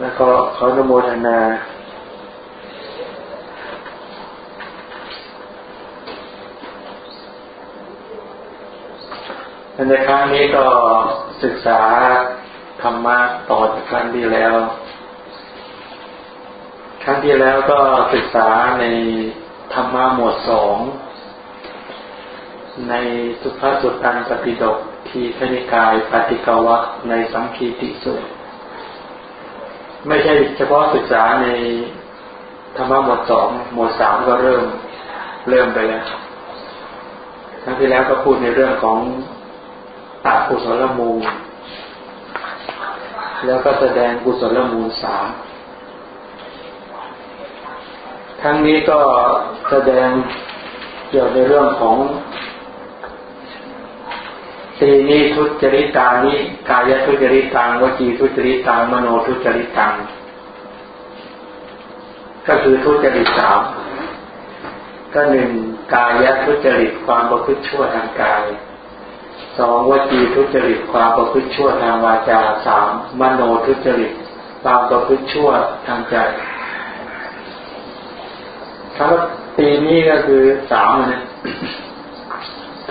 แล้วก็ขอนโมทนาในครั้งนี้ก็ศึกษาธรรมะต่อจากครั้งที่แล้ว ครั้งที่แล้วก็ศึกษาในธรรมะหมวดสอง ในสุภาสุตันปฏิดกทีคณิกายปฏิกวะในสังคีติสุด ไม่ใช่เฉพาะศึกษาในธรรมะหมวดสองหมวดสามก็เริ่มเริ่มไปแล้วครั้งที่แล้วก็พูดในเรื่องของตากุศลมูล แล้วก็แสดงกุศลมูลสามทั้งนี้ก็แสดงเกี่ยวในเรื่องของ สีนี้ทุจริตานี้กายทุจริตังวจีทุจริตังมโนทุจริตังก็คือทุจริตสามก็หนึ่งกายทุจริตความประพฤติชั่วทางกายสองวจีทุจริตความประพฤติชั่วทางวาจาสามมโนทุจริตความประพฤติชั่วทางใจคำว่าปีนี้ก็คือสามนะ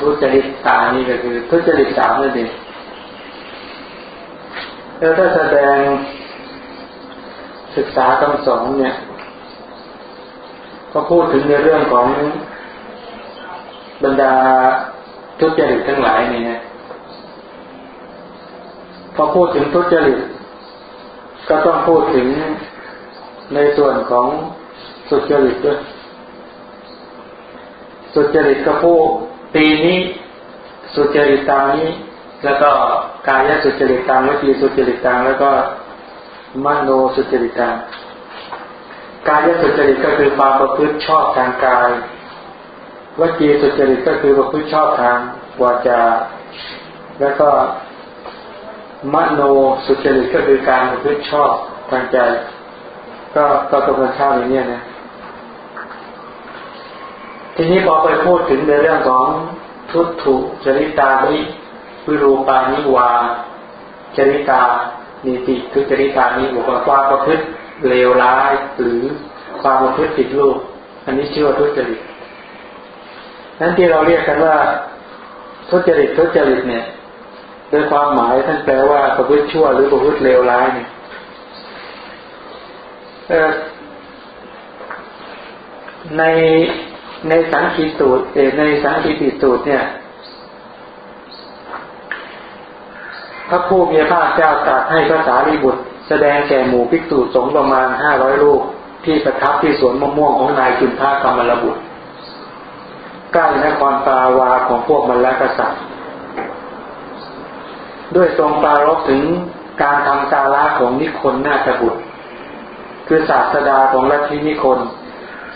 ทุจริตตามนี่ก็คือ ทุจริตสามนั่นเองแล้วถ้าแสดงศึกษาคำสอนเนี่ย ก็พูดถึงในเรื่องของบรรดาทุจริตทั้งหลายนี่นะพอพูดถึงทุจริต ก็ต้องพูดถึงในส่วนของสุจริตด้วย สุจริตก็พูด ปีนี้สุจริตตานี้ แล้วก็กายสุจริตตังวิจีสุจริตตังแล้วก็มโนสุจริตตังกายสุจริตก็คือความประพฤติชอบทางกายวจีสุจริตก็คือประพฤติชอบทางวาจา แล้วก็มโนสุจริตก็คือการประพฤติชอบทางใจ ก็ก็ตรงกันข้ามอย่างนี้นะ ทีนี้พอไปพูดถึงในเรื่องของทุตถุจริตานิวิรูปานิวา จริตานิติทุจริตานิบอกว่าความประพฤติเลวร้ายหรือความประพฤติผิดรูปอันนี้ชื่อว่าทุจริตนั้นที่เราเรียกกันว่าทุจริตทุจริตเนี่ยโดยความหมายท่านแปลว่าประพฤติชั่วหรือประพฤติเลวร้ายเนี่ยใน ในสังคีสูตรในสังคีติสูตรเนี่ย พระผู้มีพระเจ้าตรัสให้พระสารีบุตร แสดงแก่หมู่ภิกษุสงฆ์ประมาณห้าร้อยลูกที่ประทับที่สวนมะม่วงของนายจุนทากรรมลบุตรใกล้นครปาวาของพวกมรรคกษัตริย์ด้วยทรงปรารบถึงการทำกาละของนิคนนาถบุตร คือศาสดาของลัทธินิคน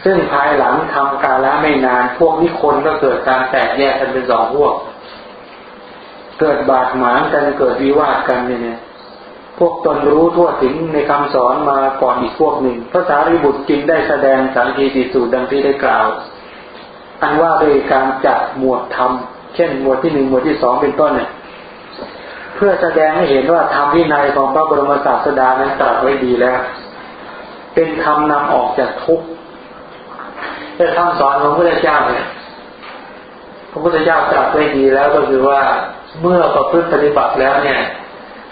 ซึ่งภายหลังทำกาละไม่นาน พวกนิคนก็เกิดการแตกแยกกันเป็นสองพวก เกิดบาดหมางกันเกิดวิวาทกันเนี่ยพวกตนรู้ทั่วถึงในคำสอนมาก่อนอีกพวกหนึ่งพระสารีบุตรจึงได้แสดงสังคีติสูตรดังที่ได้กล่าว อันว่าโดยการจัดหมวดธรรม เช่น หมวดที่หนึ่งหมวดที่สองเป็นต้นเนี่ยเพื่อแสดงให้เห็นว่าธรรมที่ในของพระบรมศาสดานั้นตรัสไว้ดีแล้ว เป็นธรรมนำออกจากทุกข์ แต่คำสอนของพระพุทธเจ้าเนี่ยพระพุทธเจ้าตรัสไว้ดีแล้วก็คือว่าเมื่อประพฤติปฏิบัติแล้วเนี่ย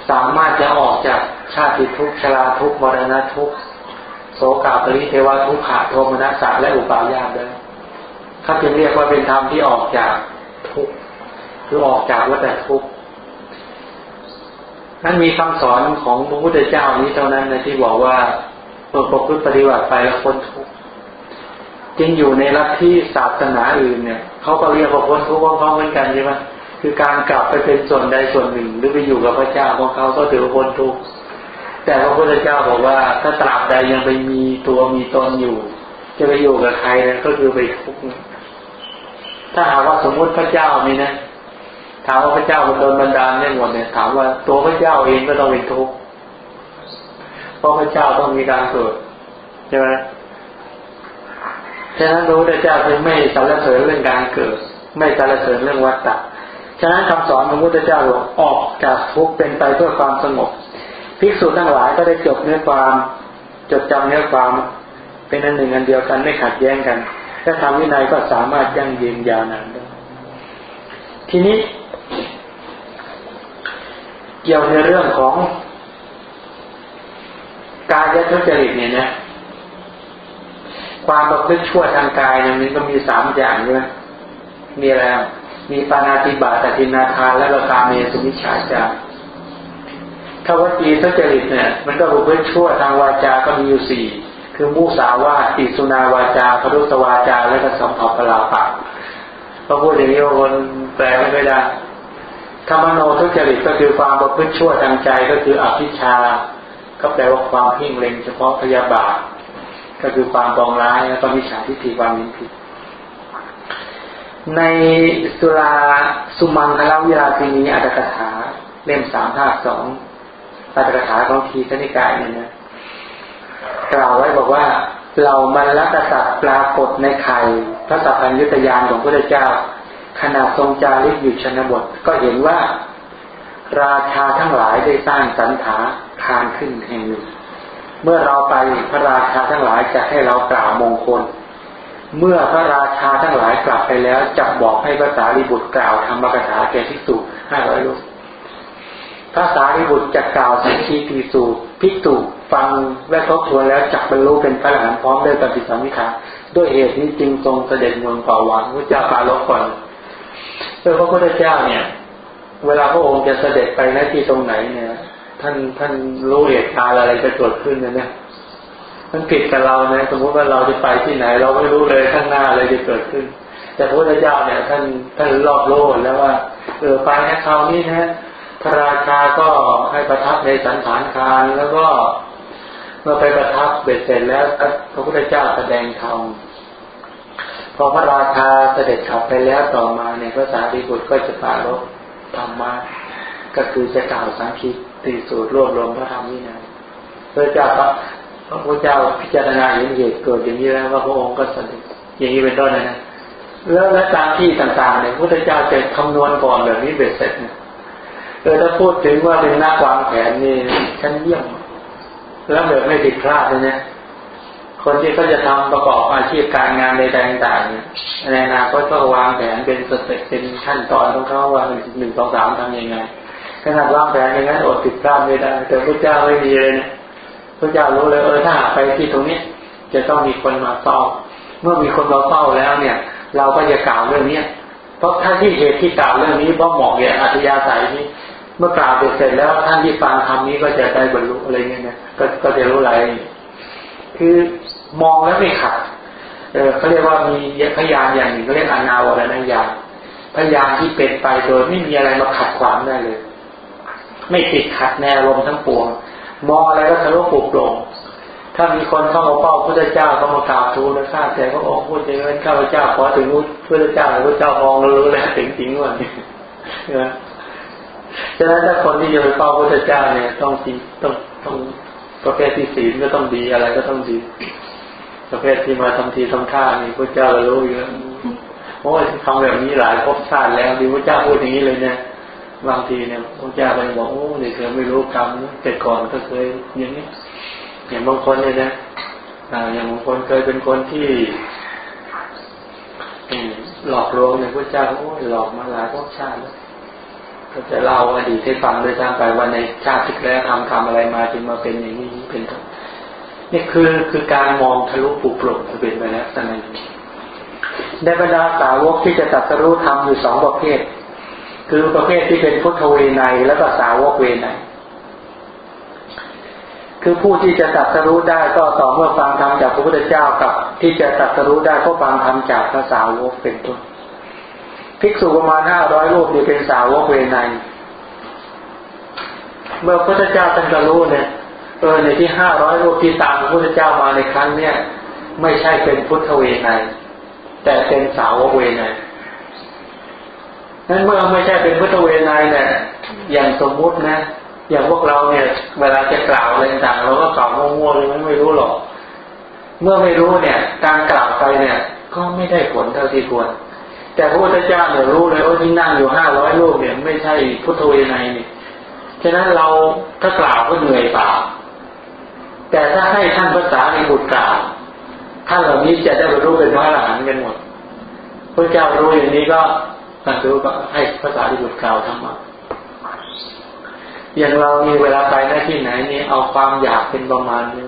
สามารถจะออกจากชาติทุกข์ชราทุกข์มรณะทุกข์โสกาปริเทวทุกขาโทมนัสสะและอุปาญาตได้เขาจึงเรียกว่าเป็นธรรมที่ออกจากทุกข์คือออกจากวัฏทุกข์นั้นมีคำสอนของพระพุทธเจ้านี้เท่านั้นนะที่บอกว่าเมื่อประพฤติปฏิบัติไปแล้วพ้นทุก จริงอยู่ในลัทธิศาสนาอื่นเนี่ยเขาก็เรียกว่าพ้นทุกข์ของเขาเหมือนกันใช่ไหมคือการกลับไปเป็นส่วนใดส่วนหนึ่ง หรือไปอยู่กับพระเจ้าของเขาก็ถือว่าพ้นทุกข์แต่พระพุทธเจ้าบอกว่า ถ้าตราบใดยังไปมีตัวมีตนอยู่ จะไปอยู่กับใครนะก็คือไปทุกข์ถ้าหากว่าสมมุติพระเจ้ามีนะถามว่าพระเจ้ามันโดนบันดาลได้หมดเนี่ยถามว่าตัวพระเจ้าเองก็ต้องเป็นทุกข์เพราะพระเจ้าต้องมีการเกิดใช่ไหม ฉะนั้นพระพุทธเจ้าจึงไม่สรรเสริญเรื่องการเกิด ไม่สรรเสริญเรื่องวัฏฏะฉะนั้นคำสอนของพระพุทธเจ้าอออกจากทุกเป็นไปเพื่อความสงบภิกษุทั้งหลายก็ได้จบเนื้อความจดจำเนื้อความเป็นอันหนึ่งอันเดียวกันไม่ขัดแย้งกันถ้าทำวินัยก็สามารถยั่งยืนยาวนานได้ทีนี้ เกี่ยวในเรื่องของการยทุจริตเนี่ยนะ ความประพฤติชั่วทางกายอย่างนี้ก็มีสามอย่างใช่ไหมมีอะไรมีปานาติบาตตินาทานและราคาเมสุมิชาจาถ้าวจีทุจริตเนี่ย มันก็ประพฤติชั่วทางวาจาก็มีอยู่สี่คือมุสาวาติสุนาวาจาพรุสวาจา และก็สัมผัสปลาปะพอพูดอย่างนี้คนแปลไม่ได้ธรรมโนทุจริตก็คือความประพฤติชั่วทางใจก็คืออภิชาก็แปลว่าความเพ่งเล็งเฉพาะพยาบาท ก็คือความปองร้ายแล้วก็มิจฉาทิฏฐิความมิผิดในสุราสุมังคลาวิราชินีอัตถกถาเล่มสามภาคสองอัตถกถาของทีคณิกายเนี่ยนะกล่าวไว้บอกว่าเรามันละกษัตริย์ปรากฏในไข่พระสัพพัญญุตยานของพระเจ้า ขณะทรงจาริกอยู่ชนบท ก็เห็นว่า ราชาทั้งหลายได้สร้างสันถาคารขึ้นแห่งหนึ่ง เมื่อเราไปพระราชาทั้งหลายจะให้เรากล่าวมงคล เมื่อพระราชาทั้งหลายกลับไปแล้วจะบอกให้ภาษาลิบุตรกล่าวธรรมกถาแก่ภิกษุห้าร้อยลูกภาษาลิบุตรจะกล่าวสังคีปีสูภิกษุฟังและทบทวนแล้วจักบรรลุเป็นพระอรหันต์พร้อมด้วยปฏิสัมมิทาด้วยเหตุนี้จึงทรงเสด็จเมืองป่าวังพระเจ้าปาลบก่อนเออพระพุทธเจ้าเนี่ย เวลาพระองค์จะเสด็จไปหน้าที่ตรงไหนเนี่ย ท่านท่านรู้เหตุการณ์อะไรจะเกิดขึ้นเนี่ยมันผิดกับเรานะสมมติว่าเราจะไปที่ไหน เราไม่รู้เลยข้างหน้าอะไรจะเกิดขึ้น แต่พระพุทธเจ้าเนี่ย ท่านท่านรอบโลกแล้วว่าเออไปนะคราวนี้นะพระราชาก็ให้ประทับในสันฐานคารแล้วก็เมื่อไปประทับเบ็ดเสร็จแล้วพระพุทธเจ้าแสดงธรรมพอพระราชาเสด็จขับไปแล้วต่อมาเนี่ยพระสารีบุตรก็จะปาลบธรรมะก็คือจะกล่าวสังคิด ตีสูตรรวบรวมพระธรรมนี่นะพระเจ้าพระพุทธเจ้าพิจารณาเห็นเหตุเกิดอย่างนี้แล้วว่าพระองค์ก็สนิทอย่างนี้เป็นต้นนะแล้วและตามที่ต่างๆเนี่ยพระพุทธเจ้าจะคำนวณก่อนแบบนี้เบ็ดเสร็จเนี่ยเออถ้าพูดถึงว่าเป็นนักวางแผนนี่ชั้นเยี่ยม แล้วแบบไม่ผิดพลาดเลยเนี่ยคนที่เขาจะทำประกอบอาชีพการงานใดๆต่างๆในอนาคตก็วางแผนเป็น step เป็นขั้นตอนของเขาว่าหนึ่งสองสามทำยังไง ขนาดวางแผนอย่างนั้นอดผิดพลาดไม่ได้แต่พระเจ้าไม่มีเลยเนี่ยพระเจ้ารู้เลยเออถ้าไปที่ตรงนี้จะต้องมีคนมาเฝ้า เมื่อมีคนมาเฝ้าแล้วเนี่ย เราก็จะกล่าวเรื่องเนี้ยเพราะท่านที่เหตุที่กล่าวเรื่องนี้เพราะเหมาะแก่อัธยาศัยนี้ เมื่อกล่าวเสร็จแล้วท่านที่ฟังคำนี้ก็จะได้บรรลุอะไรเงี้ยนะก็ก็จะรู้อะไรคือมองแล้วไม่ขัดเออเขาเรียกว่ามีพยานอย่างหนึ่งเขาเรียกอนาวรณญาณพยานที่เป็นไปโดยไม่มีอะไรมาขัดขวางได้เลย ไม่ติดขัดแนวลมทั้งปวงมองอะไรก็ทะลุปลุกปลงถ้ามีคนเข้ามาเฝ้าพระเจ้าเขามากราบทูลและข้าแต่พระองค์พูดอย่างนั้นข้าพเจ้าขอถึงพระเจ้าพระเจ้ามองรู้แล้วถึงจริงว่านี่นะฉะนั้นถ้าคนที่จะไปเฝ้าพระเจ้าเนี่ย ต้องจริงต้องต้องประเภทที่ศีลก็ต้องดีอะไรก็ต้องดี ประเภทที่มาทำทีทำท่านี่พระเจ้าเรารู้อยู่แล้วโอ้ยทำแบบนี้หลายภพชาติแล้วดีพระเจ้าพูดอย่างนี้เลยเนี่ย บางทีเนี่ยพระเจ้าไปบอกโอ้เด็กเธอไม่รู้กรรมแต่ก่อนก็เคยอย่างนี้อย่างบางคนเนี่ยนะอย่างบางคนเคยเป็นคนที่หลอกลวงเนี่ยพระเจ้าโอ้หลอกมาหลายภพชาติแล้วก็จะเล่าอดีตให้ฟังโดยทางไปว่าในชาติที่แล้วทำทำอะไรมาจึงมาเป็นอย่างนี้เป็นต้นนี่คือคือการมองทะลุปุโปร่งเป็นไปแล้วแต่ในในบรรดาสาวกที่จะตัดสรู้ธรรมอยู่สองประเภท คือประเภทที่เป็นพุทธเวไนแล้วก็สาวกเวไนคือผู้ที่จะตัดสรู้ได้ก็ต่อเมื่อฟังธรรมจากพระพุทธเจ้ากับ ที่จะตัดสรู้ได้ก็ฟังธรรมจากพระสาวกเป็นต้นภิกษุประมาณห้าร้อยรูปนี่เป็นสาวกเวไนเมื่อพระพุทธเจ้าท่านก็รู้เนี่ยเออในที่ห้าร้อยรูปที่ตามพระพุทธเจ้ามาในครั้งเนี้ยไม่ใช่เป็นพุทธเวไนแต่เป็นสาวกเวไน นั้นเมื่อไม่ใช่เป็นพุทธเวไนเนี่ยอย่างสมมุตินะ อย่างพวกเราเนี่ย เวลาจะกล่าวอะไรต่างเราก็กล่าวมั่วๆเลยไม่รู้หรอก เมื่อไม่รู้เนี่ย การกล่าวไปเนี่ย ก็ไม่ได้ผลเท่าที่ควร แต่พระพุทธเจ้าเนี่ยรู้เลยว่าที่นั่งอยู่ห้าร้อยรูปเนี่ยไม่ใช่พุทธเวไนนี่ฉะนั้นเราถ้ากล่าวก็เหนื่อยเปล่า แต่ถ้าให้ท่านภาษาในบุตรกล่าวท่านเหล่านี้จะได้บรรลุเป็นพระอรหันต์กันหมดพระเจ้ารู้อย่างนี้ก็ ท่านรู้ก็ให้ภาษาที่บุตรกล่าวทำมาอย่างเรามีเวลาไปหน้าที่ไหนนี่เอาความอยากเป็นประมาณนี้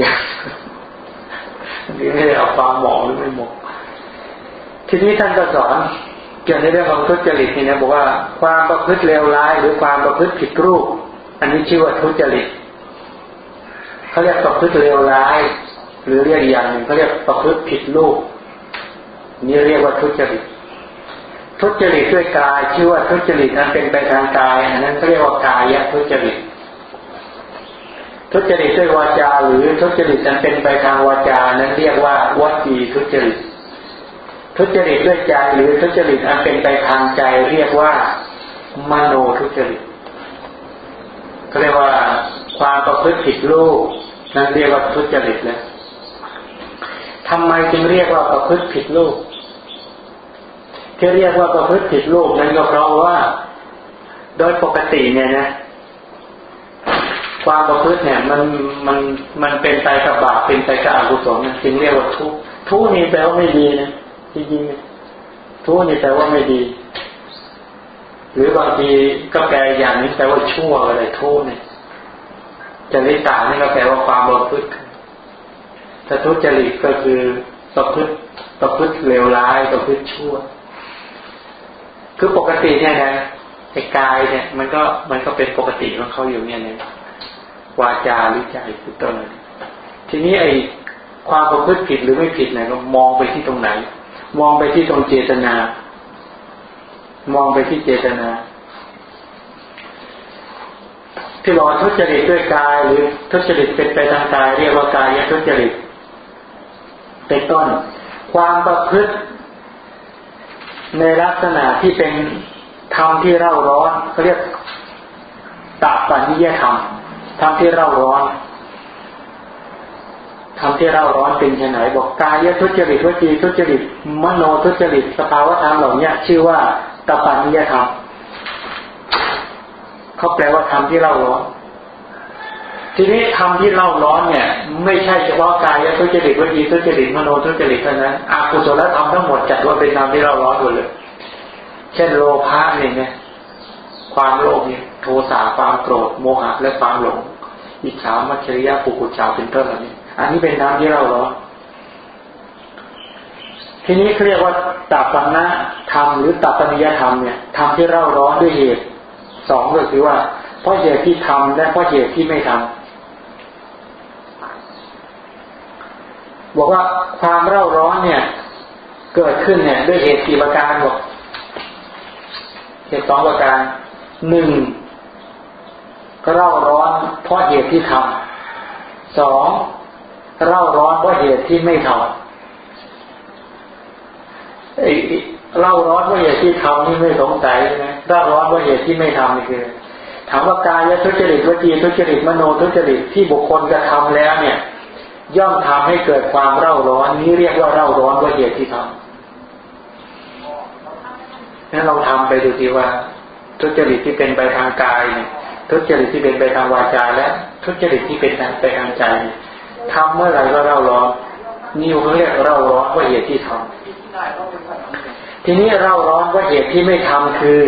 อยากนี่ไม่ได้เอาความหมองหรือไม่หมองทีนี้ท่านก็สอนเกี่ยวในเรื่องของทุจริตนี่นะบอกว่าความประพฤติเลวร้ายหรือความประพฤติผิดรูป อันนี้ชื่อว่าทุจริตเขาเรียกประพฤติเลวร้าย หรือเรียกอย่างหนึ่งเขาเรียกประพฤติผิดรูปนี่เรียกว่าทุจริต ทุจริตด้วยกายชื่อว่าทุจริตนั้นเป็นไปทางกาย อันนั้นเรียกว่ากายทุจริต ทุจริตด้วยวาจา หรือทุจริตนั้นเป็นไปทางวาจา นั้นเรียกว่าวจีทุจริต ทุจริตด้วยใจหรือทุจริตอันเป็นไปทางใจ เรียกว่ามโนทุจริตเขาเรียกว่าความประพฤติผิดลูกนั่นเรียกว่าทุจริตแล้วทำไมจึงเรียกว่าประพฤติผิดลูก ที่เรียกว่าประพฤติผิดลูกนั้นก็เพราะว่า โดยปกติเนี่ยนะ ความประพฤติเนี่ยมันมันมันเป็นไปกับบาปเป็นไปกับอกุศลจึงเรียกว่าทุกทุกนี่แปลว่าไม่ดีนะจริงๆทุกนี่แปลว่าไม่ดี หรือบางทีก็แปลอย่างนี้แปลว่าชั่วอะไรทุกเนี่ยจริตานี่ก็แปลว่าความประพฤติถ้าทุจริตก็คือประพฤติประพฤติเลวร้ายประพฤติชั่ว คือปกติเนี่ยนะไอ้กายเนี่ย มันก็มันก็เป็นปกติของเขาอยู่เนี่ยนะวาจาหรือใจคือต้นทีนี้ไอ้ความประพฤติผิดหรือไม่ผิดเนี่ยก็มองไปที่ตรงไหน มองไปที่ตรงเจตนา มองไปที่เจตนาที่บอกทุจริตด้วยกายหรือทุจริตเป็นไปทางกาย เรียกว่ากายทุจริตเป็นต้น ความประพฤติ ในลักษณะที่เป็นธรรมที่เร่าร้อนเขาเรียกตาปัญญาธรรมธรรมที่เร่าร้อนธรรมที่เร่าร้อนเป็นยังไงบอกกายทุจริตวจีทุจริตมโนทุจริตสภาวะธรรมเหล่านี้ชื่อว่าตาปัญญาธรรมเขาแปลว่าธรรมที่เร่าร้อน ทีนี้ธรรมที่เล่าร้อนเนี่ย ไม่ใช่เฉพาะกายทุจริตวิจีทุจริตมโนทุจริตเท่านั้นอากุศลธรรมทั้งหมดจัดว่าเป็นธรรมที่เล่าร้อนหมดเลย เช่นโลภะเนี่ยนความโลภเนี่ยโทสะความโกรธโมหะและความหลงอิจฉามัจฉริยะปุกุจาเป็นต้นเหล่านี้ อันนี้เป็นธรรมที่เล่าร้อนทีนี้เขาเรียกว่าตับปันะธรรมหรือตับปนิยธรรมเนี่ยธรรมที่เล่าร้อนด้วยเหตุสองก็คือว่าเพราะเหตุที่ทำและเพราะเหตุที่ไม่ทำ บอกว่าความเร่าร้อนเนี่ย เกิดขึ้นเนี่ย ด้วยเหตุกี่ประการบอกเหตุสองประการหนึ่งเร่าร้อนเพราะเหตุที่ทำสองเร่าร้อนเพราะเหตุที่ไม่ทำเล่าร้อนเพราะเหตุที่ทำนี่ไม่สงสัยใช่ไหมเล่าร้อนเพราะเหตุที่ไม่ทำนี่คือถามว่ากายทุจริตวจีทุจริตมโนทุจริตที่บุคคลจะทำแล้วเนี่ย ย่อมทำให้เกิดความเร่าร้อนนี้เรียกว่าเร่าร้อนว่าเหตุที่ทำนั้นเราทำไปดูทีว่า ทุจริตที่เป็นไปทางกายเนี่ยทุจริตที่เป็นไปทางวาจาและ ทุจริตที่เป็นไปทางใจทำเมื่อไหร่ก็เร่าร้อนนิวเขาเรียกเร่าร้อนว่าเหตุที่ทำทีนี้เร่าร้อนว่าเหตุที่ไม่ทำคือ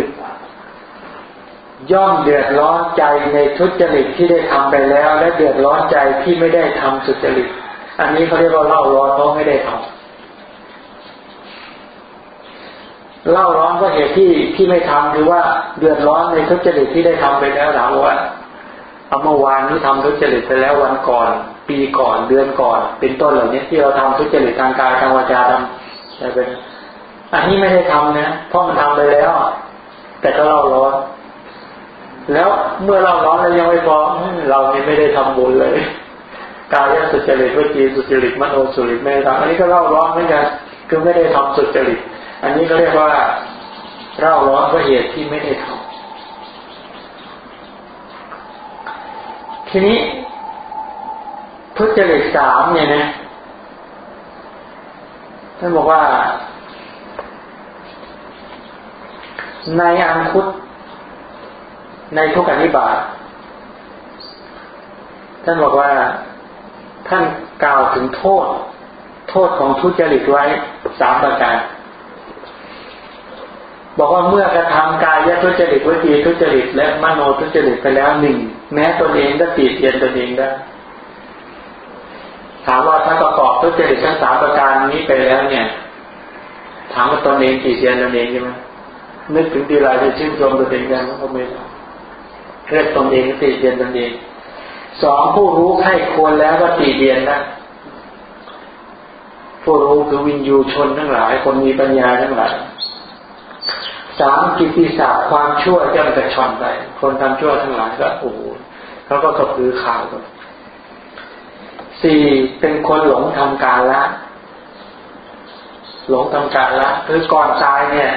ย่อมเดือดร้อนใจในทุจริตที่ได้ทำไปแล้ว และเดือดร้อนใจที่ไม่ได้ทำสุจริต อันนี้เขาเรียกว่าเล่าร้อนเพราะไม่ได้ทำเล่าร้อนเพราะเหตุที่ที่ไม่ทำหรือว่าเดือดร้อนในทุจริตที่ได้ทำไปแล้วหลายวันเอาเมื่อวานนี้ทำทุจริตไปแล้ววันก่อน ปีก่อนเดือนก่อน เป็นต้นเหล่านี้ที่เราทำทุจริตทางกายทางวาจาทำแต่เป็นอันนี้ไม่ได้ทำนะเพราะมันทำไปแล้ว แต่ก็เล่าร้อน แล้วเมื่อเราร้อนแล้วยังไม่พอเราไม่ได้ทำบุญเลยกายสุจริตวิจีสุจริตมโนสุจริตไม่ทำอันนี้ก็เล่าร้อนเหมือนกันคือไม่ได้ทำสุจริต อันนี้ก็เรียกว่าเล่าร้อนเพราะเหตุที่ไม่ได้ทำทีนี้ทุจริตสามเนี่ยนะท่านบอกว่า ในอังคุต ในทุกอนิบาตท่านบอกว่าท่านกล่าวถึงโทษ โทษของทุจริตไว้สามประการ บอกว่าเมื่อกระทำกายทุจริตวิจีทุจริต และมโนทุจริตไปแล้วหนึ่งแม้ตนเองก็ติดเตียนตนเองได้ถามว่าถ้าประกอบทุจริตทั้งสามประการนี้ไปแล้วเนี่ย ถามว่าตนเองติเตียนตนเองใช่ไหมนึกถึงทีไรจะชื่นชมตนเองได้ก็ไม่ได้ เรียกตนเองติเตียนตนเองสองผู้รู้ให้ควรแล้วก็ตีเดียนนะผู้รู้คือวินยูชนทั้งหลาย คนมีปัญญาทั้งหลายสามกิติศักดิ์ความชั่วย่อมกระชอนไป คนทำชั่วทั้งหลายก็โอ้โหเขาก็กระพือข่าวกันสี่เป็นคนหลงทำการละ หลงทำการละคือก่อนตายเนี่ย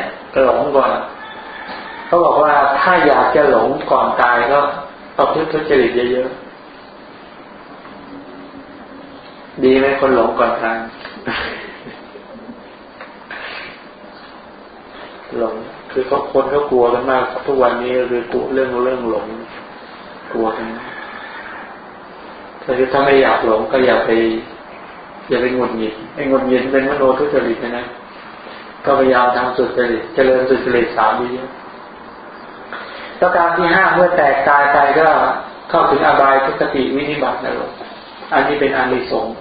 หลงก่อนเขาบอกว่า ถ้าอยากจะหลงก่อนตายก็ต้องพึ่งทุจริตเยอะๆ ดีไหมคนหลงก่อนตายหลง คือเขาคนเขากลัวกันมาก ทุกวันนี้คือกลัวเรื่องเรื่องหลง กลัวกันแต่ถ้าไม่อยากหลงก็อย่าไป อย่าไปงุดหงิดไอ้งุดหงิดเป็นมโนทุจริตนะ ก็พยายามทำสุจริตเจริญสุจริตสามดี ประการที่ห้าเมื่อแตกตายไปก็เข้าถึงอบายทุกติวินิบัตินรกอันนี้เป็นอานิสงส์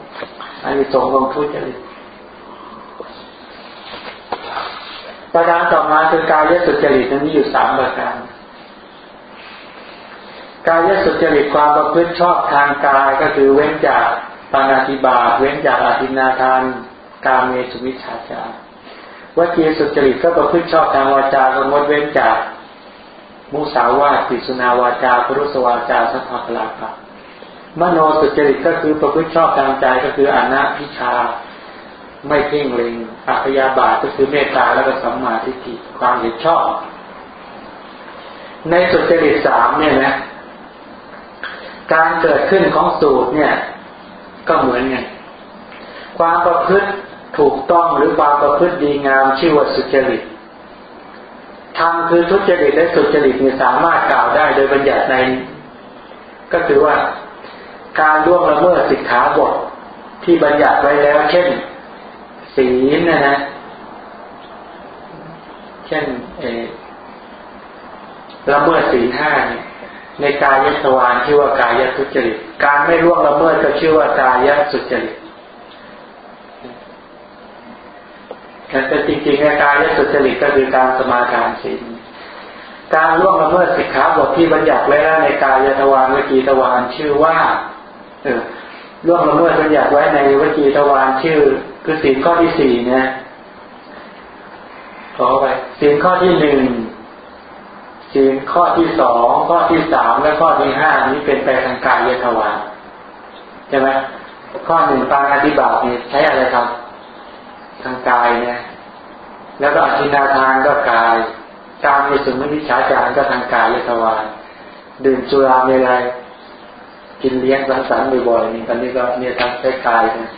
อานิสงส์ของทุจริตประการต่อมาคือกายสุจริตนั้นมีอยู่สามประการกายสุจริตความประพฤติชอบทางกายก็คือเว้นจากปานาติบาเว้นจากอาทินาทานการเมสุวิชาจารวจีสุจริตก็ประพฤติชอบทางวาจาก็งดเว้นจาก มุสาวาติสุนาวาจาพุรุสวาจาสัพพลาภะมโนสุจริตก็คือประพฤติชอบทางใจก็คืออนัพิชา ไม่เพ่งเล็งอัพยาบาทก็คือเมตตาแล้วก็สัมมาทิฏฐิความเห็นชอบ ในสุจริตสามเนี่ยนะการเกิดขึ้นของสูตรเนี่ย ก็เหมือนไงความประพฤติถูกต้องหรือความประพฤติดีงามชื่อว่าสุจริต ทำคือทุจริตและสุจริตเนี่ยสามารถกล่าวได้โดยบัญญัติใน ก็คือว่าการล่วงละเมิดสิกขาบทที่บัญญัติไว้แล้ว เช่น ศีลนะนะเช่นเอละเมิดศีลห้าเนี่ยในกายสวานชื่อว่ากายทุจริต การไม่ล่วงละเมิดก็ชื่อว่ากายสุจริต แต่จริงๆในการยสุจริตก็คือการสมาทานศีลการล่วงละเมิดสิกขาบทที่บัญญัติไว้แล้วในกายทวารวิจีทวารชื่อว่าเออล่วงละเมิดบัญญัติไว้ในวิจีทวารชื่อ คือศีลข้อที่สี่นะขอไปศีลข้อที่หนึ่งศีลข้อที่สองข้อที่สามและข้อที่ห้านี้เป็นไปทางกายยทวารใช่ไหมข้อหนึ่งปางอธิบาตนี่ใช้อะไรทำ ทางกายเนี่ยแล้วก็อธินาทานก็กายการมีสมุนิชาจารก็ทางกายเยทวารดื่มสุราเมลัยกินเลี้ยงสังสรรค์บ่อยๆนี่ตอนนี้ก็เนี่ยทางใช้กายนะ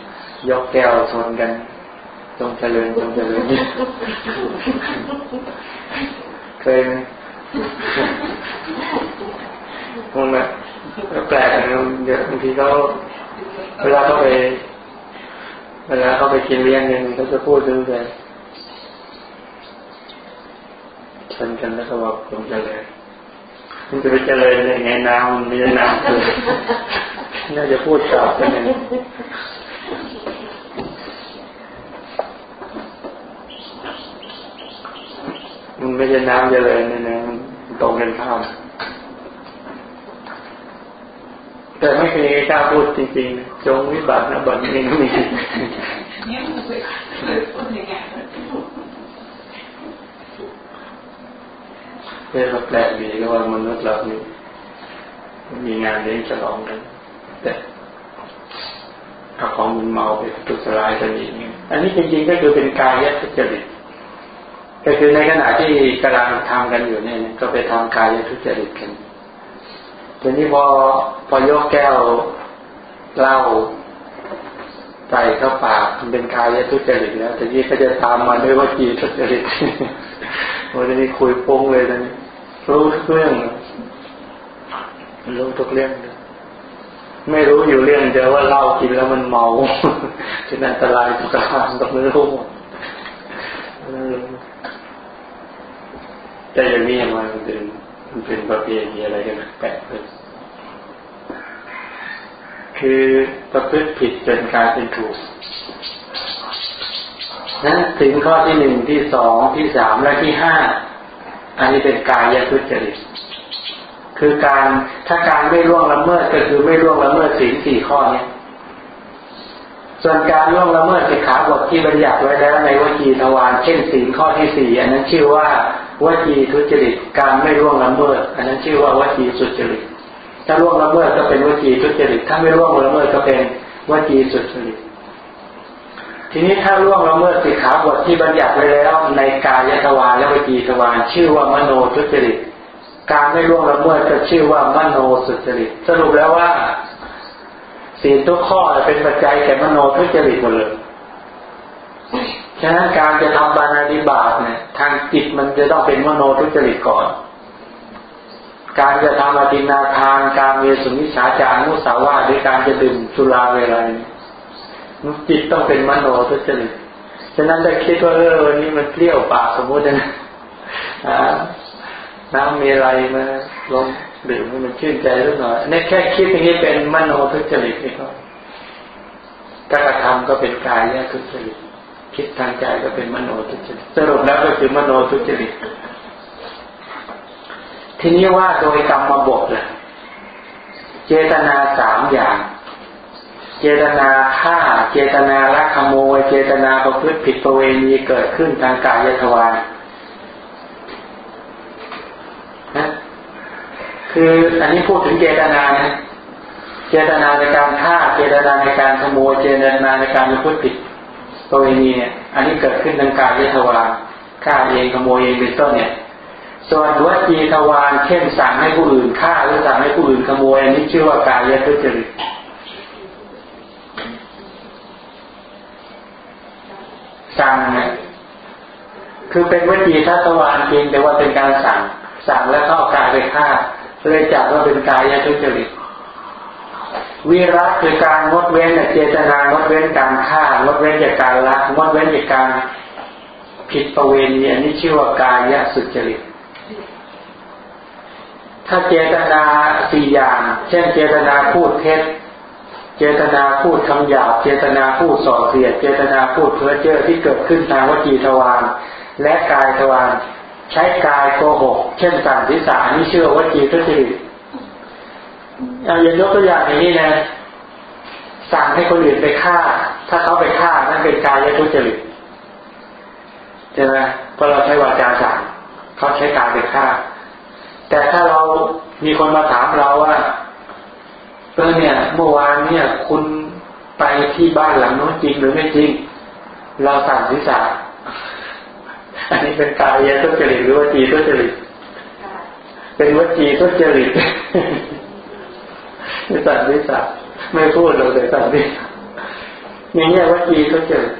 ยกแก้วชนกันจงเจริญจงเจริญเคยไหมพวกนั้นแปลกนะเดี๋ยวบางทีเขาเวลาเขาไป เวลาเขาไปกินเลี้ยงเนี่ยเขาจะพูดถึงเลยชนกันแล้วก็บอกผมจงเจริญมันจะไปเจริญได้ไงน้ำมันไม่ใช่น้ำคือน่าจะพูดกลับกันเองมันไม่ใช่น้ำเจริญนี่นะมันตรงกันข้าม แต่ไม่เคยกล้าพูดจริงๆ จงวิบัตินะบัตรนี้ไม่มีเพื่อแปลกดีก็ว่ามนุษย์เรานี่มีงานเลี้ยงฉลองกัน แต่เอาของมันเมาไปตุสลายกันอีกอันนี้จริงๆก็คือเป็นกายยัตจริตก็คือในขณะที่กำลังทำกันอยู่เนี่ยก็ไปทำกายทุจริตกัน ทีนี้พอพอยกแก้วเหล้าใส่เข้าปากมันเป็นกายทุจริตแล้วทีนี้ก็จะตามมาด้วยว่าจีทุจริตวันนี้คุยปุ้งเลยนนี้รู้เรื่องรู้ทุกเรื่องเลยไม่รู้อยู่เรื่องเดียวว่าเหล้ากินแล้วมันเมาเป็นอันตรายสุขภาพต้องรู้แต่อย่างนี้มันเป็นมันเป็นประเพณีอะไรกันแปลกเลย คือประพฤติผิดจนกลายเป็นถูกนะถึงข้อที่หนึ่งที่สองที่สามและที่ห้าอันนี้เป็นกายทุจริตคือการถ้าการไม่ล่วงละเมิดก็คือไม่ล่วงละเมิดสิ่งสี่ข้อนี้ส่วนการล่วงละเมิดสิกขาบทที่บัญญัติไว้แล้วในวจีทวารเช่นสิ่ข้อที่สี่อันนั้นชื่อว่าวจีทุจริตการไม่ล่วงละเมิด อันนั้นชื่อว่าวจีสุจริต ถ้าล่วงละเมิดก็เป็นวจีทุจริต ถ้าไม่ล่วงละเมิดก็เป็นวจีสุจริต ทีนี้ถ้าล่วงละเมิดสิกขาบทที่บัญญัติไว้แล้ว ในกายทวารและวจีทวารชื่อว่ามโนทุจริต การไม่ล่วงละเมิดก็ชื่อว่ามโนสุจริต สรุปแล้วว่าศีลทุกข้อเป็นปัจจัยแก่มโนทุจริตหมดเลยฉะนั้นการจะทำบานาดิบาตเนี่ยทางจิตมันจะต้องเป็นมโนทุจริตก่อน การจะทำอธินาทาน การเมสุนิชาจารมุสาวาด้วยการจะดื่มสุราเวลาจิตต้องเป็นมโนทุจริตฉะนั้นถ้าคิดว่าเออวันนี้มันเปรี้ยวปากสมมตินะน้ำมีอะไรมาลงดื่มให้มันชื่นใจสักหน่อยนี่แค่คิดอย่างนี้เป็นมโนทุจริตนี่ก็การกระทำก็เป็นกายแยกทุจริตคิดทางใจก็เป็นมโนทุจริตสรุปแล้วก็คือมโนทุจริต ทีนี้ว่าโดยกรรมบทเลยเจตนาสามอย่าง เจตนาฆ่า เจตนาละขโมย เจตนาประพฤติผิดประเวณีเกิดขึ้นทางกายทวารนะคืออันนี้พูดถึงเจตนานะเจตนาในการฆ่า เจตนาในการขโมย เจตนาในการประพูดผิดตัวเองเนี่ย อันนี้เกิดขึ้นทางกายทวารฆ่าเองขโมยเองเป็นต้นเนี่ย ส่วนวจีทวารเช่นสั่งให้ผู้อื่นฆ่าหรือสั่งให้ผู้อื่นขโมยอันนี้ชื่อว่ากายทุจริตสั่งเนี่ยคือเป็นวจีทัศวารจริงแต่ว่าเป็นการสั่ง สั่งแล้วเข้ากายไปฆ่าเลยจับว่าเป็นกายทุจริตวิรัตคือการงดเว้นเจตนางดเว้นการฆ่างดเว้นจากการละงดเว้นจากการผิดประเวณีอันนี้ชื่อว่ากายสุจริต ถ้าเจตนาสี่อย่าง เช่นเจตนาพูดเท็จ เจตนาพูดคำหยาบ เจตนาพูดส่อเสียด เจตนาพูดเพ้อเจ้อที่เกิดขึ้นทางวจีทวารและกายทวารใช้กายโกหก เช่นสั่งทิสานี่เชื่อวจีทุจริตเอาอย่างยกตัวอย่างอย่างนี้นะสั่งให้คนอื่นไปฆ่า ถ้าเขาไปฆ่านั่นเป็นกายทุจริตใช่ไหมเพราะเราใช้วาจาสั่งเขาใช้กายไปฆ่า แต่ถ้าเรามีคนมาถามเราว่าเออเนี่ย เมื่อวานเนี่ย คุณไปที่บ้านหลังโน้นจริงหรือไม่จริง เราสั่งทิสาอันนี้เป็นกายทุจริตหรือว่าจีทุจริตเป็นวจีทุจริตไม่สัตว์ไม่สัตว์ไม่พูดเราเลยสัตว์นี่อย่างนี้วจีทุจริต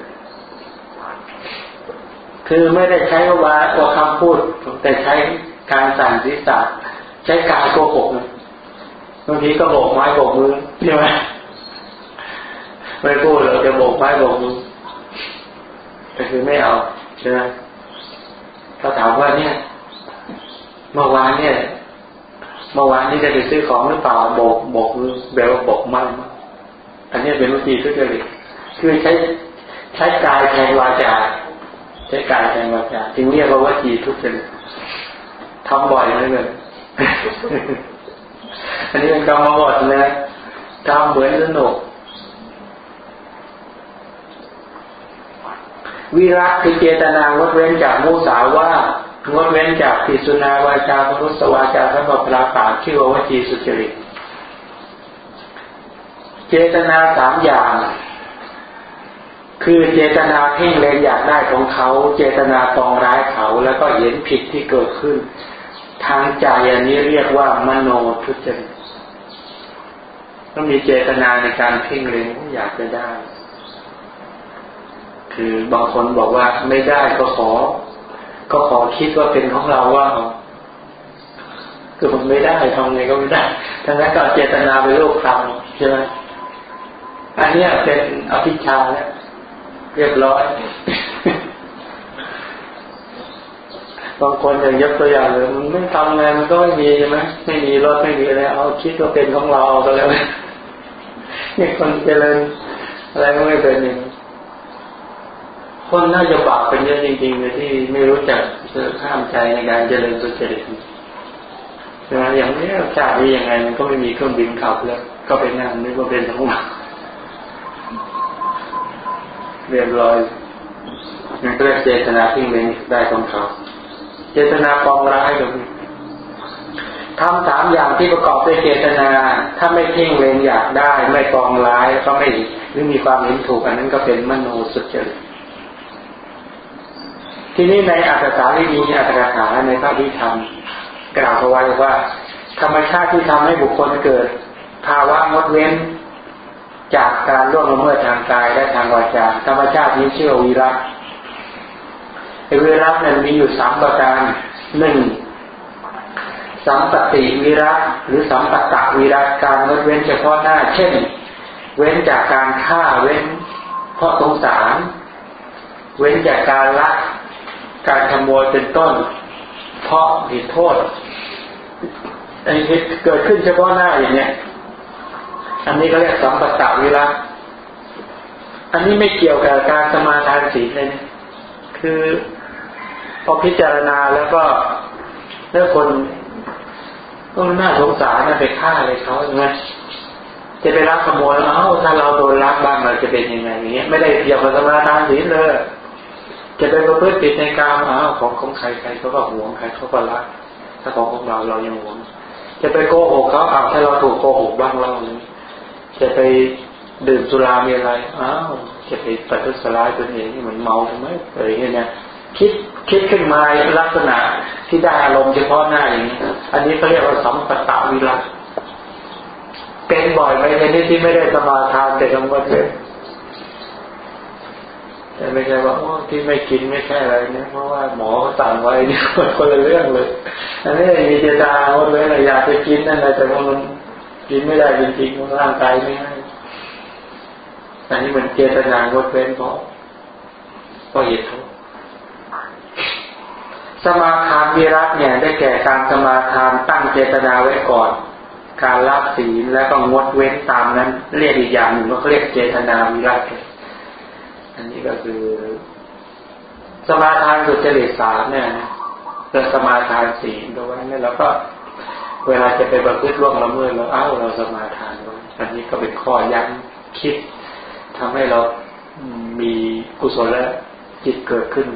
คือไม่ได้ใช้ว่าว่าคำพูด แต่ใช้ การสั่งศีรษะใช้การโกหกบางทีก็โบกไม้โบกมือใช่ไหมไม่พูดเราจะโบกไม้โบกมือแต่คือไม่เอาใช่ไหมเขาถามว่าเนี่ยเมื่อวานเนี่ยเมื่อวานนี้จะไปซื้อของหรือเปล่าโบกโบกแบบว่าโบกไม่อันนี้เป็นวิธีทุจริตคือใช้ใช้กายแทนวาจาใช้กายแทนวาจาจึงเรียกว่าวิธีทุจริต ทำบ่อยเลยเลยอันนี้เป็นกรรมบดนะทำเหมือนสนุก วิรัตคือเจตนางดเว้นจากมุสาว่างดเว้นจากปิสุนาวาจาพรุสวาจาสำหรับพระปากชื่อว่าวจีสุจริต เจตนาสามอย่าง คือเจตนาเพ่งเลนอยากได้ของเขา เจตนาปองร้ายเขา แล้วก็เห็นผิดที่เกิดขึ้น ทางใจอันนี้เรียกว่ามโนทุจริตต้องมีเจตนาในการเพ่งเลนอยากจะได้ คือบางคนบอกว่าไม่ได้ก็ขอ ก็ขอคิดว่าเป็นของเราว่าคือมันไม่ได้ทำไงก็ไม่ได้ ทั้งนั้นก็เจตนาไปรูปคำใช่ไหมอันนี้เป็นอภิชาแล้วเรียบร้อย บางคนอย่างยกตัวอย่างเลยมันไม่ทำไงมันก็ไม่มีใช่ไหมไม่มีรถไม่มีอะไรเอาคิดว่าเป็นของเราก็แล้วนี่คนเจริญอะไรก็ไม่เป็นอย่างคนน่าจะบาปเป็นเยอะจริงๆเลยที่ไม่รู้จักข้ามใจในการเจริญสุจริตนะอย่างนี้ชาตินี้ยังไงมันก็ไม่มีเครื่องบินขับแล้ว ก็ไปนั่งนึกว่าเป็นของเราเรียบร้อยมันก็เรียเจตนาที่เล็งได้ของเขา เจตนาปองร้ายกับทำสามอย่างที่ประกอบด้วยเจตนา ถ้าไม่เพ่งเลงอยากได้ ไม่ปองร้ายก็ไม่หรือมีความเห็นถูกอันนั้นก็เป็นมโนสุจริตทีนี้ในอัตถสาวิมีอัตถกถาในพระวิธรรมกล่าวเอาไว้ว่า ธรรมชาติที่ทำให้บุคคลเกิด ภาวะงดเว้น จากการล่วงละเมิดทางกายและทางวาจาธรรมชาตินี้ชื่อวีระ วีระนั้นมีอยู่สามประการหนึ่งสัมปติวิรัตหรือสัมปตะวิรัตการงดเว้นเฉพาะหน้า เช่น เว้นจากการฆ่าเว้นเพราะสงสาร เว้นจากการละการขโมยเป็นต้น เพราะผิดโทษอันนี้เกิดขึ้นเฉพาะหน้าอย่างเนี้ยอันนี้ก็เรียกสัมปตะวิรัตอันนี้ไม่เกี่ยวกับการสมาทานศีลเลยคือ พอพิจารณาแล้วก็เลือกคนก็น่าสงสารนะไปฆ่าเลยเขาใช่ไหมจะไปรักขโมยเอ้าถ้าเราโดนรักบ้างเราจะเป็นยังไงอย่างเงี้ยไม่ได้เกี่ยวกับสมาทานศีลเลยจะไปประพฤติผิดในกามอ้าวของของใครใครเขาก็หวงใครเขาก็รักถ้าของของเราเรายังหวง จะไปโกหกเขาอ้าวถ้าเราถูกโกหกบ้างเราจะไปดื่มสุรามีอะไรอ้าวจะไปปัทุสลายตัวเองนี่เหมือนเมาใช่ไหมอะไรเงี้ยนะ คิดคิดขึ้นมาลักษณะที่ได้อารมณ์เฉพาะหน้าอย่างนี้อันนี้เขาเรียกว่าสัมปตาวิรัตเป็นบ่อยไหมในนี้ที่ไม่ได้สมาทานแต่กำลังเลยแต่ไม่ใช่ว่าที่ไม่กินไม่ใช่อะไรเนี่ยเพราะว่าหมอเขาสั่งไว้นี่คนละเรื่องเลย อันนี้มีเจตนาว่าเลยอยากจะกินนั่นแหละแต่ว่ามันกินไม่ได้จริงๆร่างกายไม่ให้อันนี้มันเจตนางดเว้นเพราะเพราะเหตุผล สมาทานวิรัตเนี่ยได้แก่การสมาทานตั้งเจตนาไว้ก่อน การละศีลแล้วก็งดเว้นตามนั้น เรียกอีกอย่างหนึ่งว่าเรียกเจตนาวิรัตอันนี้ก็คือ สมาทานสุจริตสามเนี่ยเราสมาทานศีลด้วยนี่เราก็เวลาจะไปประพฤติร่วงละเมิดเราเอ้าเราสมาทานไว้อันนี้ก็เป็นข้อยั้งคิดทำให้เรามีกุศลและจิตเกิดขึ้น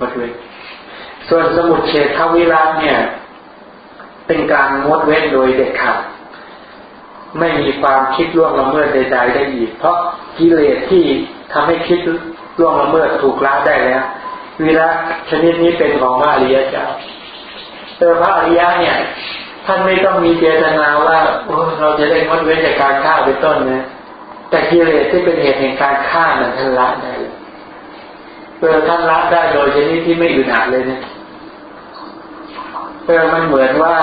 มาด้วย ส่วนสมุดเฉทวิรัตเนี่ย เป็นการงดเว้นโดยเด็ดขาดไม่มีความคิดล่วงละเมิดใดๆได้อีก เพราะกิเลสที่ทำให้คิดล่วงละเมิดถูกละได้แล้ววิรัตชนิดนี้เป็นของพระอริยเจ้าเออพระอริยะเนี่ย ท่านไม่ต้องมีเจตนาว่าเราจะได้งดเว้นจากการฆ่าเป็นต้นนะแต่กิเลสที่เป็นเหตุแห่งการฆ่านั้นท่านละได้เออท่านละได้โดยชนิดที่ไม่อึดอัดเลยเนี่ย เออมันเหมือนว่า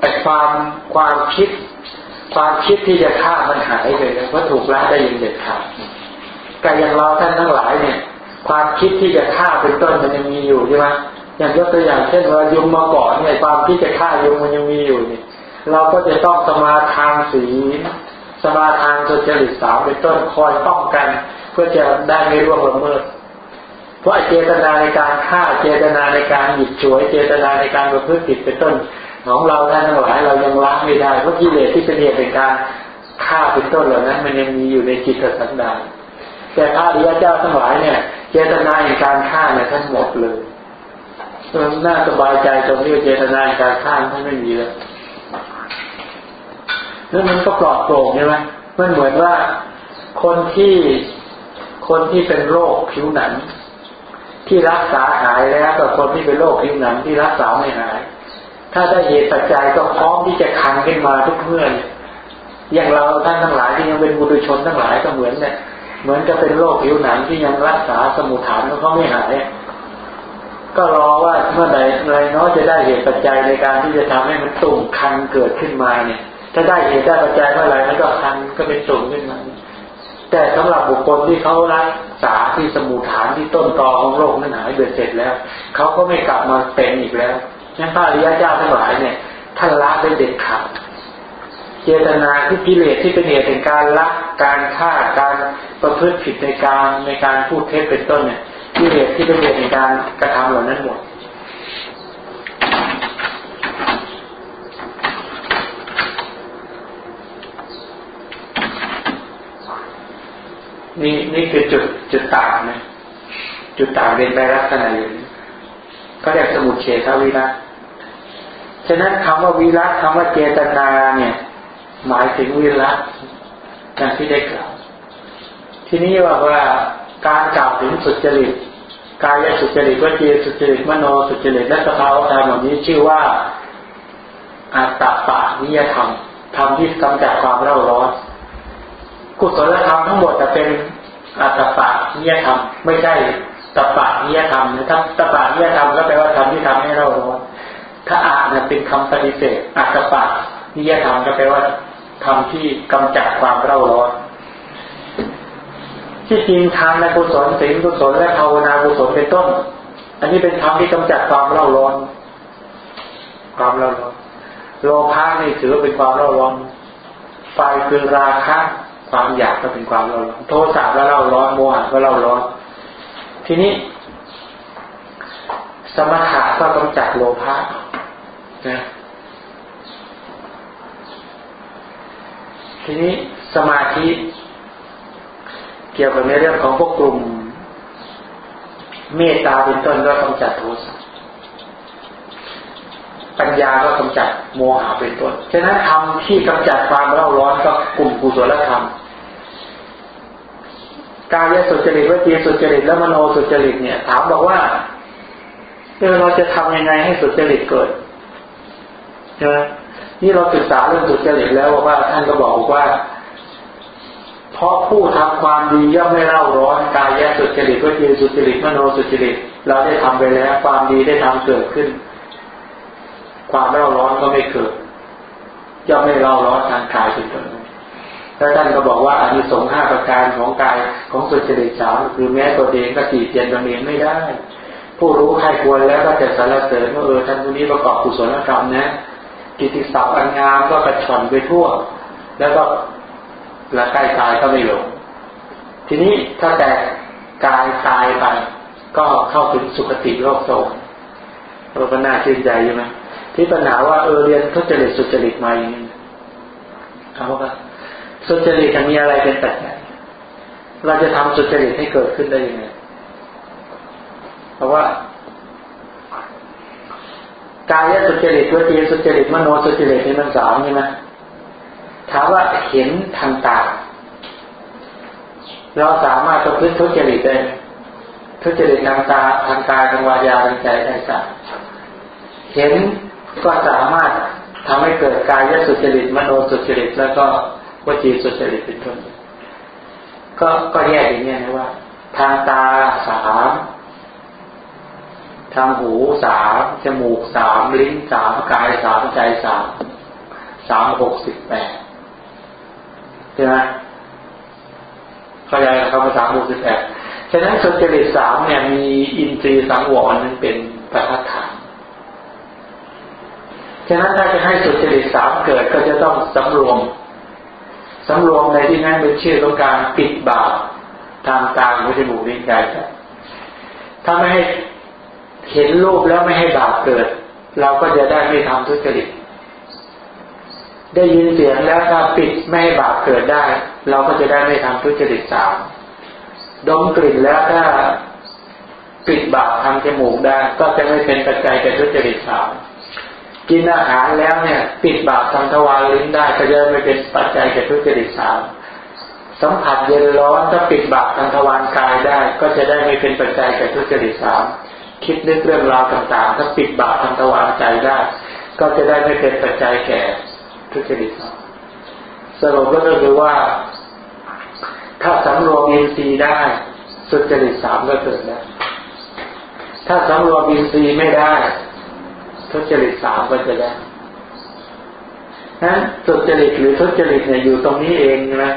ไอ้ความความคิด ความคิดที่จะฆ่ามันหายไปแล้วเพราะถูกละได้ย่างเด็ดขาดแต่อย่างเราท่านทั้งหลายเนี่ย ความคิดที่จะฆ่าเป็นต้นมันยังมีอยู่ใช่ไหมอย่างยกตัวอย่างเช่นว่ายุงมาเกาะเนี่ยความคิดจะฆ่ายุงมันยังมีอยู่เนี่ย เราก็จะต้องสมาทานศีลสมาทานสุจริตสามเป็นต้นคอยป้องกัน เพื่อจะได้ไม่ร่วงละเมิด พราะเจตนาในการฆ่าเจตนาในการหยิบฉวยเจตนาในการประพฤติผิดเป็นต้นของเราท่านทั้งหลายเรายังละไม่ได้เพราะกิเลสที่เป็นเหตุเป็นการฆ่าเป็นต้นเหล่านั้น มันยังมีอยู่ในจิตสันดานแต่พระอริยเจ้าทั้งหลายเนี่ย เจตนาในการฆ่าเนี่ยท่านหมดเลยน่าสบายใจตรงที่เจตนาในการฆ่าท่านไม่มีแล้วแล้วมันก็ปลอดโปร่งใช่ไหมมันเหมือนว่าคนที่คนที่เป็นโรคผิวหนัง ที่รักษาหายแล้วกับคนที่เป็นโรคผิวหนังที่รักษาไม่หาย ถ้าได้เหตุปัจจัยก็พร้อมที่จะคันขึ้นมาทุกเมื่ออย่างเราท่านทั้งหลายที่ยังเป็นบุตรชนทั้งหลายก็เหมือนเนี่ยเหมือนจะเป็นโรคผิวหนังที่ยังรักษาสมุทฐานเขาไม่หายก็รอว่าเมื่อไหร่อะไรเนาะจะได้เหตุปัจจัยในการที่จะทำให้มันตุ่มคันเกิดขึ้นมาเนี่ย ถ้าได้เหตุได้ปัจจัยเมื่อไหร่มันก็คันก็เป็นตุ่มขึ้นมา แต่สำหรับบุคคลที่เขารักษาที่สมุทฐานที่ต้นตอของโลกนั้นหายเดือดเสร็จแล้วเขาก็ไม่กลับมาเป็นอีกแล้วนั่นพระอริยเจ้าทั้งหลายเนี่ยท่านละได้เด็ดขาดเจตนาที่กิเลสที่เป็นเหตุแห่งการละการฆ่าการประพฤติผิดในการในการพูดเท็จเป็นต้นเนี่ยกิเลสที่เป็นเหตุในการกระทำเหล่านั้นหมด นี่นี่คือจุดจุดต่างนะจุดต่างเป็นไปลักษณะอย่างนี้ก็เรียกสมุทเฉทวิรัตฉะนั้นคำว่าวิรัตคำว่าเจตนาเนี่ย หมายถึงวิรัตอย่างที่ได้กล่าวทีนี้ว่าว่าการกล่าวถึงสุจริตกายสุจริตวจีสุจริตมโนสุจริตและสภาวธรรมเหล่านี้ชื่อว่าอัตตาปะนิยธรรมธรรมที่กำจัดความเร่าร้อน กุศลธรรมทั้งหมดจะเป็นอัตตาปะนิยธรรมไม่ใช่ตปะนิยธรรมนะถ้าตปะนิยธรรมก็แปลว่าธรรมที่ทำให้เราร้อนถ้าอาเนี่ยเป็นคำปฏิเสธอัตปะนิยธรรมก็แปลว่าธรรมที่กำจัดความเร่าร้อนที่จริงทานกุศลศีลกุศลและภาวนากุศลเป็นต้น อันนี้เป็นธรรมที่กำจัดความเร่าร้อน ความเร่าร้อนโลภะนี่ถือเป็นความเร่าร้อนไฟคือราคะ ความอยากก็เป็นความเราร้อนโทสะก็เร่าร้อนโมหะก็เร่าร้อน ทีนี้ สมถะก็กำจัดโลภะนะทีนี้สมาธิเกี่ยวกับในเรื่องของพวกกลุ่ม เมตตาเป็นต้นก็กำจัดโทสะ ปัญญาก็กำจัดโมหะเป็นต้น ฉะนั้นธรรมที่กำจัดความเร่าร้อนก็กลุ่มกุศลธรรม กายสุจริตวิจีสุจริตและมโนสุจริตเนี่ย ถามบอกว่าเราจะทำยังไงให้สุจริตเกิดใช่ไหมนี่เราศึกษาเรื่องสุจริตแล้วว่าท่านก็บอกว่า เพราะผู้ทำความดีย่อมไม่เล่าร้อนกายแยสุจริตวิจีสุจริตมโนสุจริต เราได้ทำไปแล้ว ความดีได้ทำเกิดขึ้น ความเล่าร้อนก็ไม่เกิดย่อมไม่เล่าร้อนทางกายเป็นต้นแล้วท่านก็บอกว่าอานิสงส์ห้าประการของกายของสุจริตสามคือแม้ตัวเองก็ตีเตียนตัวเองไม่ได้ ผู้รู้ใครควรแล้วก็จะสรรเสริญว่าเออท่านผู้นี้ประกอบกุศลกรรมนะ กิติศัพท์อันงามก็กระชอนไปทั่ว แล้วก็ละใกล้ตายก็ไม่หลงทีนี้ถ้าแต่กายตายไปก็เข้าถึงสุคติโลกโสมเราก็น่าชื่นใจใช่ไหม ที่ปัญหาว่าเออเรียนทุจริตสุจริตมาอย่างนี้ถามว่าสุจริตจะมีอะไรเป็นปัจจัยเราจะทำสุจริตให้เกิดขึ้นได้ยังไงเพราะว่ากายสุจริตตัวจีสุจริตมโนสุจริตนี่มันสามใช่ไหมถามว่าเห็นทางตาเราสามารถประพฤติทุจริตได้ทุจริตทางตาทางกายทางวาจาทางใจได้สักเห็น ก็สามารถทำให้เกิดกายสุจริตมโนสุจริตแล้วก็วจีสุจริตเป็นต้นก็ก็แยกอย่างนี้นะว่า ทางตาสามทางหูสามจมูกสามลิ้นสามกายสามใจสามสามหกสิบแปดใช่ไหมเข้าใจคำภาษาบุคคลแปดฉะนั้นสุจริตสามเนี่ยมีอินทรีย์สังวรนั้นเป็นประทัดฐาน ฉะนั้นถ้าจะให้สุจริตสามเกิดก็จะต้องสำรวมสำรวมในที่นั้นเป็นชื่อของการปิดบาปทางตาหูจมูกลิ้นกายใจถ้าไม่ให้เห็นรูปแล้วไม่ให้บาปเกิด เราก็จะได้ไม่ทำทุจริตได้ยินเสียงแล้วถ้าปิดไม่ให้บาปเกิดได้ เราก็จะได้ไม่ทำทุจริตสามดมกลิ่นแล้วถ้าปิดบาปทางจมูกได้ ก็จะไม่เป็นปัจจัยแก่ทุจริตสาม กินอาหารแล้วเนี่ย ปิดบาปทางทวารลิ้นได้ก็จะไม่เป็นปัจจัยแก่ทุจริตสามสัมผัสเย็นร้อนถ้าปิดบาปทางทวารกายได้ ก็จะได้ไม่เป็นปัจจัยแก่ทุจริตสามคิดนึกเรื่องราวต่างๆ ถ้าปิดบาปทางทวารใจได้ ก็จะได้ไม่เป็นปัจจัยแก่ทุจริตสามสรุปก็คือว่า ถ้าสำรวมอินทรีย์ได้สุจริตสามก็เกิดแล้วถ้าสำรวมอินทรีย์ไม่ได้ ทุจริตสามก็จะได้นั้นสุจริตหรือทุจริตเนี่ยอยู่ตรงนี้เองนะ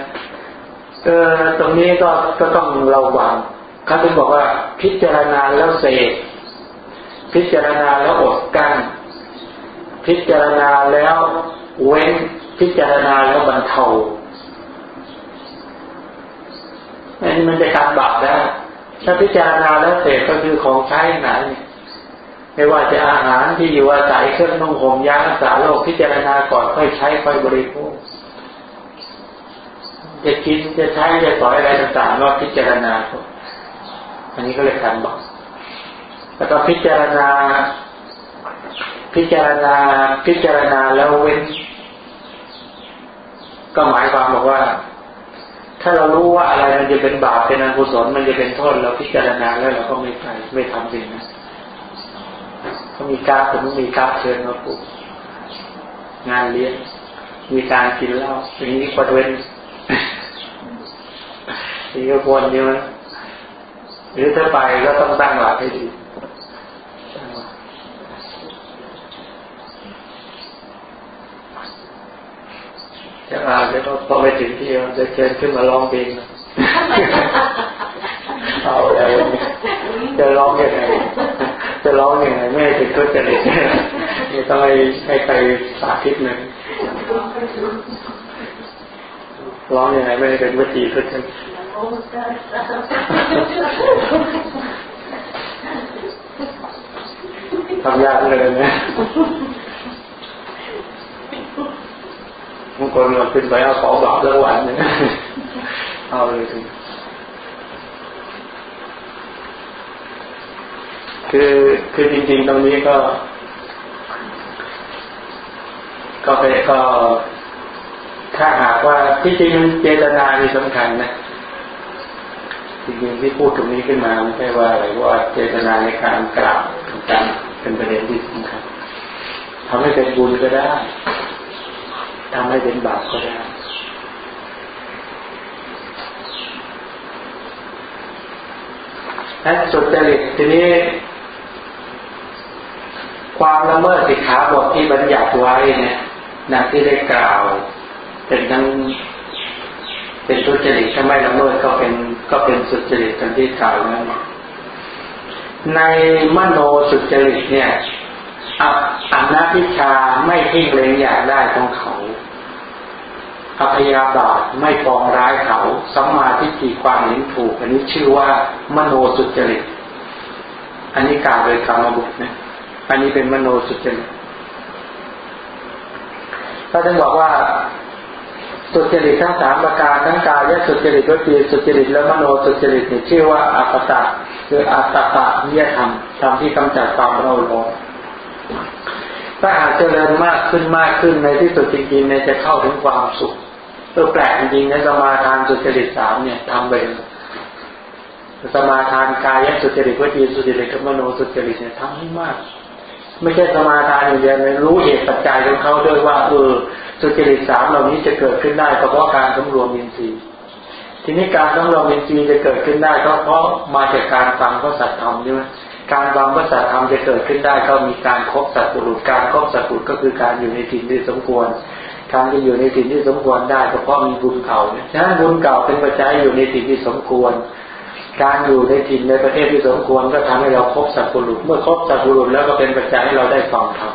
เออตรงนี้ก็ก็ต้องระวังเขาถึงบอกว่าพิจารณาแล้วเสกพิจารณาแล้วอดกั้นพิจารณาแล้วเว้นพิจารณาแล้วบรรเทาอันนี้มันจะการบาปได้ถ้าพิจารณาแล้วเสกก็คือของใช้ไหน ไม่ว่าจะอาหารที่อยู่อาศัยเครื่องนุ่งห่มยารักษาโรคพิจารณาก่อนค่อยใช้ค่อยบริโภคจะกินจะใช้จะสอยอะไรต่างๆก็พิจารณาอันนี้ก็เลยการบอกแล้วก็พิจารณา พิจารณา พิจารณาแล้วเว้น ก็หมายความบอกว่า ถ้าเรารู้ว่าอะไรมันจะเป็นบาปเป็นอกุศลมันจะเป็นโทษเราพิจารณาแล้วเราก็ไม่ไปไม่ทำสิ่งนั้น เขามีการผมมีการเชิญมาปลูกงานเลี้ยงมีการกินเหล้าอย่างนี้ควรเว้นนี่ก็ควรใช่ไหมหรือถ้าไปก็ต้องตั้งหลักให้ดีจะมาแล้วก็พอไปถึงที่จะเชิญขึ้นมาร้องเพลงเอาแล้วจะร้องยังไง จะร้องยังไงไม่ให้ถึงทุจริตนี่ต้องให้ให้ใครสาธิตหนึ่งร้องยังไงไม่ให้เป็นวิธีทุจริตทำยากเลยนะบางคนเราขึ้นไปเอาขอบาปเรื่องวันเนี่ยเอาเลย คือคือจริง ๆ ตรงนี้ก็ ก็ไปก็ ถ้าหากว่าที่จริงเจตนาที่สำคัญนะจริงๆที่พูดตรงนี้ขึ้นมาไม่ใช่ว่าอะไรว่าเจตนาในการกราบการเป็นประเด็นที่สำคัญทำให้เป็นบุญก็ได้ทำให้เป็นบาปก็ได้และสุดจริตทีนี้ ความละเมิดสิกขาบทที่บัญญัติไว้เนี่ยนักที่ได้กล่าว เป็นทั้งเป็นสุจริตถ้าไม่ละเมิดก็เป็นก็เป็นสุจริตทันที่กล่าวนั้นในมโนสุจริตเนี่ยอันนาพิชาไม่ทิ้งเลงอยากได้ของเขาอภยาบาทไม่ปองร้ายเขาสัมมาทิฏฐิความเห็นถูก อันนี้ชื่อว่ามโนสุจริต อันนี้กล่าวโดยกรรมบุตรนะ อันนี้เป็นมโนสุจริตถ้าท่านบอกว่าสุจริตทั้งสามประการทั้งกายและสุจริตวิจีสุจริตและมโนสุจริตนี่ชื่อว่าอัตตะคืออัตตะนิยธรรมธรรมที่กำจัดความเราหลงถ้าหากเจริญมากขึ้นมากขึ้นในที่สุดจริงๆในจะเข้าถึงความสุขตัวแปลกจริงๆนะสมาทานสุจริตสามเนี่ยทำไปสมาทานกายสุจริตวิจีสุจริตกับมโนสุจริตเนี่ยทำให้มาก ไม่ใช่สมาทานอย่างเดียวเลยรู้เหตุปัจจัยของเขาด้วยว่าเออสุจริตสามเหล่านี้จะเกิดขึ้นได้เพราะการสำรวมอินทรีย์ทีนี้การสำรวมอินทรีย์จะเกิดขึ้นได้ก็เพราะมาจากการฟังพระสัจธรรมใช่ไหมการฟังพระสัจธรรมจะเกิดขึ้นได้ก็มีการครบสัตว์บุรุษการครบสัตว์บุรุษก็คือการอยู่ในถิ่นที่สมควรการจะอยู่ในสิ่งที่สมควรได้ก็เพราะมีบุญเก่าเนี่ยฉะนั้นบุญเก่าเป็นปัจจัยอยู่ในสิ่งที่สมควร การอยู่ในถิ่นในประเทศที่สมควรก็ทำให้เราครบสัพพุรุษเมื่อครบสัพพุรุษแล้วก็เป็นปัจจัยให้เราได้ฟังธรรม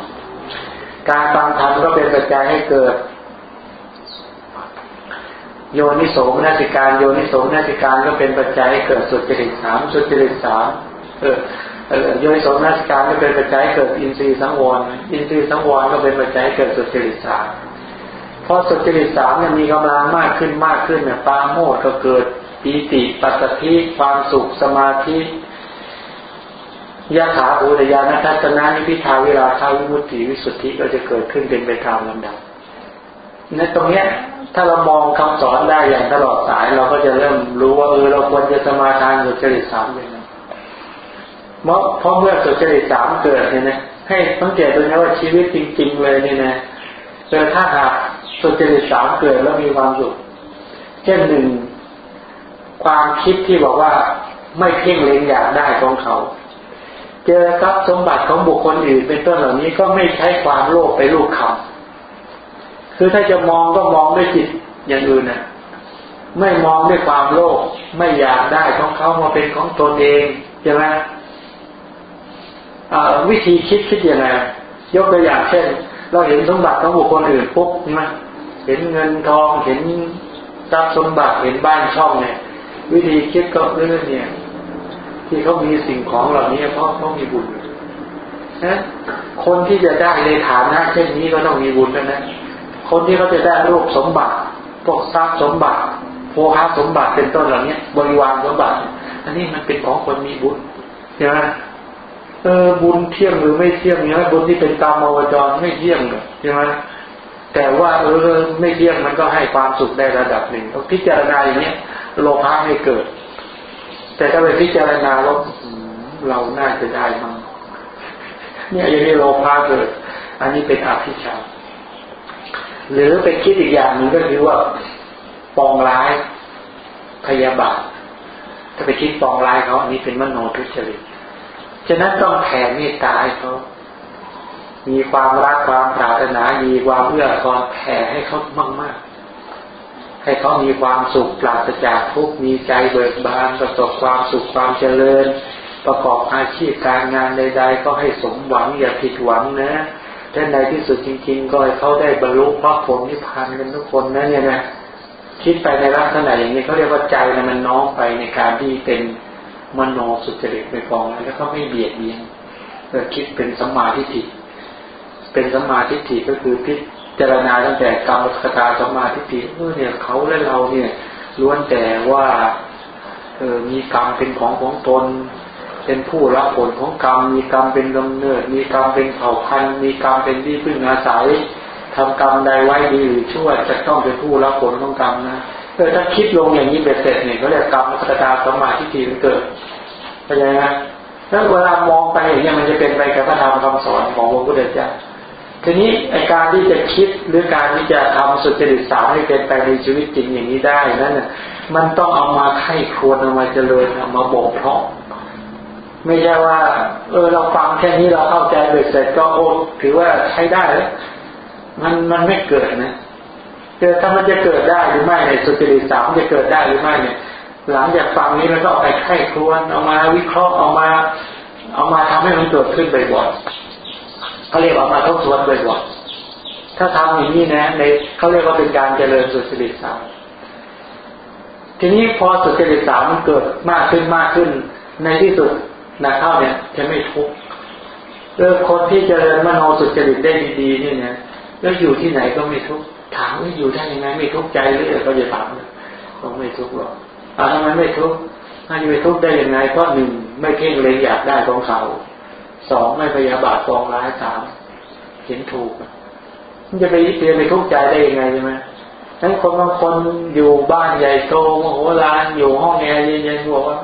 การฟังธรรมก็เป็นปัจจัยให้เกิด โยนิโสมนัสิการ โยนิโสมนัสิการก็เป็นปัจจัยให้เกิดสุจริตสามสุจริตสามเออโยนิโสมนสิการก็เป็นปัจจัยเกิดอินทรีย์สังวรอินทรีย์สังวรก็เป็นปัจจัยเกิดสุจริตสามพอสุจริตสามเนี่ยมีกำลังมากขึ้นมากขึ้นเนี่ยปราโมทย์ก็เกิด ปีติปัสสัทธิความสุขสมาธิยถาภูตญาณทัสสนะนิพพิทาวิราคะวิมุตติวิสุทธิก็จะเกิดขึ้นเป็นไปตามลำดับในตรงเนี้ย ถ้าเรามองคำสอนได้อย่างตลอดสาย เราก็จะเริ่มรู้ว่าเออเราควรจะสมาทานสุจริตสามเลยนะเพราะเพราะเมื่อสุจริตสามเกิดเนี่ยนะให้สังเกตดูนะว่าชีวิตจริง ๆ เลยเนี่ยนะเจอถ้าหากสุจริตสามเกิดแล้วมีความสุข เช่นหนึ่ง ความคิดที่บอกว่าไม่เพ่งเล็งอยากได้ของเขา เจอทรัพย์สมบัติของบุคคลอื่นเป็นต้นเหล่านี้ก็ไม่ใช้ความโลภไปลูกเขาคือถ้าจะมองก็มองด้วยจิตอย่างอื่นนะไม่มองด้วยความโลภไม่อยากได้ของเขามาเป็นของตนเองใช่ไหมวิธีคิดคิดยังไงยกตัวอย่างเช่น เราเห็นสมบัติของบุคคลอื่นปุ๊บนะเห็นเงินทองเห็นทรัพย์สมบัติเห็นบ้านช่องเนี่ย วิธีคิดก็เรื่องเนี่ย ที่เขามีสิ่งของเหล่านี้เพราะเขามีบุญนะคนที่จะได้ในฐานะเช่นนี้ก็ต้องมีบุญนะคนที่เขาจะได้รูปสมบัติพวกทรัพย์สมบัติโภคาสมบัติเป็นต้นเหล่านี้บริวารสมบัติ อันนี้มันเป็นของคนมีบุญใช่ไหมเออบุญเที่ยงหรือไม่เที่ยงเนี่ยบุญที่เป็นตามาวจรไม่เที่ยงใช่ไหมแต่ว่าเออไม่เที่ยงมันก็ให้ความสุขได้ระดับหนึ่งต้องพิจารณาอย่างเนี้ย โลภะไม่เกิด แต่ถ้าไปพิจารณาแล้วเราน่าจะได้มั้งเนี่ยอย่างนี้โลภะเกิด อันนี้เป็นอภิชาหรือไปคิดอีกอย่างหนึ่งก็คือว่าปองร้ายพยาบาทถ้าไปคิดปองร้ายเขาอันนี้เป็นมโนทุจริตฉะนั้นต้องแผ่เมตตาให้เขามีความรักความปรารถนาดีความเอื้อทอนแผ่ให้เขามากมาก ให้เขามีความสุขปราศจากทุกข์มีใจเบิกบานประสบความสุขความเจริญ ประกอบอาชีพการงานใด ๆ ก็ให้สมหวังอย่าผิดหวังนะถ้านในที่สุดจริง ๆ ก็ให้เขาได้บรรลุพระผลนิพพานกันทุกคนนะเนี่ยนะคิดไปในลักษณะอย่างนี้เขาเรียกว่าใจนะมันน้อมไปในการที่เป็นมโนสุจริตไปกองแล้วก็ไม่เบียดเบียนคิดเป็นสัมมาธิิเป็นสัมมาธิิก็คือพิ จรณาตั้งแต่กรรมสกตาสมาธิิเออเนี่ยเขาและเราเนี่ยล้วนแต่ว่าเออมีกรรมเป็นของของตน เป็นผู้รับผลของกรรม มีกรรมเป็นกำเนิด มีกรรมเป็นเผ่าพันธุ์ มีกรรมเป็นที่พึ่งอาศัยทำกรรมใดไว้ดีหรือชั่วจะต้องเป็นผู้รับผลของกรรมนะเออถ้าคิดลงอย่างนี้เบ็ดเสร็จเนี่ยเขาเรียกกรรมสกตาสมาธิมันเกิดเข้าใจไหมแล้วเวลามองไปอย่างนี้มันจะเป็นไปกับพระธรรมคำสอนของพระพุทธเจ้า ทีนี้ไอการที่จะคิดหรือการที่จะทำสุจริตสามให้เป็นไปในชีวิตจริงอย่างนี้ได้นั่นน่ะมันต้องเอามาไข้ควรเอามาเจริญเอามาบอกเพราะไม่ใช่ว่า เออเราฟังแค่นี้เราเข้าใจเบ็ดเสร็จก็โอ้ถือว่าใช้ได้แล้วมันมันไม่เกิดนะเกิดถ้ามันจะเกิดได้หรือไม่ในสุจริตสามจะเกิดได้หรือไม่เนี่ย หลังจากฟังนี้มันก็ไปไข้ครวนเอามาวิเคราะห์เอามา เอามาทำให้มันเกิดขึ้นบ่อยๆ เขาเรียกเอามาทบทวนบ่อยๆถ้าทำอย่างนี้นะในเขาเรียกว่าเป็นการเจริญสุจริตสามทีนี้พอสุจริตสามมันเกิดมากขึ้นมากขึ้น ในที่สุดนะเข้าเนี่ยจะไม่ทุกข์เออคนที่เจริญมโนสุจริตได้ดีๆนี่เนี่ยแล้วอยู่ที่ไหนก็ไม่ทุกข์ถามว่าอยู่ได้ยังไงไม่ทุกข์ใจหรือเขาจะถามเขาไม่ทุกข์หรอกทำไมไม่ทุกข์ถ้าจะไปทุกข์ได้ยังไงเพราะหนึ่งไม่เพ่งเลยอยากได้ของเขา สองไม่พยาบาทฟองร้ายสามเห็นถูกมันจะไปเพียไปทุกข์ใจได้ยังไงใช่ไหมทั้งคนบางคนอยู่บ้านใหญ่โตมโหฬารอยู่ห้องแอร์เย็นๆบอกว่า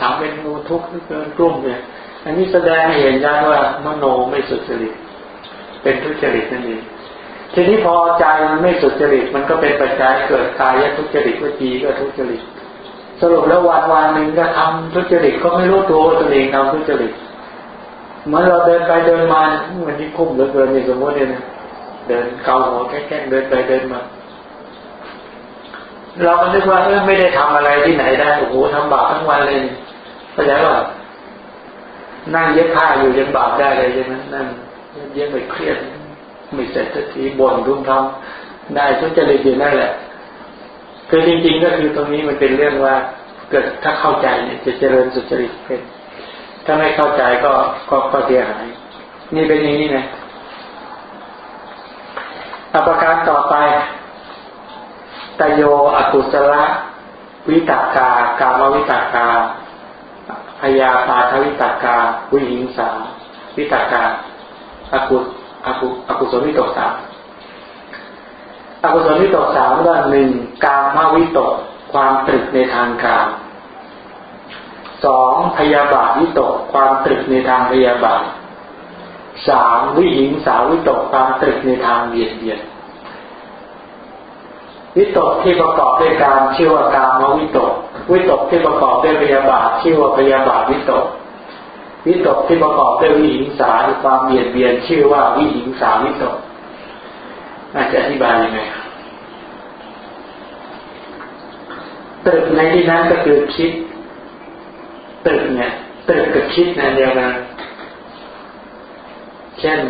ถามเป็นมูทุกข์เกินกลุ่มเนี่ย อันนี้แสดงให้เห็นได้ว่ามโนไม่สุจริต เป็นทุจริตนั่นเองทีนี้พอใจมันไม่สุจริตมันก็เป็นปัจจัยเกิดกายทุจริตวิจีก็ทุจริต สรุปแล้ววันวันหนึ่งก็ทำทุจริตก็ไม่รู้ตัวตัวเองทำทุจริต เหมือนเราเดินไปเดินมามันยิ่คุ้มเหลือเกินในสมมติเนี่ยเดินเกาหัวแค่ๆเดินไปเดินมา เราก็นึกว่าเออไม่ได้ทำอะไรที่ไหนได้โอ้โหทำบาปทั้งวันเลยเข้าใจว่านั่งเย็บผ้าอยู่ยังบาปได้เลยใช่ไหมนั่งเย็บไปเครียดไม่เสร็จสักทีบ่นรุ่มทำได้ทุจริตอยู่นั่นแหละคือจริงๆก็คือตรงนี้มันเป็นเรื่องว่า เกิดถ้าเข้าใจเนี่ยจะเจริญสุจริตเป็น ถ้าไม่เข้าใจก็ก็ก็เสียหาย นี่เป็นอย่างนี้นะอประการต่อไปตโยอกุศลวิตากา กามวิตากาพยาปาทวิตากา วิหิงสาวิตากาอากุอกุอกุศลวิตกสามอกุศลวิตกสามว่าหนึ่งกามวิตก ความตรึกในทางกาม สองพยาบาทวิตกความตรึกในทางพยาบาทสามวิหิงสาวิตกความตรึกในทางเบียดเบียนวิตกที่ประกอบด้วยการชื่อว่ากามวิตก วิตกที่ประกอบด้วยพยาบาทชื่อว่าพยาบาทวิตก วิตกที่ประกอบด้วยวิหิงสาความเบียดเบียนชื่อว่าวิหิงสาวิตกอาจจะอธิบายยังไงตรึกในที่นั้นก็คือคิด ตรึกเนี่ยตรึกกับคิดในเดียวกันเช่น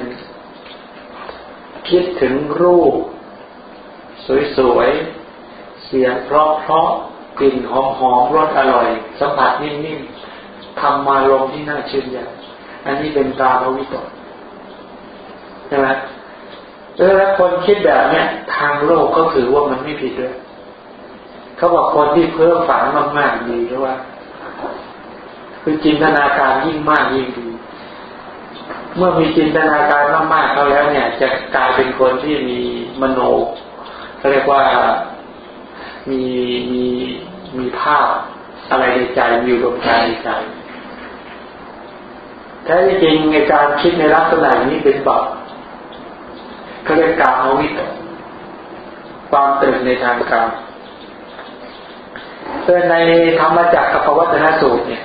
คิดถึงรูป สวยๆ เสียงเพราะเพราะกลิ่นหอมหอมรสอร่อย สัมผัสนิ่มๆทำมาลมที่น่าชื่นใจอันนี้เป็นตาภวิตกใช่ไหมแล้วคนคิดแบบเนี้ยทางโลกก็ถือว่ามันไม่ผิดด้วย เขาบอกคนที่เพิ่มฝันมากๆดีเพราะว่า คือจินตนาการยิ่งมากยิ่งดี เมื่อมีจินตนาการมากๆเขาแล้วเนี่ย จะกลายเป็นคนที่มีมโนเขาเรียกว่ามีมีมีภาพอะไรในใจมีดวงใจในใจแท้จริงในการคิดในลักษณะนี้เป็นแบบเขาเรียกการมวิตความตื่นในทางการเอในธรรมจักรกับพวัตนสูตรเนี่ย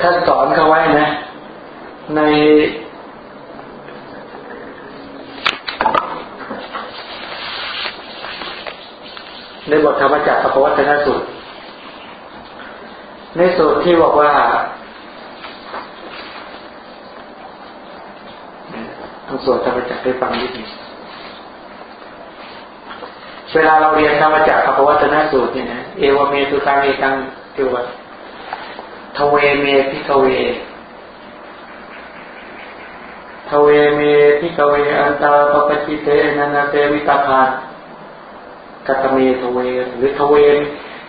ท่านสอนเขาไว้นะ ในในบทธรรมจักรกับพวัตนสูตร ในสูตรที่บอกว่า ต้องสวดธรรมจักรให้ฟังนิดนึงเวลาเราเรียนธรรมจักรพระวัตนสูตรเนี่ยนะเอวเมตุคังเอตังคือว่า ทเวเม ภิกขเวทเวเม ภิกขเวอันตาปัพพชิเตนะ นะ เสวิตัพพา กตเมทเวหรือทเว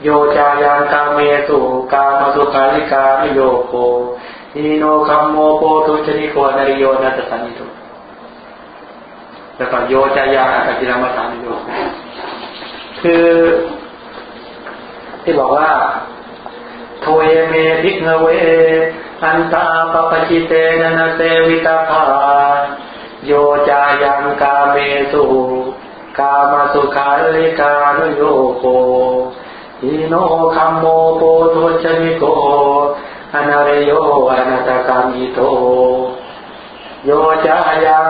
โยจายัง กาเมสุกามสุขัลลิกานุโยโค หีโนคัมโมโปถุชชนิโก อนริโย อนัตถสัญหิโตแล้วก็โยจายัง อัตตกิลมถานุโยคือที่บอกว่า ทเวเม ภิกขเว อันตาปัพพชิเตนะ นะ เสวิตัพพาโยจายังกาเมสุกามสุขัลลิกานุโยโค หีโนคัมโมโปถุชชนิโกอนริโยอนัตถสัญหิโตโยจายัง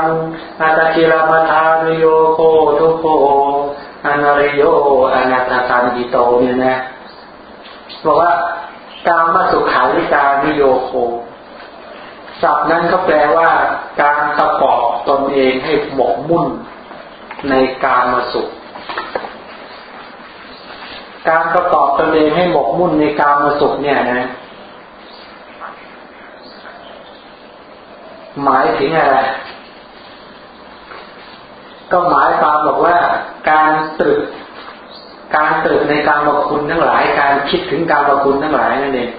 อาตกิรามทานุโยโกทุโกอนาริโยอนาตการกิโตเนี่ยนะบอกว่า กามาสุขาริการนิโยโคศัพท์นั้นก็แปลว่าการประกอบตนเองให้หมกมุ่นในการมาสุข การประกอบตนเองให้หมกมุ่นในการมาสุขเนี่ยนะ หมายถึงอะไร ก็หมายความบอกว่า การตรึก การตรึกในการมาคุณทั้งหลาย การคิดถึงการมาคุณทั้งหลายนั่นเอง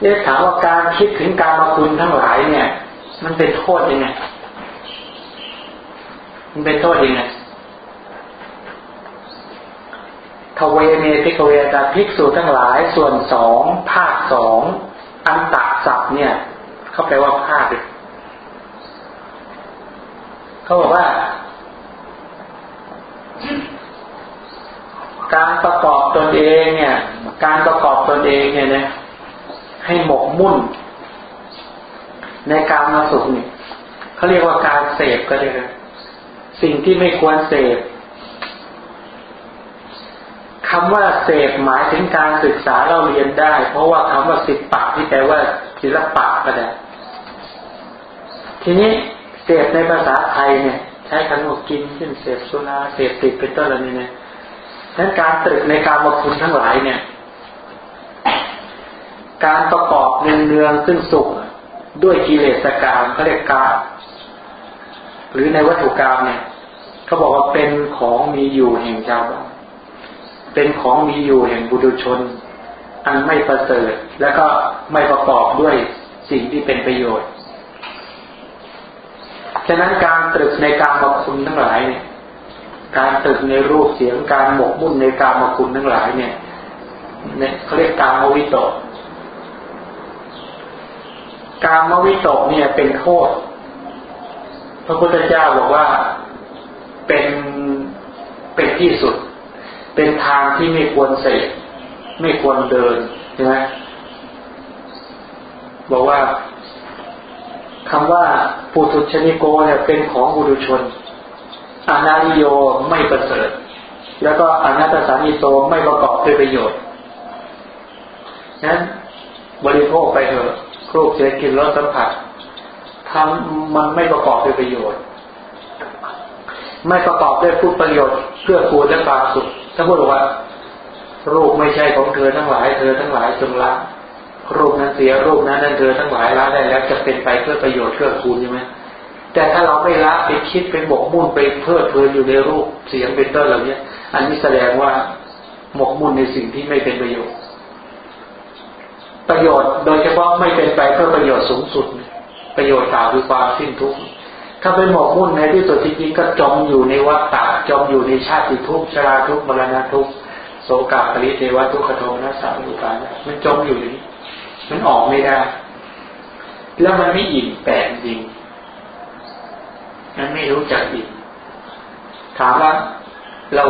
เรียกถามว่าการคิดถึงการมาคุณทั้งหลายเนี่ย มันเป็นโทษยังไงมันเป็นโทษยังไงทเวเมพิกเวตาภิกษุทั้งหลายส่วนสองภาคสองอันตักศัพท์เนี่ย เขาแปลว่าภาคเขาบอกว่า การประกอบตนเองเนี่ย การประกอบตนเองเนี่ยนะให้หมกมุ่น ในการมาสุขเนี่ยเขาเรียกว่าการเสพก็ได้นะสิ่งที่ไม่ควรเสพคำว่าเสพหมายถึงการศึกษาเราเรียนได้ เพราะว่าคำว่าศิลปะที่แปลว่าศิลปะก็ได้ทีนี้เสพในภาษาไทยเนี่ย ใช้คำว่ากินเช่นเสพสุราเสพติดเป็นต้นอะไรเนี่ย นั้นการตรึกในการมาคุณทั้งหลายเนี่ย การประกอบเนืองเนืองซึ่งสุขด้วยกิเลสกรรมเขาเรียกกามหรือในวัตถุกรรมเนี่ยเขาบอกว่าเป็นของมีอยู่แห่งชาวบ้านเป็นของมีอยู่แห่งบุรุชน อันไม่ประเสริฐแล้วก็ไม่ประกอบด้วยสิ่งที่เป็นประโยชน์ ฉะนั้นการตรึกในการมาคุณทั้งหลายเนี่ย การตึกในรูปเสียงการหมกมุ่นในการมาคุณทั้งหลายเนี่ยเนี่ยเขาเรียกการมวิตกการมวิตกเนี่ยเป็นโทษ พระพุทธเจ้าบอกว่าเป็นเป็นที่สุด เป็นทางที่ไม่ควรเสพไม่ควรเดินใช่ไหมบอกว่าคำว่าปุถุชนิโกเนี่ยเป็นของบุรุชน อนาลิโยไม่ประเสริฐ แล้วก็อนัตสานิโตไม่ประกอบด้วยประโยชน์นั้นบริโภคไปเถอะรูปเสียกินรสสัมผัสทำมันไม่ประกอบด้วยประโยชน์ ไม่ประกอบด้วยพูดประโยชน์เพื่อคูและความสุขถ้าพูดว่า รูปไม่ใช่ของเธอทั้งหลายเธอทั้งหลายจงละรูปนั้นเสียรูปนั้นนั้นเธอทั้งหลายละได้แล้วจะเป็นไปเพื่อประโยชน์เพื่อคูณใช่ไหม แต่ถ้าเราไม่ละไปคิดไปหมกมุ่นไปเพื่อเพลินอยู่ในรูปเสียงเป็นต้นเหล่านี้อันนี้แสดงว่าหมกมุ่นในสิ่งที่ไม่เป็นประโยชน์ ประโยชน์โดยเฉพาะไม่เป็นไปเพื่อประโยชน์สูงสุด ประโยชน์กล่าคือความสิ้นทุกข์ถ้าเป็นหมกมุ่นในที่สุดจริงๆก็จมอยู่ในวัฏฏะจมอยู่ในชาติทุกข์ชราทุกข์มรณะทุกข์โศกาปริเทวทุกขโทมนัสสารุปามันจมอยู่อย่างนี้มันออกไม่ได้ แล้วมันไม่อิ่มแปลกจริง มันไม่รู้จักอิ่มถามว่าเรา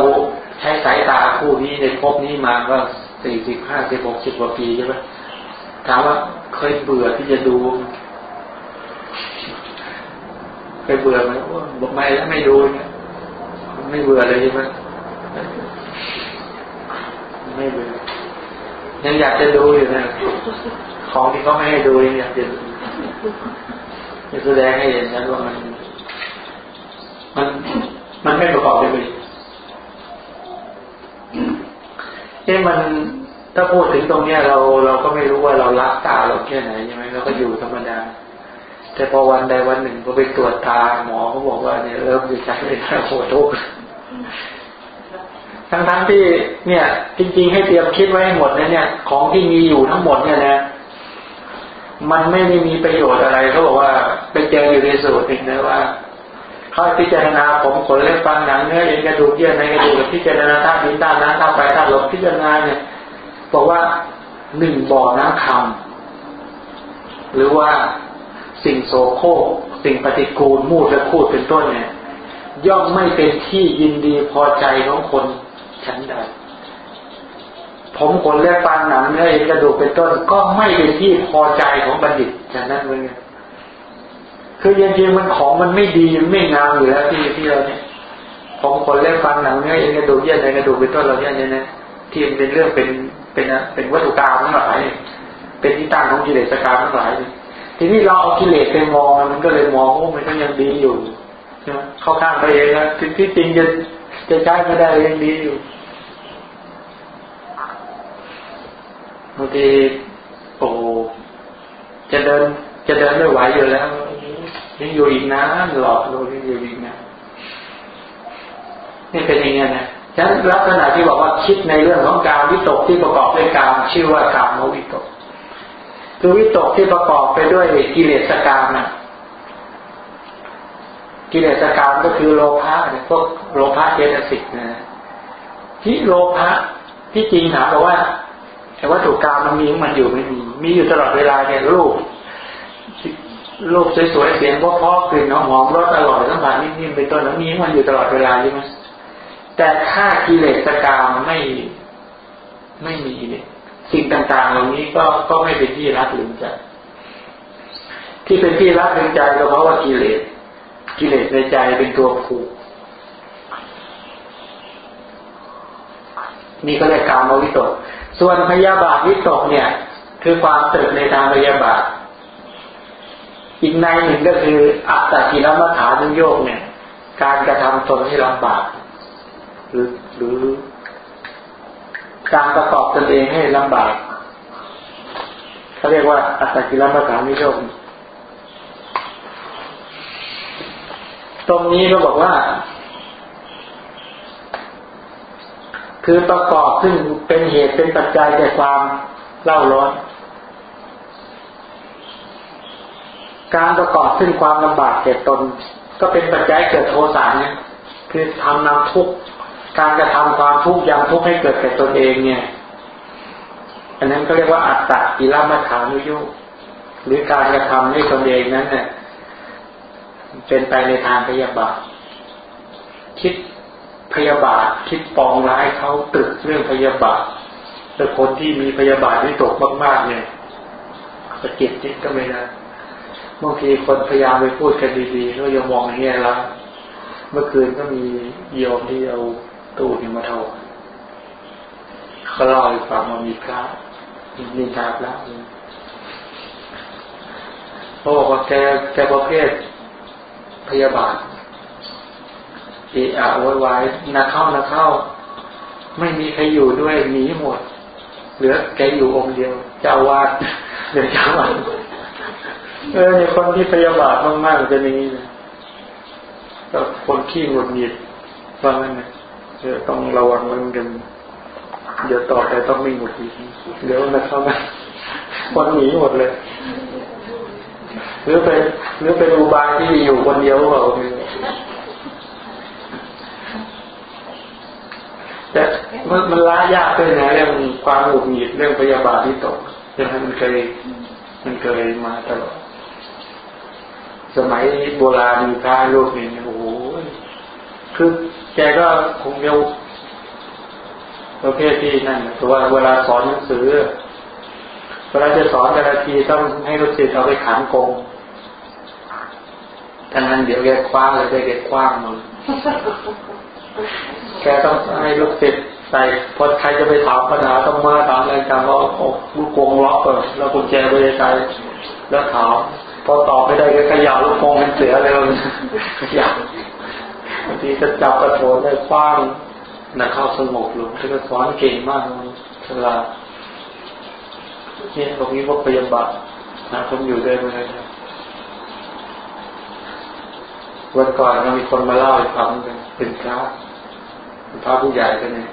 ใช้สายตาคู่นี้ในภพนี้มาก็สี่สิบห้าสิบหกสิบกว่าปีใช่ไหมถามว่าเคยเบื่อที่จะดู เคยเบื่อไหมบอกไม่แล้วไม่ดูเนี่ยไม่เบื่อเลยใช่ไหมไม่เบื่อยังอยากจะดูอยู่นะของที่เขาไม่ให้ดูยังอยากจะจะแสดงให้เห็นนะว่ามัน มันมันไม่ประกอบด้วยเอ๊ะมันถ้าพูดถึงตรงเนี้ยเราเราก็ไม่รู้ว่าเรารักตาเราแค่ไหนใช่ไหมเราก็อยู่ธรรมดา แต่พอวันใดวันหนึ่งก็ไปตรวจตาหมอเขาบอกว่าเนี่ยเริ่มจะใช้ไม่ได้โหทุกทั้งทั้งที่เนี่ย จริง ๆ ให้เตรียมคิดไว้ให้หมดนะเนี่ย ของที่มีอยู่ทั้งหมดเนี่ยนะ มันไม่ได้มีประโยชน์อะไรเขาบอกว่าไปเจออยู่ในสูตรเองนะว่า เขาพิจารณาผมขนเล็บฟันหนังเนื้อเอ็นกระดูกเยื่อในกระดูกพิจารณาธาตุดินธาตุน้ำธาตุไฟธาตุลมพิจารณาเนี่ยบอกว่าหนึ่งบ่อน้ำคำหรือว่าสิ่งโสโครกสิ่งปฏิกูลมูดและคูดเป็นต้นเนี่ย ย่อมไม่เป็นที่ยินดีพอใจของคนชั้นใดผมขนเล็บฟันหนังเนื้อเอ็นกระดูกเป็นต้น ก็ไม่เป็นที่พอใจของบัณฑิตฉะนั้นเอง คือจริงๆมันของมันไม่ดีมันไม่งามอยู่แล้วที่ที่เราเนี่ยผมขนเล็บฟันหนังเนื้อเอ็นกระดูกเยื่อในกระดูกเป็นต้นเราเนี่ยเนี่ยที่เป็นเรื่องเป็นเป็นเป็นวัตถุกรรมทั้งหลายเป็นที่ตั้งของกิเลสกรรมทั้งหลายทีนี้เราเอากิเลสไปมองมันก็เลยมองว่ามันก็ยังดีอยู่เข้าข้างไปเองนะที่ที่จริงจะจะใช้ไม่ได้ยังดีอยู่บางทีโอ้จะเดินจะเดินไม่ไหวอยู่แล้ว ยังอยู่อีกนานหลอกดูยังอยู่อีกนานนี่เป็นอย่างนี้นะฉะนั้นลักษณะที่บอกว่าคิดในเรื่องของการวิตกที่ประกอบด้วยการชื่อว่าการมวิตก คือวิตกที่ประกอบไปด้วยกิเลสกรรมนะกิเลสกรรมก็คือโลภะเนี่ยพวกโลภะเจตสิกนะที่โลภะที่จริงถามบอกว่าแต่ว่าถูกกรรมมันมีมันอยู่ไม่มี มีอยู่ตลอดเวลาเนี่ยรูป รูปสวยๆ เสียงเพราะๆกลิ่นหอมรสอร่อยสัมผัสนิ่มๆเป็นต้นแล้วมีมันอยู่ตลอดเวลาใช่ไหมแต่ถ้ากิเลสกรรมไม่ไม่มีเนี่ยสิ่งต่างๆเหล่านี้ก็ก็ไม่เป็นที่รักหรือใจที่เป็นที่รักหรือใจก็เพราะว่ากิเลสกิเลสในใจเป็นตัวผูกนี่ก็เรียกกามวิตก ส่วนพยาบาทวิตกเนี่ย คือความตึกในทางพยาบาท อีกในหนึ่งก็คืออัตตกิรมัฐานุโยกเนี่ย การกระทำตนให้ลำบาก หรือหรือการประกอบตนเองให้ลำบากเขาเรียกว่าอัตกิลมัฐานิโยมตรงนี้ก็บอกว่า คือประกอบซึ่งเป็นเหตุเป็นปัจจัยแก่ความเล่าร้อน การประกอบซึ่งความลำบากแก่ตน ก็เป็นปัจจัยเกิดโทสะเนี่ยคือทำนำทุกการกระทำความทุกข์ยังทุกข์ให้เกิดแก่ตนเองเนี่ย อันนั้นก็เรียกว่าอัตตะกิลมัฐานุยุ หรือการกระทำให้ตนเองนั้นเนี่ยเป็นไปในทางพยาบาท คิดพยาบาทคิดปองร้ายเขาตึกเรื่องพยาบาทแต่คนที่มีพยาบาทที่ตกมากๆเนี่ยเสะกิดนิดก็ไม่ได้ บางทีคนพยายามไปพูดกันดีๆก็ยังมองอย่างนี้ละเมื่อคืนก็มีโยมที่เอาตู้นี่มาถวายเขาเล่าให้ฟังว่ามีพระนินทาพระเขาบอกว่าแกแกประเภทพยาบาทเอะอะววายนาเข้านาเข้า ไม่มีใครอยู่ด้วยหนีหมด เหลือแกอยู่องค์เดียว เจ้าวาดเหลือเจ้าวาด เออในคนที่พยาบาทมากๆจะนี้นะก็คนขี้หงุดหงิดว่างั้นนะเออต้องระวังมันกันเดี๋ยวต่อไปต้องไม่หงุดหงิดเดี๋ยวนะเข้ามาคนหนีหมดเลย หรือไปหรือไปดูบายที่อยู่คนเดียวเปล่าแต่มันมันล้ายากด้วยนะเรื่องความหงุดหงิดเรื่องพยาบาทที่ตกเรื่องมันเคยมันเคยมาตลอด สมัยโบราณมีพระรูปหนึ่งโอ้โหคือแกก็คงเยาประเภทที่นั่นแต่ว่าเวลาสอนหนังสือเวลาจะสอนแต่ละทีต้องให้ลูกศิษย์เอาไปขันกงทั้งนั้นเดี๋ยวแกคว้าเลยได้แกคว้างมันแกต้องให้ลูกศิษย์ใส่พอใครจะไปถามปัญหาต้องมาถามอะไรกันว่าโอ้ลูกกงล็อกเลยแล้วกุญแจไปใส่แล้วถาม พอตอบไม่ได้ก็ขยับลูกโป่งเป็นเสือเลยขยับบางทีก็จับกระโถนได้คว้างนะเข้าสงบลงที่ก็สอนเก่งมากเลยฉลาดเนี่ยตรงนี้ว่าพยาบาทนะผมอยู่ได้ไหมวันก่อนมีคนมาเล่าให้ฟังเป็นพระเป็นพระผู้ใหญ่กันเนี่ย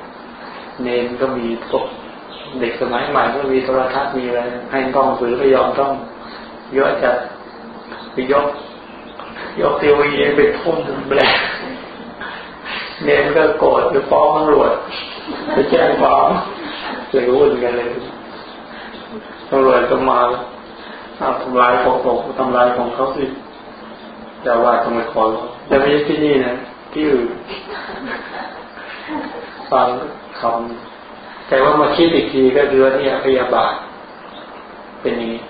เนนก็มีพวกเด็กสมัยใหม่ก็มีโทรทัศน์มีอะไรให้กล้องสือไปยอมต้องเยอะจัด ไปยก ยกทีวีไปทุ่มแบลเนียนก็โกรธไปฟ้องตำรวจไปแจ้งความเลยวุ่นกันเลยตำรวจก็มาทำลายของผมทำลายของเขาสิจะว่าทำไมขอแต่ไม่ใช่ที่นี่นะที่อื่นฟังคำแต่ว่ามาคิดอีกทีก็คือว่านี่พยาบาทเป็นอย่างนี้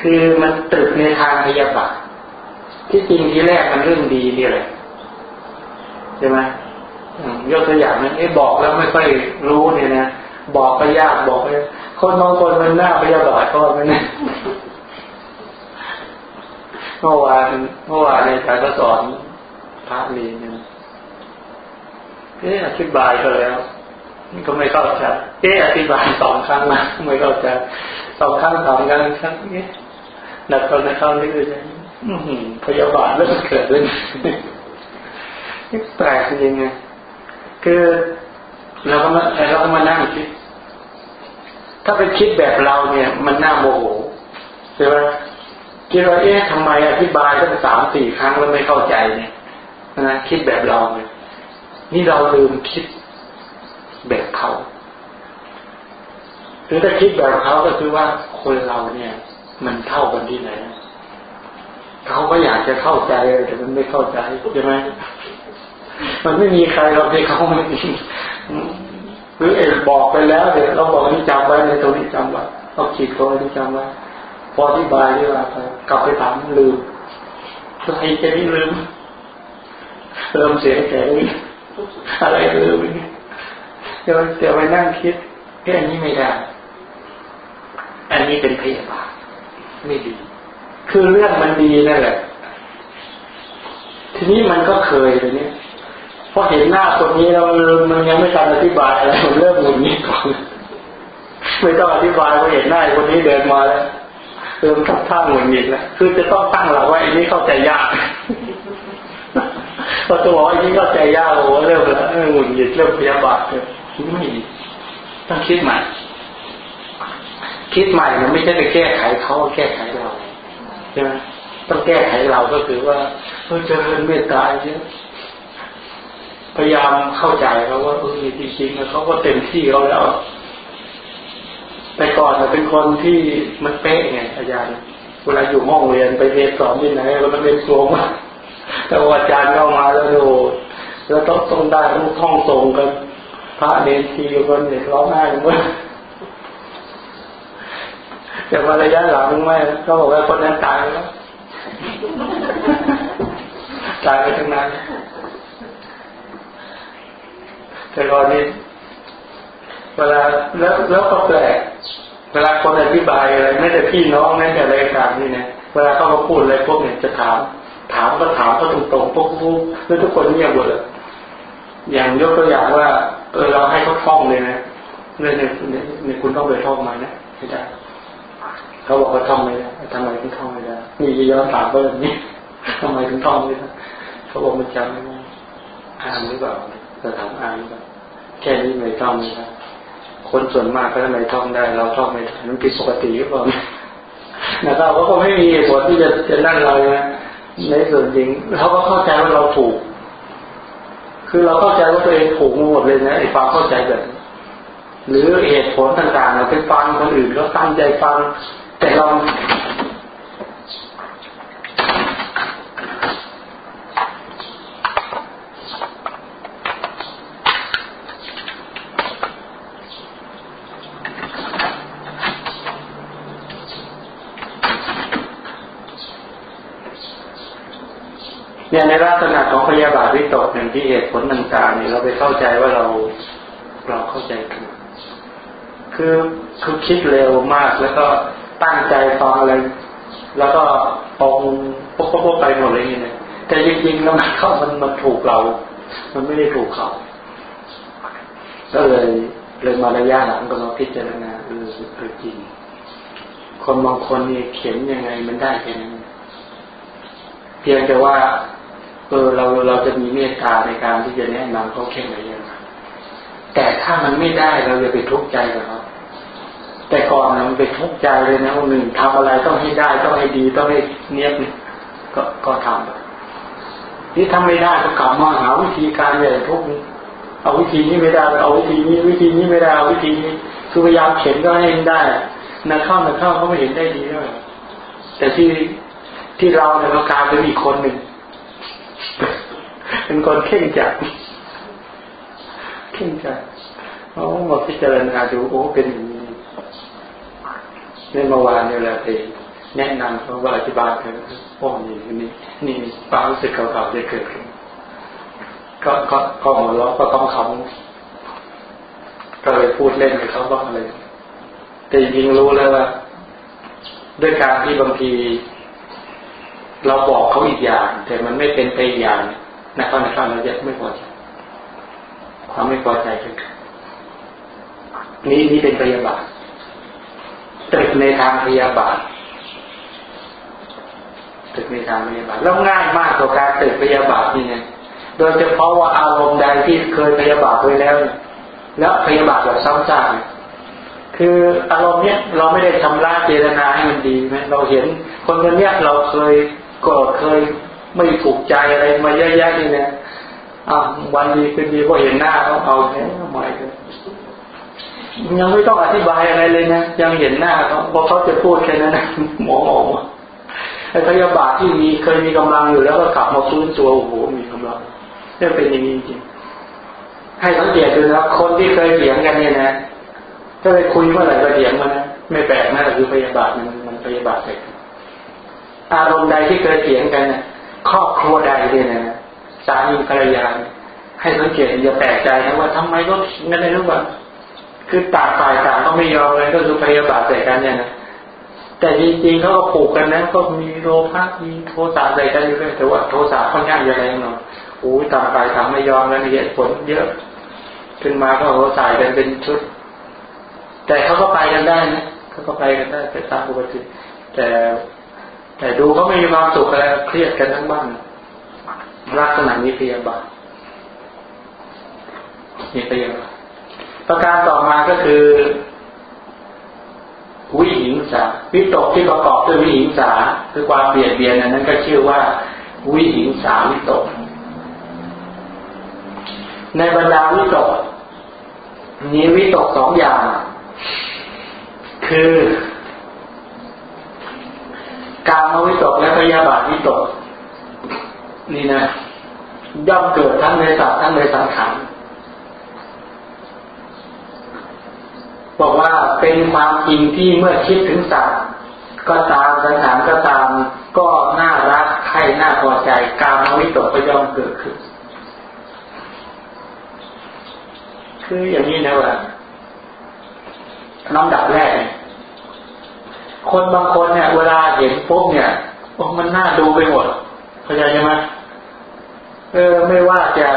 คือมันตึกในทางพยาบาทที่จริงที่แรกมันเรื่องดีนี่แหละใช่ไหมยกตัวอย่างนั้นไอ้บอกแล้วไม่ค่อยรู้เนี่ยนะบอกก็ยากบอกเลยคนบางคนมันหน้าพยาบาทก็ไม่เนี่ยเมื่อวานเมื่อวานในการสอนพระลีเนี่ยเอ๊ะอธิบายก็แล้วก็ไม่เข้าใจเอ๊ะอธิบายสองครั้งนะไม่เข้าใจสองครั้งสองครั้งครั้งนี้ นักตอนนักเข้านี่คือพยาบาทเริ่มเกิดขึ้นแปลกจริงไงคือเราก็มาเราก็มานั่งคิดถ้าไปคิดแบบเราเนี่ย มันน่าโมโหใช่ไหมคิดว่าเอ๊ะทำไมอธิบายตั้งสามสี่ครั้งแล้วไม่เข้าใจเนี่ยนะคิดแบบเราเนี่ยนี่เราลืมคิดแบบเขาหรือถ้าคิดแบบเขาก็คือว่าคนเราเนี่ย มันเท่ากันที่ไหน เขาก็อยากจะเข้าใจแต่มันไม่เข้าใจใช่ไหมมันไม่มีใครเราที่เขาไม่หรือเอกบอกไปแล้วเดี๋ยวเราบอกนี่จำไว้ในตรงนี้จำไว้เอาขีดตัวนี้จำไว้พอที่บายที่ว่าไปกลับไปถามลืมใครจะนี่ลืมเริ่มเสียแก่อะไรลืมเดี๋ยวเดี๋ยวไปนั่งคิดแค่นี้ไม่ได้ อันนี้เป็นพยาบาท ไม่ดี คือเรื่องมันดีนั่นแหละ ทีนี้มันก็เคยเลยเนี่ยพอเห็นหน้าคนนี้แล้วมันยังไม่ทันอธิบายอะไรมันเริ่มหงุดหงิดก่อนไม่ต้องอธิบายพอเห็นหน้าคนนี้เดินมาแล้วเริ่มทับท่าหงุดหงิดแล้วคือจะต้องตั้งหลักว่าอันนี้เข้าใจยากพอจะบอกอันนี้เข้าใจยากโอ้เริ่มแล้วหงุดหงิดเริ่มพยาบาทเลยไม่ต้องคิดใหม่ คิดใหม่มันไม่ใช่ไปแก้ไขเขาแก้ไขเราใช่ไหมต้องแก้ไขเราก็คือว่าเออเจริญเมตตาเยอะพยายามเข้าใจเขาว่าเออจริงๆเขาก็เต็มที่เขาแล้ว แต่ก่อนเป็นคนที่มันเป๊ะไงอาจารย์เวลาอยู่ห้องเรียนไปเรียนสอนที่ไหนมันเป็นตัวมากแต่ว่าอาจารย์เข้ามาแล้วดูแล้วต้องต้องได้ต้องท่องส่งกัน พระเนรทีกันเนี่ยร้องไห้หมด แต่ว่าระยะหลังไม่เขาบอกว่าคนนั้นตายแล้วตายไปทั้งนั้นแต่ตอนนี้เวลาแล้วแล้วก็แปลกเวลาคนอธิบายอะไรไม่แต่พี่น้องแม้แต่รายการนี่นะเวลาเขามาพูดอะไรพวกเนี่ยจะถาม ถามก็ถามก็ตรงๆพวกพวกแล้วทุกคนเงียบหมดเลยอย่างยกตัวอย่างว่า เออเราให้เขาท่องเลยนะเนี่ยเนี่ยเนี่ยคุณต้องไปท่องมานะไม่ได้ เขาบอกว่าท่องไม่ได้ทำไมถึงท่องไม่ได้มีย้อนถามเพิ่มนี้ทำไมถึงท่องไม่ได้เขาบอกมันจำไม่ได้อ่านหรือเปล่าจะถามอ่านหรือเปล่าแค่นี้ไม่ท่องไม่ได้คนส่วนมากก็ทำไมท่องได้ เราท่องไม่ได้มันผิดปกติหรือเปล่านะครับเขาก็ไม่มีผลที่จะจะนั่นเรานะในส่วนจริงเขาก็เข้าใจว่าเราถูก คือเราเข้าใจว่าตัวเองถูกหมดเลยนะไอ้ความเข้าใจแบบหรือเหตุผลต่างๆเราไปฟังคนอื่นก็ตั้งใจฟัง แต่เราเนี่ยในลักษณะของพยาบาทวิตกหนึ่งที่เหตุผลต่างๆเนี่ยเราไปเข้าใจว่าเราเราเข้าใจคือคือคิดเร็วมากแล้วก็ ตั้งใจฟังอะไร แล้วก็ตรงปุ๊บปุ๊บไปหมดเลยนี่นะแต่จริงๆแล้วมันเข้ามันมันถูกเรา มันไม่ได้ถูกเขา ก็เลยเลยมาระยะหลังก็มาพิจารณาเออเออจริง คนบางคนนี่เขียนยังไงมันได้แค่นั้นเพียงแต่ว่า เออเราเราจะมีเมตตาในการที่จะแนะนำเขาเข้มไหนยังไงแต่ถ้ามันไม่ได้เราจะไปทุกข์ใจกับเขา แต่ก่อนมันไปทุกข์ใจเลยนะว่าหนึ่งทำอะไรต้องให้ได้ต้องให้ดีต้องให้เนี้ยบก็ก็ทำนี่ทำไม่ได้ก็กลับมาหาวิธีการอย่ทุกเอาวิธีนี้ไม่ได้เอาวิธีนี้ วิธีนี้ไม่ได้เอาวิธีนี้คือพยายามเข็นก็ให้ได้นักเข้านักเข้าเขาไม่เห็นได้ดีเลยแต่ที่ที่เราเนี่ยเรากลายเป็นอีกคนหนึ่งเป็นคนเข่งจัดเข่งจัดโอ้มาพิจารณาดูโอ้เป็นอย่างนี้ใน เมื่อวานเนี่ยแหละเองแนะนำเขาว่าอธิบายเธอโอ้นี่นี่นี่ความรู้สึกเก่าๆจะเกิดขึ้นก็ก็ก็หัวเราะก็ต้องเขาก็เลยพูดเล่นกับเขาบ้างเลย แต่จริงรู้แล้วว่า ด้วยการที่บางที เราบอกเขาอีกอย่าง แต่มันไม่เป็นไปอย่างนะครับนะครับเราจะไม่พอใจความไม่พอใจเกิดนี้นี่เป็นพยาบาท ตึกในทางพยาบาทตึกในทางพยาบาทแล้วง่ายมากต่อการตึกพยาบาทนี่ไงโดยเฉพาะว่าอารมณ์ใดที่เคยพยาบาทไว้แล้ว แล้วพยาบาทแบบซ้ำซากคืออารมณ์เนี้ยเราไม่ได้ชำระเจตนาให้มันดีไหมเราเห็นคนคนเนี้ยเราเคยโกรธเคยไม่ถูกใจอะไรมาเยอะแยะนี่นะอะวันดีคืนดีก็เห็นหน้าเขาเอาแค่ใหม่เลย ยังไม่ต้องอธิบายอะไรเลยนะ ยังเห็นหน้าเขาพอเขาจะพูดแค่นั้นนะหมอออไอ้พยาบาทที่มีเคยมีกำลังอยู่แล้วก็กลับมาฟื้นตัวโอ้โหมีกำลังนี่เป็นอย่างนี้จริงให้สังเกตดูนะคนที่เคยเถียงกันเนี่ยนะถ้าไปคุยเมื่อไหร่ก็เถียงมันะไม่แปลกนะคือพยาบาทมันมันพยาบาทเสร็จอารมณ์ใดที่เคยเถียงกันนะครอบครัวใดเนี่ยนะสามีภรรยาให้สังเกตอย่าแปลกใจนะว่าทำไมก็เถียงกันในรู้ว่า คือต่างฝ่ายต่างก็ไม่ยอมเลยก็คือพยาบาทใส่กันเนี่ยนะแต่จริงๆเขาก็ผูกกันนะก็มีโลภะมีโทสะใส่กันอยู่เลยแต่ว่าโทสะค่อนข้างจะแรงหน่อยโอ้ต่างฝ่ายต่างไม่ยอมกันเหตุผลเยอะ ขึ้นมาก็โหใส่กันเป็นชุด แต่เขาก็ไปกันได้นะเขาก็ไปกันได้ไปตามปกติแต่แต่ดูเขาไม่มีความสุขอะไรเครียดกันทั้งบ้านลักษณะนี้พยาบาทมีพยาบาท ประการต่อมาก็คือ วิหิงสาวิตกที่ประกอบด้วยวิหิงสาคือความเบียดเบียนนั้นก็ชื่อว่า วิหิงสาวิตก ในบรรดาวิตกนี้วิตกสองอย่าง คือการมวิตกและพยาบาทวิตก นี่นะ ย่อมเกิดทั้งในสัตว์ทั้งในสังขาร บอกว่าเป็นความจริงที่เมื่อคิดถึงสัตว์ก็ตามสังขารก็ตามก็น่ารักใครน่าพอใจการมวิตกก็ย่อมเกิดขึ้น คืออย่างนี้นะว่าน้ำดับแรก คนบางคนเนี่ย เวลาเห็นปุ๊บเนี่ยมันน่าดูไปหมดเข้าใจไหมเออไม่ว่าจะ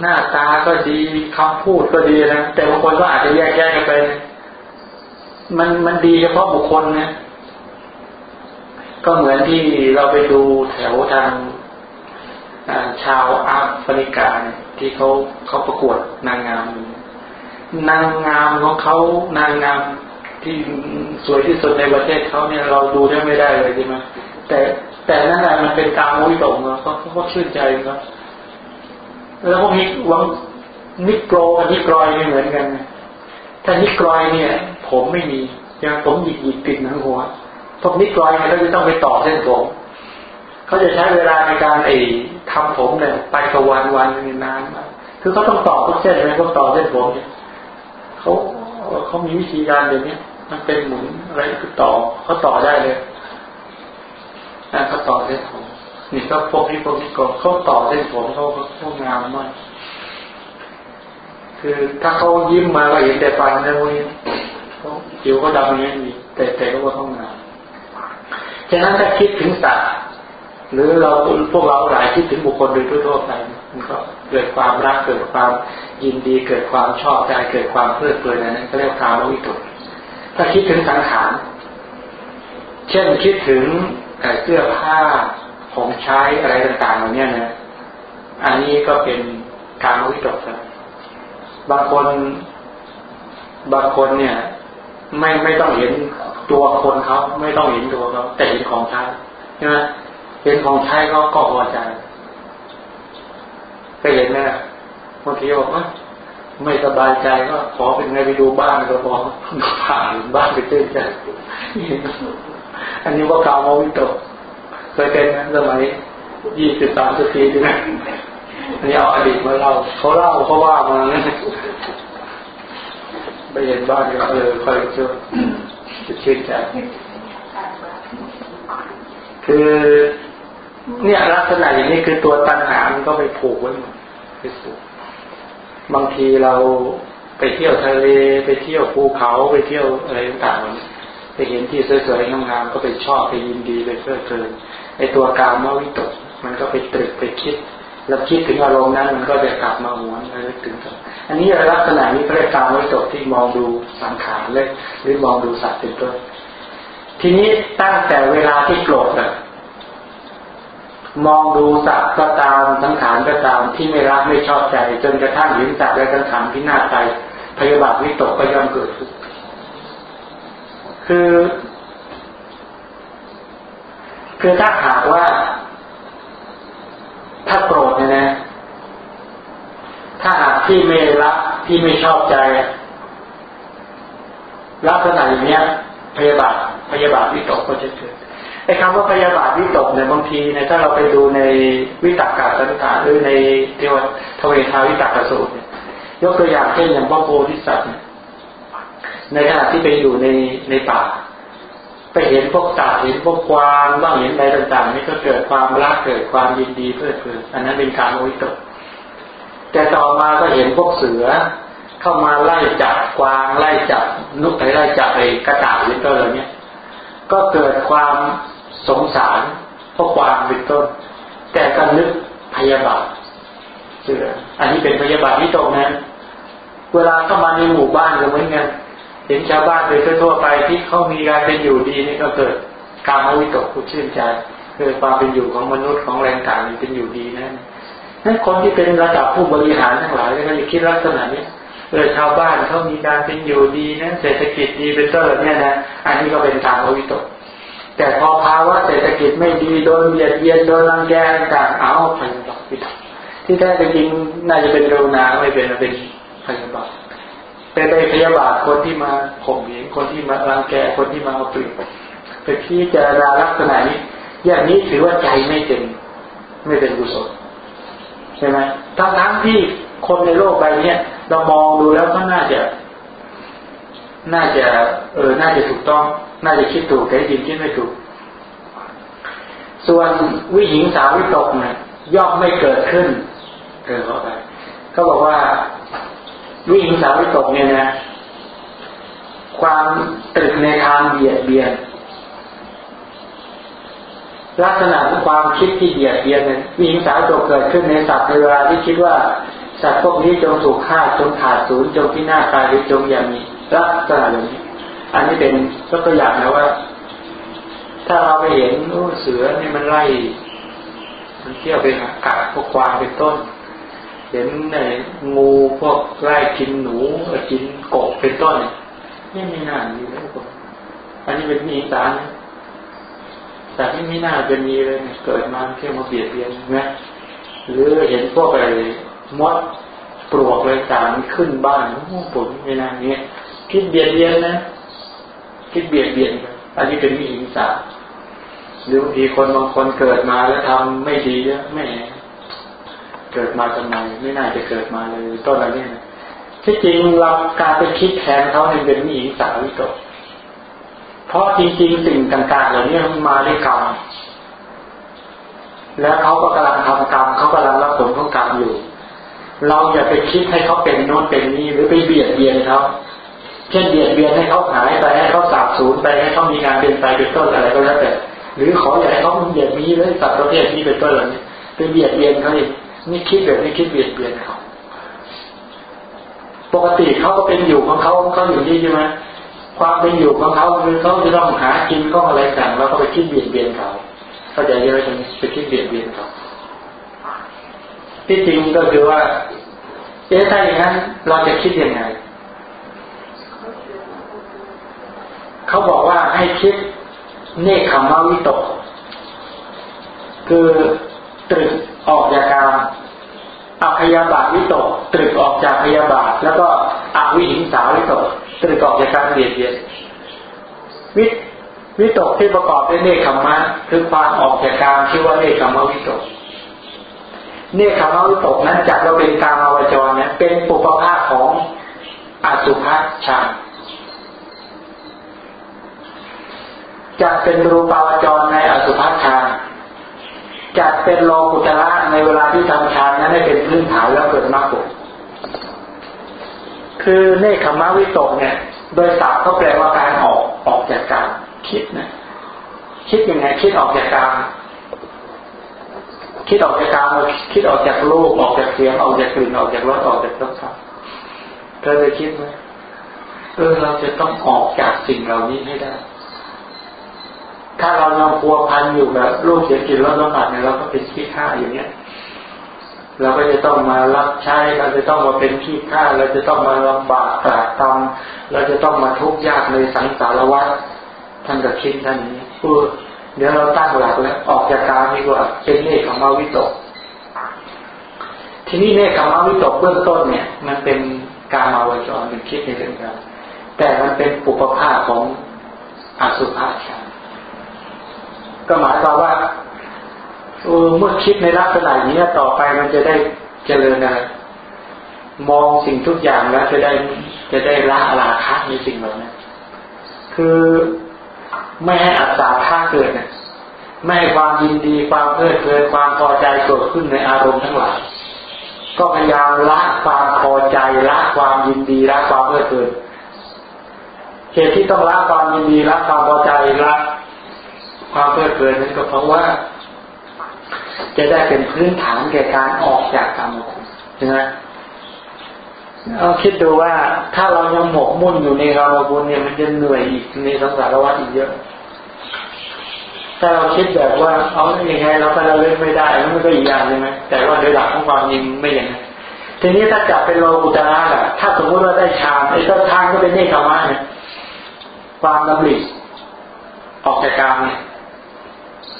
หน้าตาก็ดีคำพูดก็ดีนะแต่บางคนก็อาจจะแยกแยะกันไป มันมันดีเฉพาะบุคคลนะ ก็เหมือนที่เราไปดูแถวทางชาวแอฟริกาที่เขาเขาประกวดนางงาม นางงามของเขานางงามที่สวยที่สุดในประเทศเขาเนี่ยเราดูได้ไม่ได้เลยใช่ไหมแต่แต่นั่นแหละมันเป็นการมุ้ยตงเขาเขาชื่นใจครับแล้วพวกนี้วังนิโกรกับนิกรอยไม่เหมือนกัน ถ้านิกรอยเนี่ย ผมไม่มีอยังผมหยิกหยิกติดหนังหัวพวกนิกรอยเนี่ยเขาจะต้องไปต่อเส้นผมเขาจะใช้เวลาในการไอ้ทำผมเนี่ยไปกวันวันนานมากคือเขาต้องต่อทุกเส้นเลยเขาต่อเส้นผมเนี่ยเขาเขามีวิธีการอย่างนี้มันเป็นหมุนอะไรคือต่อเขาต่อได้เลยนะเขาต่อเส้นผมนี่ก็พวกนี้พวกนี้ก็เขาต่อเส้นผมเขาเขางามมาก คือถ้าเขายิ้มมาก็เห็นแต่ฟันนะพวกนี้เขาผิวก็ดำอย่างนี้แต่แต่ก็ว่าเขางามฉะนั้นถ้าคิดถึงสัตว์หรือเราพวกเราหลายคิดถึงบุคคลโดยทั่วไปมันก็เกิดความรักเกิดความยินดีเกิดความชอบใจเกิดความเพลิดเพลินนั้นก็เรียกการวิตุถ้าคิดถึงสังขารเช่นคิดถึงเสื้อผ้าของใช้อะไรต่างๆเหล่านี้นะอันนี้ก็เป็นการวิตกครับ บางคนบางคนเนี่ย ไม่ไม่ต้องเห็นตัวคนเขาไม่ต้องเห็นตัวเขาแต่เห็นของใช้ใช่ไหมเห็นของใช้เขาก็พอใจก็เห็นไหมบางทีบอกว่าไม่สบายใจก็ขอเป็นไงไปดูบ้านก็พอผ่านบ้านไปเต้นใจอันนี้ว่าเก่ามาวิตกเคยเป็นนะสมัยยี่สิบสามสิบปีที่นั่นอั นนี้เอาอดีตมาเล่าเขาเล่าเขาว่ามาไปเห็นบ้านก็เออคอยเชื่อจะชื่นใจคือ เนี่ยลักษณะอย่างนี้คือตัวตัณหามันก็ไปผูกไว้หมดไปผูกบางทีเราไปเที่ยวทะเลไปเที่ยวภูเขาไปเที่ยวอะไรต่างๆไปเห็นที่สวยๆงามๆก็ไปชอบไปยินดีไปเพลิดเพลินไอตัวการมาวิตกมันก็ไปตรึกไปคิด แล้วคิดถึงอารมณ์นั้นมันก็จะกลับมาหวนอะไรถึงกันอันนี้ลักษณะนี้ก็เรียกการวิตกที่มองดูสังขารเลยหรือมองดูสัตว์เป็นต้นทีนี้ตั้งแต่เวลาที่โกรธอะมองดูสัตว์ก็ตามสังขารก็ตามที่ไม่รักไม่ชอบใจ จนกระทั่งเห็นสัตว์และสังขารที่น่าใจพยาบาทวิตกก็ย่อมเกิดขึ้นคือ คือถ้าหากว่า ถ้าโกรธเนี่ยนะ ถ้าหากที่ไม่รักที่ไม่ชอบใจลักษณะอย่างเนี้ย พยาบาทพยาบาทวิตกก็จะเกิดไอ้คำว่าพยาบาทวิตกเนี่ยบางทีเนี่ยถ้าเราไปดูในวิตกกาสันตาหรือในเทวทเวทาวิตกสูตรเนี่ยยกตัวอย่างเช่นอย่างพระโพธิสัตว์ในขณะที่ไปอยู่ในในป่า ไปเห็นพวกสัตว์เห็นพวกควางบ้างเห็นอะไรต่าง ๆ นี่ก็เกิดความรักเกิดความยินดีเพื่อเพลินอันนั้นเป็นการโอิตกแต่ต่อมาก็เห็นพวกเสือ เข้ามาไล่จับกวางไล่จับนุกไล่จับไอ้กระต่ายเป็นต้นอะไรเนี้ยก็เกิดความสงสารพวกกวางเป็นต้น แต่ก็นึกพยาบาทเสือ อันนี้เป็นพยาบาทที่ตรงนั้นเวลาเข้ามาในหมู่บ้านก็เหมือนกัน เห็นชาวบ้านโดยทั่วไปที่เขามีการเป็นอยู่ดีนี่ก็เกิดการมวิตกผู้ชื่นใจเกิดความเป็นอยู่ของมนุษย์ของแรงต่างเป็นอยู่ดีนั่นนั่นคนที่เป็นระดับผู้บริหารทั้งหลายก็จะคิดลักษณะนี้เออชาวบ้านเขามีการเป็นอยู่ดีนะเศรษฐกิจดีเป็นต้นเนี่ยนะอันนี้ก็เป็นการมวิตกแต่พอภาวะเศรษฐกิจไม่ดีโดนเบียดเบียนโดนรังแกต่างเอาพยาบาทวิตกที่แท้จริงน่าจะเป็นเรุนาไม่เป็นเป็นพยาบาท เป็นไปพยาบาทคนที่มาข่มเหงคนที่มารังแกคนที่มาเอาเปรียบไปที่จราลักษณะนี้ อย่างนี้ถือว่าใจไม่เป็นไม่เป็นกุศลใช่ไหมทั้งทั้งที่คนในโลกใบนี้เรามองดูแล้วก็น่าจะ น่าจะเออน่าจะถูกต้อง น่าจะคิดถูกแต่จริงคิดไม่ถูก ส่วนวิหิงสาวิตกเนี่ยย่อมไม่เกิดขึ้นเกิดเข้าไปเขาบอกว่า วิหิงสาวิตกเนี่ยนะ ความตรึกในทางเบียดเบียน ลักษณะของความคิดที่เบียดเบียนเนี่ยวิหิงสาวิตกเกิดขึ้นในสัตว์ในเวลาที่คิดว่าสัตว์พวกนี้จงถูกฆ่าจงขาดศูนย์จงพินาศตายหรือจงอย่างนี้ลักษณะอย่างนี้ อันนี้เป็นยกตัวอย่างนะว่า ถ้าเราไปเห็นโอ้เสือนี่มันไล่มันเที่ยวไปหากาพวกควายเป็นต้น เห็นในงูพวกไล่กินหนูกินกบเป็นต้นนี่ไม่น่ามีเลยผมอันนี้เป็นมีสารแต่ที่ไม่น่าจะมีเลยเกิดมาเที่ยวมาเบียดเบียนนะหรือเห็นพวกอะไรมดปลวกเลยต่างขึ้นบ้านโอ้ผลไม่น่าเนี้ยคิดเบียดเบียนนะคิดเบียดเบียนอันนี้เป็นมีหิงสาหรือบางทีคนบางคนเกิดมาแล้วทำไม่ดีเยอะไม่ เกิดมาทำไมไม่น่าจะเกิดมาเลยต้นอะไรเนี่ยที่จริงเราการไปคิดแทนเขาเนี่ยเป็นมีหิงสาววิตกเพราะจริงๆสิ่งต่างๆเหล่านี้มันมาด้วยกรรมแล้วเขาก็กำลังทำกรรมเขากำลังรับผลของกรรมอยู่ เราอย่าไปคิดให้เขาเป็นโน้นเป็นนี้หรือไปเบียดเบียนเขาเช่นเบียดเบียนให้เขาหายไปให้เขาสาบสูญไปให้เขามีงานเป็นไปเป็นต้นอะไรก็แล้วแต่หรือขออย่าให้เขาเบียดมีเลยสัตว์ประเภทนี้เป็นต้นเหล่านี้ไปเบียดเบียนเขาอีก นี่คิดแบบนี้คิดเบียดเบียนเขาปกติเขาก็เป็นอยู่ของเขาเขาอยู่นี่ใช่ไหมความเป็นอยู่ของเขาคือเขาจะต้องหากินก็อะไรต่างแล้วก็ไปคิดเบียดเบียนเขาเข้าใจเยอะจนไปคิดเบียดเบียนเขาที่จริงก็คือว่า เอ๊ะถ้าอย่างนั้นเราจะคิดยังไงเขาบอกว่าให้คิดเนคขมาวิตก คือตรึกออกจากการอ พยาบาทวิตกตรึกออกจากพยาบาท แล้วก็อวิหิงสาวิตกตรึกออกจากการเบียดเบียนวิวิตกที่ประกอบด้วยเนคขมะคือความออกจากการที่ว่าเนคขมะวิตกเนคขมะวิตกนั้นจัดเราเป็นการอวจรเนี่ยเป็นปุปภาคของอสุภะฌานจะเป็นรูปาวจรในอสุภะฌาน จะเป็นโลกุตระในเวลาที่ทำฌานนั้นให้เป็นพื้นฐานแล้วเกิดมรรคผลคือเนคขมะวิตกเนี่ย โดยศัพท์เขาแปลว่าการออกออกจากการคิดนะคิดยังไงคิดออกจากการคิดออกจากการคิดออกจากรูปออกจากเสียงออกจากกลิ่นออกจากรสออกจากรสชาติเธอเคยคิดไหมเออเราจะต้องออกจากสิ่งเหล่านี้ให้ได้ ถ้าเรายังพัวพันอยู่แบบรูปเสียงกลิ่นรสสัมผัสเนี่ยเราก็เป็นขี้ข้าอย่างเนี้ยเราก็จะต้องมารับใช้ เราจะต้องมาเป็นขี้ข้าเราจะต้องมาลำบากตรากตำเราจะต้องมาทุกข์ยากในสังสารวัฏท่านก็คิดท่านนี้เออเดี๋ยวเราตั้งหลักแล้วออกจากการดีกว่าเป็นเนคขมาวิตก ทีนี้เนคขมาวิตกเบื้องต้นเนี่ย มันเป็นการมาวจรเป็นคิดในเรื่องการแต่มันเป็นปุปภาของอสุภาชา ก็หมายความว่าเออเมื่อคิดในลักษณะนี้ต่อไปมันจะได้เจริญอะไรมองสิ่งทุกอย่างแล้วจะได้จะได้ละราคะในสิ่งเหล่านั้นคือไม่ให้อัตตาท่าเกิดเนี่ยไม่ให้ความยินดีความเพลิดเพลินความพอใจเกิดขึ้นในอารมณ์ทั้งหลายก็พยายามละความพอใจละความยินดีละความเพลิดเพลินเหตุที่ต้องละความยินดีละความพอใจละ ความเพลิดเพลินนั้นก็เพราะว่า จะได้เป็นพื้นฐานแก่การออกจากกรรมคุณใช่ไหมเอาคิดดูว่าถ้าเรายังหมกมุ่นอยู่ในกรรมบุญเนี่ยมันจะเหนื่อยอีกในสังสารวัฏอีกเยอะถ้าเราคิดแบบว่าเอาไม่ยังไงเราก็ระลึกไม่ได้แล้วมันก็อีกอย่างใช่ไหมแต่ว่าโดยหลักของความจริงไม่อย่างนั้นทีนี้ถ้าจับเป็นโลกุตระอะถ้าสมมติว่าได้ฌานไอ้ต้นทางก็เป็นเนคขมะเนี่ยความดำริออกจากกรรมเนี่ย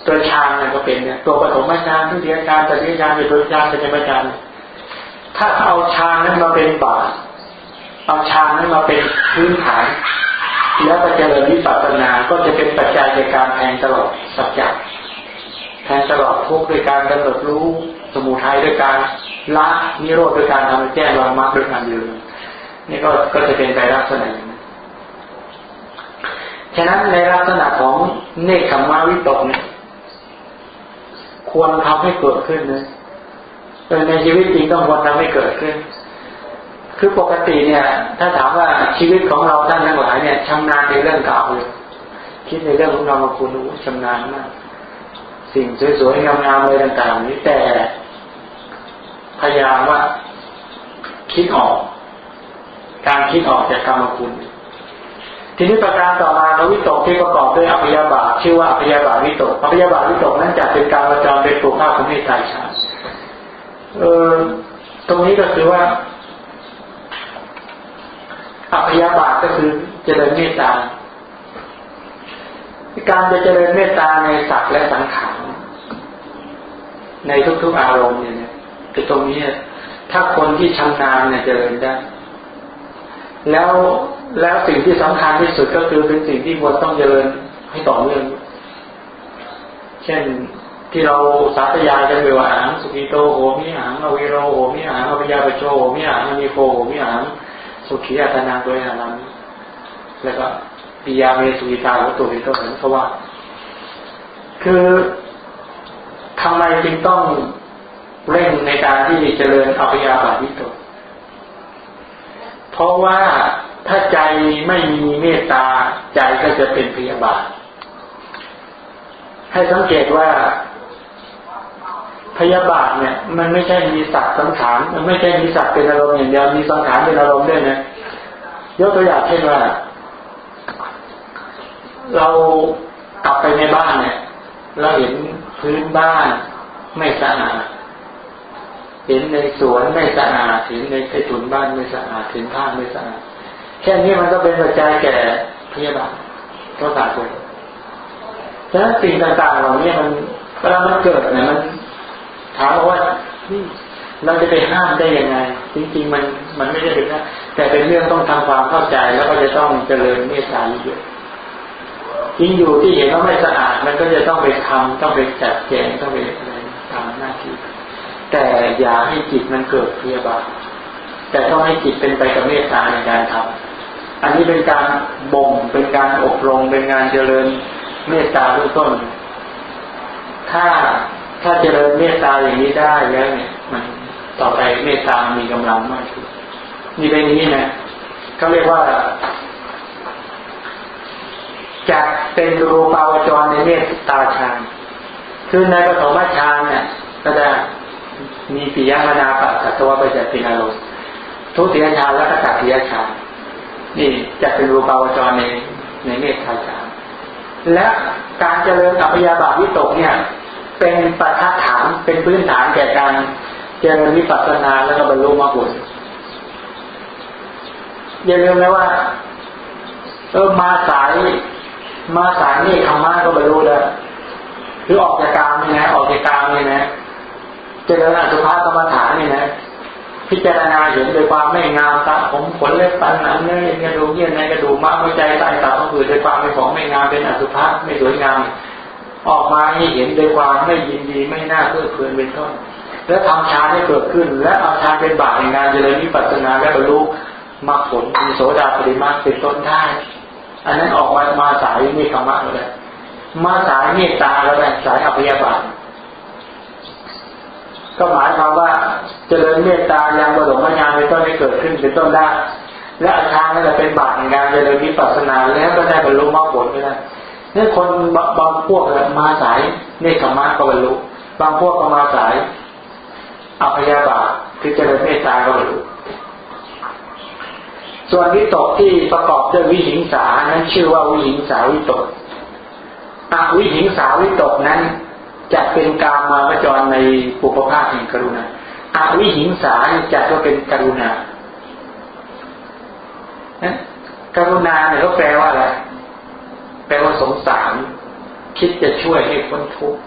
ตัวฌานเนี่ยก็เป็นเนี่ยตัวปฐมฌานทุติยฌานตติยฌานเป็นตัวฌานเป็นยมฌานถ้าเอาฌานนั้นมาเป็นบาตเอาฌานนั้นมาเป็นพื้นฐาน แล้วไปเจริญวิปัสสนาก็จะเป็นปัจจัยในการแทงตลอดสัจจะแทงตลอดทุกด้วยการกำหนดรู้สมุทัยด้วยการละนิโรธด้วยการทำแจ้งวางมรรคด้วยการยืนนี่ก็ก็จะเป็นไปลักษณะนี้ฉะนั้นในลักษณะของเนคขมาวิตกเนี่ย ควรทำให้เกิดขึ้นเลยในชีวิตจริงต้องควรทำให้เกิดขึ้น คือปกติเนี่ย ถ้าถามว่าชีวิตของเราท่านทั้งหลายเนี่ยชำนาญในเรื่องเก่าเลยคิดในเรื่องของเรามาคุณชำนาญมาก สิ่งสวยๆงามๆอะไรต่างๆนี้แต่พยายามว่าคิดออก การคิดออกจากกรรมคุณ ทีนี้ประการต่อมาเราวิตกที่ประกอบด้วยอภิยาบาชื่อว่าอภิยาบาวิตกอภิยาบาวิตกนั้นจะเป็นการประจรเป็นปลูกภาพของเมตตาชาเออตรงนี้ก็คือว่าอภิยาบาก็คือเจริญเมตตาการจะเจริญเมตตาในสัตว์และสังขารในทุกๆอารมณ์เนี่ยคือตรงนี้ถ้าคนที่ชำนาญเนี่ยเจริญได้ แล้วแล้วสิ่งที่สำคัญที่สุดก็คือเป็นสิ่งที่ควรต้องเจริญให้ต่อเนื่องเช่นที่เราสาธยายกันไปว่าอังสุขีโตโหมิอังอวิโรโหมิอังอวิยาปโชโหมิอังอนิโคโหมิอังสุขีอัตนาโดยอารันแล้วก็ปิยาเมสุกิตาวัตถุเป็นต้นนั้นเพราะว่า คือทำไมจึงต้องเร่งในการที่จเจริญอัพยาบาวิโต เพราะว่าถ้าใจไม่มีเมตตาใจก็จะเป็นพยาบาท ให้สังเกตว่าพยาบาทเนี่ย มันไม่ใช่มีสัตว์สังขารมันไม่ใช่มีสัตว์เป็นอารมณ์อย่างเดียวมีสังขารเป็นอารมณ์ด้วยนะยกตัวอย่างเช่นว่า เรากลับไปในบ้านเนี่ย เราเห็นพื้นบ้านไม่สะอาด เห็นในสวนไม่สะอาดเห็นในใต้ถุนบ้านไม่สะอาดเห็นผ้าไม่สะอาดแค่นี้มันก็เป็นปัจจัยแก่พยาบาทก็สาดเลยฉะนั้นสิ่งต่างๆเหล่านี้มันเวลามันเกิดเนี่ยมันถามว่าเราจะไปห้ามได้ยังไง จริงๆมันมันไม่ได้เป็นนะแต่เป็นเรื่องต้องทำความเข้าใจแล้วก็จะต้องเจริญเมตตาเยอะยิ่งอยู่ที่เห็นว่าไม่สะอาด มันก็จะต้องไปทำต้องไปจัดแจงต้องไปอะไรทำหน้าที่ แต่อย่าให้จิตมันเกิดเพียบาแต่ต้องให้จิตเป็นไปกับเมตตาในการทำอันนี้เป็นการบ่มเป็นการอบรมเป็นงานเจริญเมตตาเบื้องต้น ถ้าถ้าเจริญเมตตาอย่างนี้ได้แล้วเนี่ยมันต่อไปเมตตามีกำลังมากขึ้นนี่เป็นนี้นะเขาเรียกว่าจะเป็นรูปาวจรในเมตตาฌานคือในปฐมฌานเนี่ยก็จะ มีปิยมนาปัสสัตวะไปจัตินารมทุติยฌานและก็ตัติยฌานนี่จะเป็นรูปาวจรในในเมตตาฌานและการเจริญอัพยาบาวิตกเนี่ย เป็นปัจฐานเป็นพื้นฐานแก่การเจริญวิปัสสนาแล้วก็บรรลุมรรคผลอย่าลืมนะว่าเออมาสายมาสายนี่ธรรมะก็บรรลุแล้ว คือออกจากกามนี่นะออกจากกามนี่นะ เจริญอสุภะกรรมฐานนี่นะพิจารณาเห็นโดยความไม่งามตาผมขนเล็บปันหนังเนื้อกระดูกเยื่อในกระดูกม้ามหัวใจไตตาเขาคือโดยความเป็นของไม่งามเป็นอสุภะไม่สวยงาม ออกมาให้เห็นโดยความไม่ยินดีไม่น่าเพื่อเพลินเป็นต้นแล้วทำฌานให้เกิดขึ้น และเอาฌานเป็นบาตในงานเจริญวิปัสสนาและบรรลุมรรคผลมีโสดาปริมาเป็นต้นได้ อันนั้นออกมามาสายนี่ธรรมะเลยมาสายเมตตาแล้วแหละสายอภิยาบาท ก็หมายความว่าเจริญเมตตายังบรมญาณเป็นต้นให้เกิดขึ้นเป็นต้นได้ และอาชานั่นแหละเป็นบาตในการเจริญวิปัสสนาแล้วก็ได้บรรลุมรรคผลไปได้นี่คนบางพวกมาสายเนคขมะก็บรรลุ บางพวกก็มาสายอภิยาบาทคือเจริญเมตตาก็บรรลุส่วนวิตกที่ประกอบด้วยวิหิงสานั้นชื่อว่าวิหิงสาวิตกอวิหิงสาวิตกนั้น จะเป็นกามมาวจรในปุปภาแห่งกรุณาอาวิหิงสาจะก็เป็นกรุณากรุณาเนี่ยเขาแปลว่าอะไร แปลว่าสงสาร คิดจะช่วยให้พ้นทุกข์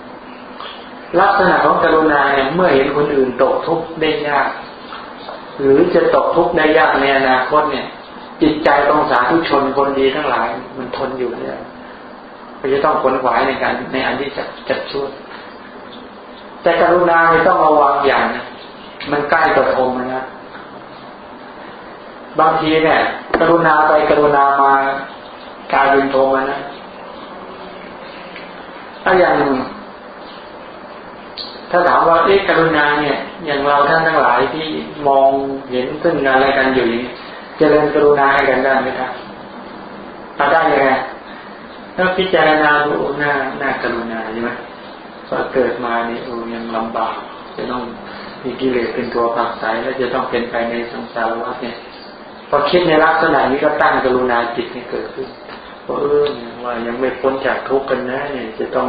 ลักษณะของกรุณาเนี่ยเมื่อเห็นคนอื่นตกทุกข์ได้ยาก หรือจะตกทุกข์ได้ยากในอนาคตเนี่ย จิตใจต้องสาธุชนคนดีทั้งหลาย มันทนอยู่เนี่ยก็จะต้องขนขวายในการในอันที่จะจะช่วย แต่กรุณาไม่ต้องระวังอย่างนะมันใกล้กับทมนะบางทีเนี่ย กรุณาไปกรุณามากลายเป็นทมนะถ้าอย่างถ้าถามว่าเอ๊ะกรุณาเนี่ย อย่างเราท่านทั้งหลายที่มองเห็นซึ่งอะไรกันอยู่เจริญกรุณาให้กันได้ไหมครับเอาได้ยังไงถ้าพิจารณาดูหน้าหน้ากรุณาใช่ไหม พอเกิดมาเนี่โอ้ยังลำบาก จะต้องมีกิเลสเป็นตัวผักใสแล้วจะต้องเป็นไปในสังสารวัฏเนี่ยพอคิดในลักษณะนี้ก็ตั้งกรุณาจิตให้เกิดขึ้นว่าเออว่ายังไม่พ้นจากทุกข์กันนะเนี่ยจะต้อง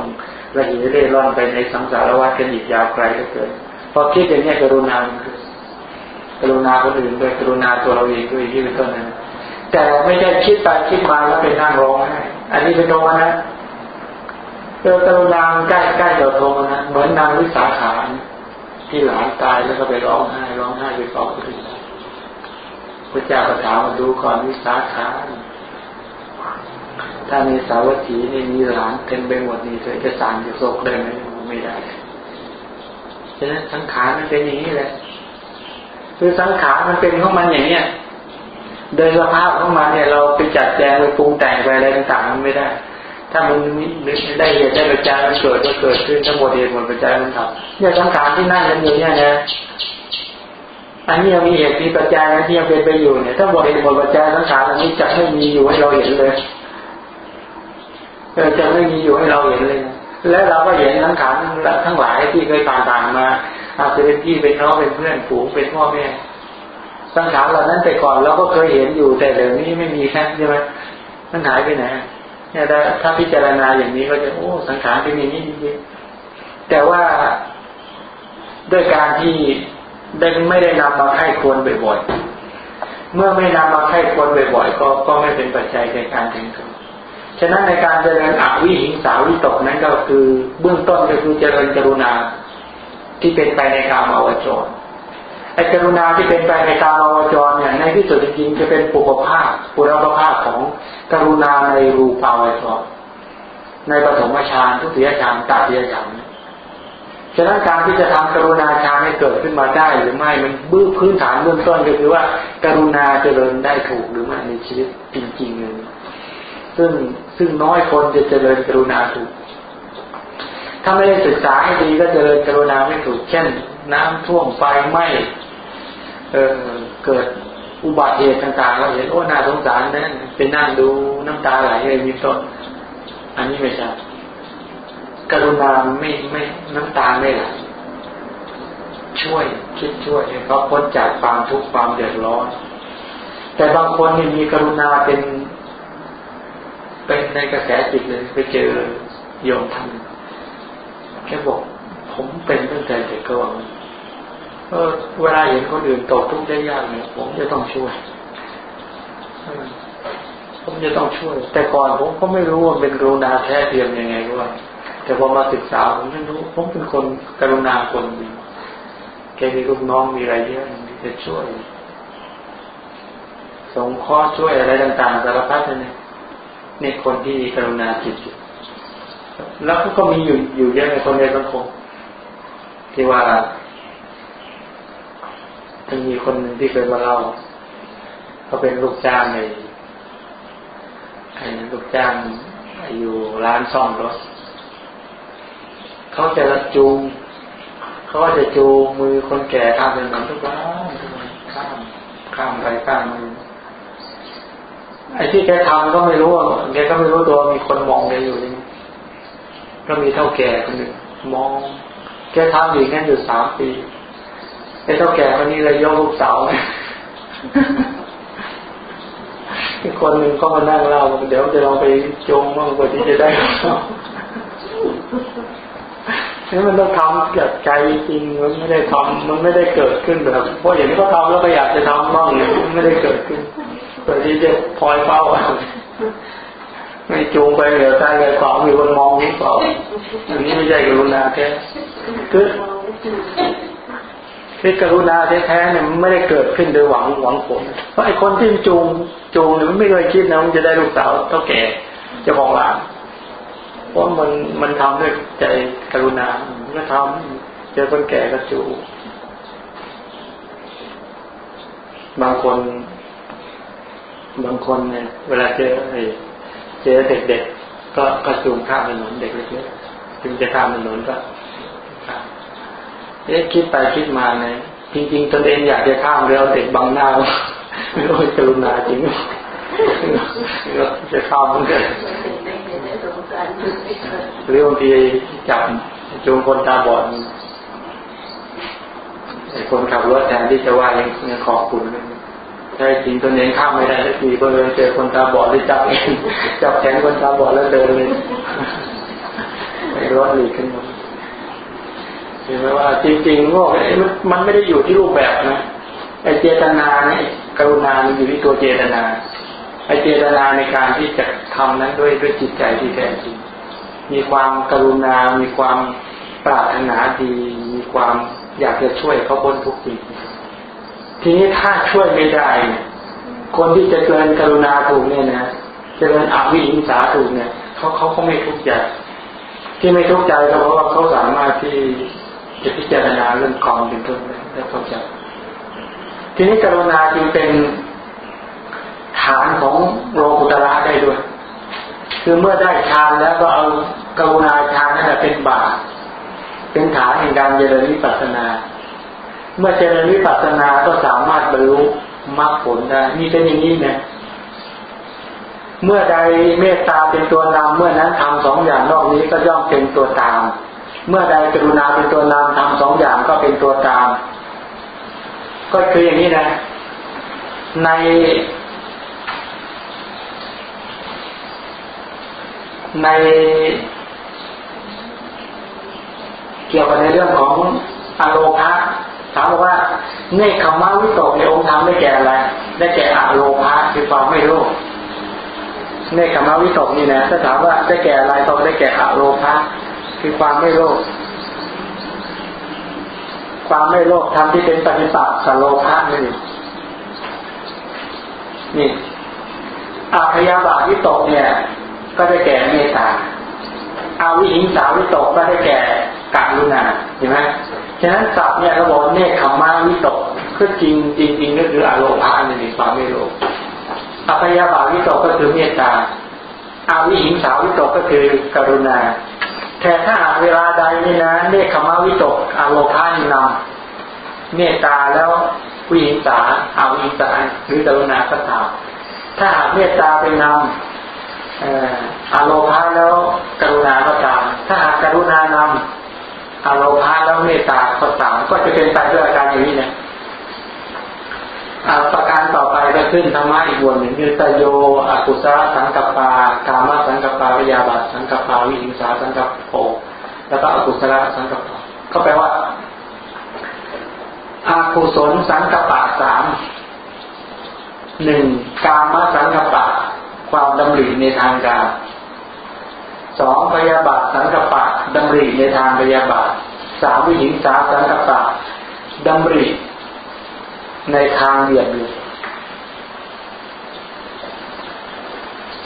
ละเหยเร่ร่อนไปในสังสารวัฏกันอีกยาวไกลเหลือเกินพอคิดอย่างนี้กรุณาคือกรุณาคนอื่นด้วยกรุณาตัวเราเองด้วยที่เป็นต้นนั้นแต่ไม่ใช่คิดไปคิดมาแล้วเป็นนั่งร้องไห้อันนี้เป็นโทมนะ เจอกรุณาใกล้ใกล้กับโทมนะเหมือนนางวิสาขาที่หลานตายแล้วก็ไปร้องไห้ร้องไห้ไปขอพระพุทธเจ้าพระเจ้าก็ถามมาดูก่อนวิสาขาถ้าในสาวัตถีนี่มีหลานเต็มไปหมดนี่เธอจะสั่งจะโศกได้ไหมไม่ได้ฉะนั้นสังขารมันเป็นอย่างนี้แหละคือสังขารมันเป็นของมันอย่างเนี้ยโดยสภาพของมันเนี่ยเราไปจัดแจงไปปรุงแต่งไปอะไรต่างๆมันไม่ได้ ถ้ามันนึกได้เหตุได้ปัจจัยมันเกิดก็เกิดขึ้นทั้งหมดเหตุหมดปัจจัยมันทำเนี่ยสังขารที่นั่งกันอยู่เนี่ยนะอันนี้ยังมีเหตุมีปัจจัยที่ยังเป็นไปอยู่เนี่ยถ้าหมดเหตุหมดปัจจัยสังขารอันนี้จะไม่มีอยู่ให้เราเห็นเลยจะไม่มีอยู่ให้เราเห็นเลย และเราก็เห็นทั้งขานทั้งหลายที่เคยผ่านๆมาอาจจะเป็นพี่เป็นน้องเป็นเพื่อนฝูงเป็นพ่อแม่สังขารเหล่านั้นแต่ก่อนเราก็เคยเห็นอยู่แต่เดี๋ยวนี้ไม่มีแค่ใช่ไหมมันหายไปไหน เนี่ยถ้าพิจารณาอย่างนี้ก็จะโอ้สังขารเป็นอย่างนี้จริงๆแต่ว่าด้วยการที่ได้ไม่ได้นำมาให้ควรบ่อยๆ เมื่อไม่นำมาให้ควรบ่อยๆ ก็ก็ไม่เป็นปัจจัยในการถึงทุนฉะนั้นในการเจริญอวิหิงสาวิตกนั้นก็คือเบื้องต้นก็คือเจริญกรุณาที่เป็นไปในกามอวจรไอ้กรุณาที่เป็นไปในกามอวจรเนี่ยในที่สุดจริงจะเป็นปุปภาพปุรภาพของ กรุณาในรูปาวจรในปฐมฌานทุติยฌานตติยฌานฉะนั้นการที่จะทำกรุณาฌานให้เกิดขึ้นมาได้หรือไม่มันบื้อพื้นฐานเบื้องต้นก็คือว่าการุณาเจริญได้ถูกหรือไม่ในชีวิตจริงๆเลยซึ่งซึ่งน้อยคนจะเจริญกรุณาถูก ถ้าไม่ได้ศึกษาให้ดีก็เจริญกรุณาไม่ถูก เช่น น้ำท่วมไฟไหม้เออเกิด อุบัติเหตุต่างๆ เราเห็นโอ้น่าสงสารนะเป็นนั่งดูน้ำตาไหลเลยมีต้นอันนี้ไม่ใช่กรุณาไม่ไม่น้ำตาไม่ไหลช่วยคิดช่วยให้เขาพ้นจากความทุกข์ความเดือดร้อน แต่บางคนนี่มีกรุณาเป็น เป็นในกระแสจิตเลยไปเจอโยมท่านแค่บอก ผมเป็นตั้งแต่เด็กก็ว่า เวลาเห็นคนอื่นตกทุกข์ได้ยากเนี่ยผมจะต้องช่วยผมจะต้องช่วย แต่ก่อนผมก็ไม่รู้ว่าเป็นกรุณาแท้เทียมยังไงว่าแต่พอมาศึกษาผมไม่รู้ผมเป็นคนกรุณาคนดีแกมีลูกน้องมีอะไรเยอะจะช่วยสงข้อช่วยอะไรต่างๆสารพัดเลยในคนที่กรุณาจิต แล้วก็มีอยู่อยู่เยอะในคนในสังคมที่ว่า จะมีคนหนึ่งที่เคยมาเล่าเขาเป็นลูกจ้างในไอ้ลูกจ้างอยู่ร้านซ่อมรถเขาจะจูงเขาก็จะจูงมือคนแก่ทำเป็นเหมือนทุกวันข้ามข้ามไปข้ามมือไอ้ที่แกทำก็ไม่รู้แกก็ไม่รู้ตัวมีคนมองแกอยู่นี่ก็มีเท่าแก่คนหนึ่งมองแกทำอยู่งั้นอยู่สามปี ไอ้เท่าแก่คนนี้เลยยกลูกสาวอีกคนหนึ่งก็มานั่งเล่าเดี๋ยวจะลองไปจงบ้างกว่าที่จะได้นี่มันต้องทำจากใจจริงมันไม่ได้ทำมันไม่ได้เกิดขึ้นแบบเพราะอย่างนี้ก็ทำแล้วก็อยากจะทำบ้างเนี่ยมันไม่ได้เกิดขึ้นเพื่อที่จะพลอยเป้าไม่จูงไปเหลือใต้เลยของมีคนมองนี่เปล่าอันนี้ไม่ใช่กรุณาแท้คือ ที่กรุณาแท้ๆเนี่ยไม่ได้เกิดขึ้นโดยหวังหวังผล เพราะไอ้คนที่จูงจูงเนี่ยมันไม่เคยคิดนะมันจะได้ลูกสาวเท่าแก่จ้าของร้าน เพราะมันมันทำด้วยใจกรุณาก็ทำเจอคนแก่ก็จูงบางคน บางคนเนี่ย เวลาเจอเจอเด็กๆก็ก็จูงข้ามถนนเด็กเล็กๆจึงจะข้ามถนนก็ เอ๊ะคิดไปคิดมาเนี่ยจริงๆตนเองอยากจะข้ามเรือเด็กบังหน้าไม่รู้กรุณาจริงจะข้ามมันเลยหรือบางทีจับจูงคนตาบอดไอ้คนขับรถแทนที่จะว่ายังยังขอบคุณใช่จริงตนเองข้ามไม่ได้สักทีเพราะเลยเจอคนตาบอดเลยจับจับแขนคนตาบอดแล้วเดินเลยไอ้รถหลีกขึ้นมา เห็นไหมว่าจริงๆโง่มันไม่ได้อยู่ที่รูปแบบนะไอเจตนาเนี่ยกรุณามันอยู่ที่ตัวเจตนาไอเจตนาในการที่จะทำนั้นด้วยด้วยจิตใจที่แท้จริง มีความกรุณา มีความปรารถนาดี มีความอยากจะช่วยเขาพ้นทุกข์จริงทีนี้ถ้าช่วยไม่ได้ คนที่จะเกินกรุณาถูกเนี่ยนะจะเกินอวิหิงสาถูกเนี่ยเขาเขาเขาไม่ทุกข์ใจที่ไม่ทุกข์ใจเพราะว่าเขาสามารถที่ จะพิจารณาเรื่องกองเป็นต้นได้เข้าใจทีนี้กรุณาจึงเป็นฐานของโลกุตระได้ด้วย คือเมื่อได้ฌานแล้วก็เอากรุณาฌานนั่นแหละเป็นบาตเป็นฐานแห่งการเจริญวิปัสสนา เมื่อเจริญวิปัสสนาก็สามารถบรรลุมรรคผลได้นี่เป็นอย่างนี้นะเมื่อใดเมตตาเป็นตัวนำเมื่อนั้นทำสองอย่างนอกนี้ก็ย่อมเป็นตัวตาม เมื่อใดกรุณาเป็นตัวนำทำสองอย่างก็เป็นตัวตามก็คืออย่างนี้นะ ใน ใน เกี่ยวกับในเรื่องของอารมะถามว่าเนคขมาวิตกในองค์ธรรมได้แก่อะไร ได้แก่อารมะคือความไม่โลภเนคขมาวิตกนี่นะถ้าถามว่าได้แก่อะไรก็ได้แก่อารมะ คือความไม่โลภความไม่โลภทำที่เป็นปฏิปักษ์สโลภะนี่นี่อาพยาบาทวิตกเนี่ย ก็ได้แก่เมตตาอาวิหิงสาวิตกก็ได้แก่กรุณาเห็นไหมฉะนั้นศัพท์เนี่ยเราบอกเนคขมาวิตกก็จริงจริงจริงก็คืออารมณ์พาในความไม่โลภอภยาบาวิตกก็คือเมตตาอาวิหิงสาวิตกก็คือกรุณา แต่ถ้าเวลาใดนี่นะเนคขมาวิตกอารมณ์พานนำเมตตาแล้ววิหิงสาอาวิหิงสาหรือกรุณาก็ตามถ้าหากเมตตาเป็นนำอารมณ์แล้วกรุณาก็ตามถ้าหากกรุณานำอารมณ์แล้วเมตตาก็ตามก็จะเป็นไปด้วยอาการอย่างนี้เนี่ยประการต่อไปก็ขึ้นธรรมะอีกวนหนึ่งคือตโยอกุศลสังกปากาม วิหิงสาสังกัปโปแล้วก็อกุศลสังกัปปก็แปลว่าอากุศลสังกัปปะสามหนึ่งกามสังกัปปะ ความดำริในทางการสองพยาบาทสังกัปะดำริในทางพยาบาทสามวิหิงสาสังกัปะดำริในทางเบียดเบียน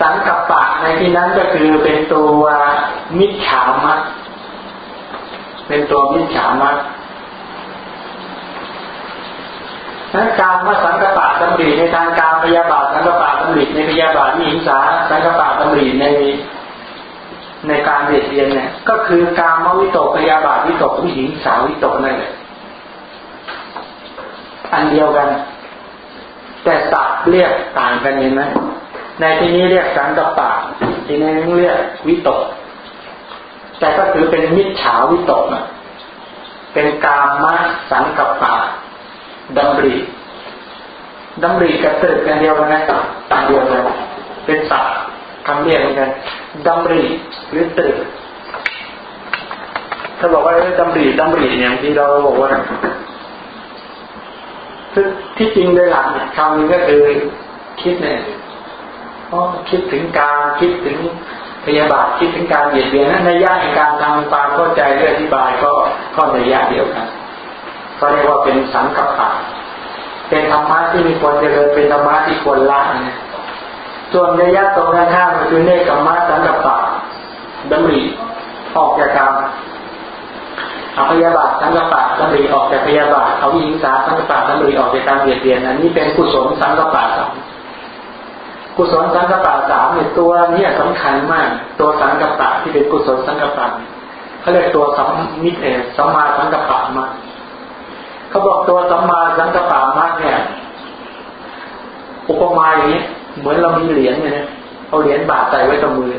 สังกัปปะในที่นั้นก็คือเป็นตัวมิจฉามัตเป็นตัวมิจฉามัตนั้นการมาสังกปะดำริในทางการพยาบาทสังกปะดำริในพยาบาทวิหิงสาสังกปะดำริในในการเบียดเบียนเนี่ย ก็คือการมวิตกพยาบาทวิตกวิหิงสาวิตกนั่นแหละอันเดียวกัน แต่สับเรียกต่างกันเห็นไหม ในที่นี้เรียกสังกปะที่นี้เรียกวิตก แต่ก็ถือเป็นมิจฉาวิตกนะเป็นกามมาสังกปะดำริดำริกับตึกกันเดียวกันนะต่างเดียวกันเป็นศัพท์คำเรียกเหมือนกันดำริหรือตึกถ้าบอกว่าดำริดำริอย่างที่เราบอกว่าที่จริงโดยหลักคำนี้ก็คือคิดเนี่ย คิดถึงการคิดถึงพยาบาทคิดถึงการเหยียดเบียนนั้นในย่าในการทำความเข้าใจเรื่องอธิบายก็ก็ในย่าเดียวกันก็เรียกว่าเป็นสังกัปปะเป็นธรรมะที่มีควรเจริญเป็นธรรมะที่ควรละนะส่วนระยะตรงกันข้ามคือเนกขมะสังกัปปะดำริออกจากกรรมอพยาบาทสังกัปปะดำริออกจากพยาบาทเอาวิหิงสาสังกัปปะดำริออกจากการเบียดเบียนอันนี้เป็นกุศลสังกัปปะสาม กุศลสังกัปปะสามเนี่ยตัวนี้สำคัญมาก ตัวสังกัปปะที่เป็นกุศลสังกัปปะเขาเรียกตัวสัมมิเอสัมมาสังกัปปะมาเขาบอกตัวสัมมาสังกัปปะมากเนี่ยอุปมาอย่างนี้เหมือนเรามีเหรียญเนี่ยนะเอาเหรียญบาทใส่ไว้กับมือ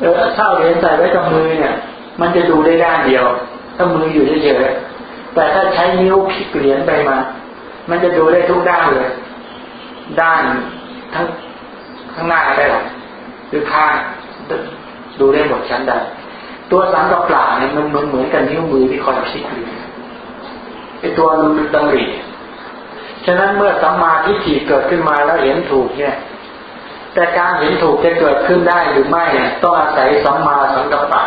เออถ้าเอาเหรียญใส่ไว้กับมือเนี่ย มันจะดูได้ด้านเดียว ถ้ามืออยู่เฉยๆแต่ถ้าใช้นิ้วพลิกเหรียญไปมา มันจะดูได้ทุกด้านเลย ด้าน ทั้งข้างหน้าได้หรอหรือข้างดูได้หมดชั้นใดตัวสังกับปลาเนี่ยมันเหมือนกันนิ้วมือที่คอยพลิกเหรีไอตัวมันมีตังหลีฉะนั้นเมื่อสัมมาทิฏฐิเกิดขึ้นมาแล้วเห็นถูกเนี่ย แต่การเห็นถูกจะเกิดขึ้นได้หรือไม่เนี่ยต้องอาศัยสัมมาสังกัปปะ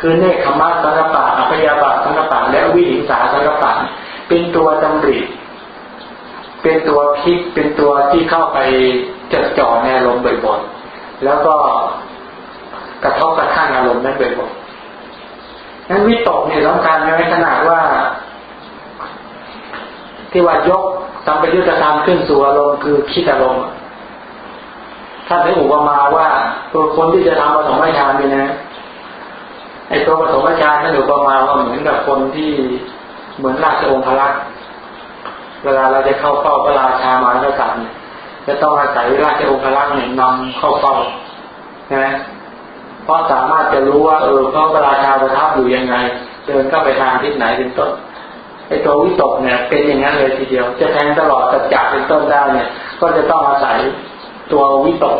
คือเนคขมาสังกัปปะอัพยาบาสังกัปปะและวิหิงสาสังกัปปะเป็นตัวดำริ เป็นตัวคิดเป็นตัวที่เข้าไปจดจ่อในอารมณ์บ่อยๆแล้วก็กระทบกระทั่งอารมณ์นั้นบ่อยๆนั้นวิตกเนี่ยสำคัญในขนาดว่า ที่ว่ายกสัมปยุตธรรมขึ้นสู่อารมณ์คือคิดอารมณ์ท่านได้อุปมาว่าตัวคนที่จะทำปฐมฌานเนี่ยนะไอ้ตัวปฐมฌานท่านอุปมาว่าเหมือนกับคนที่เหมือนราชองค์พระลักษ์ เวลาเราจะเข้าเฝ้าพระราชามารกษัตริย์จะต้องอาศัยราชองครักษณ์เนี่ยนำเข้าเฝ้าใช่ไหมเพราะสามารถจะรู้ว่าเออพระราชาประทับอยู่ยังไงเดินเข้าไปทางทิศไหนเป็นต้นไอ้ตัววิตกเนี่ยเป็นอย่างนั้นเลยทีเดียว จะแทงตลอดตัดจับเป็นต้นได้เนี่ย ก็จะต้องอาศัยตัววิตก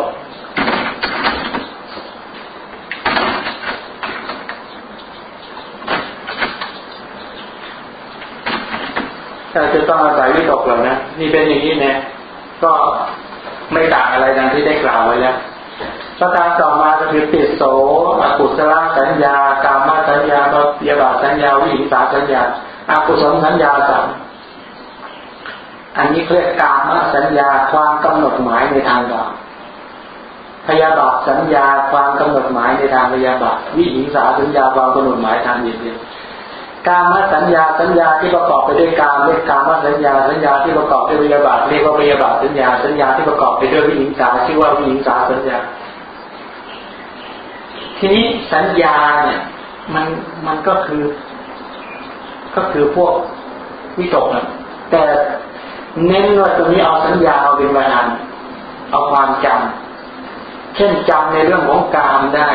ถ้าจะต้องอาศัยวิตกเหล่านะนี่เป็นอย่างนี้เนี่ยก็ไม่ต่างอะไรดังที่ได้กล่าวไว้แล้วประการต่อมาก็คือติดโสอกุศลสัญญา กามาสัญญาปยาบาสัญญาวิหิงสาสัญญาอากุศลสัญญาสามอันนี้เรียกกามสัญญาความกำหนดหมายในทางบาปพยาบาทสัญญาความกำหนดหมายในทางพยาบาทวิหิงสาสัญญาความกำหนดหมายทางเดียว กามสัญญาสัญญาที่ประกอบไปด้วยกามเรียกกามสัญญาสัญญาที่ประกอบด้วยพยาบาทเรียกว่าพยาบาทสัญญาสัญญาที่ประกอบไปด้วยวิหิงสาชื่อว่าวิหิงสาสัญญา ทีนี้สัญญาเนี่ยมันมันก็คือ ก็คือพวกวิตกนะแต่เน้นว่าตรงนี้เอาสัญญาเอาเป็นประธานเอาความจำเช่นจำในเรื่องของกามได้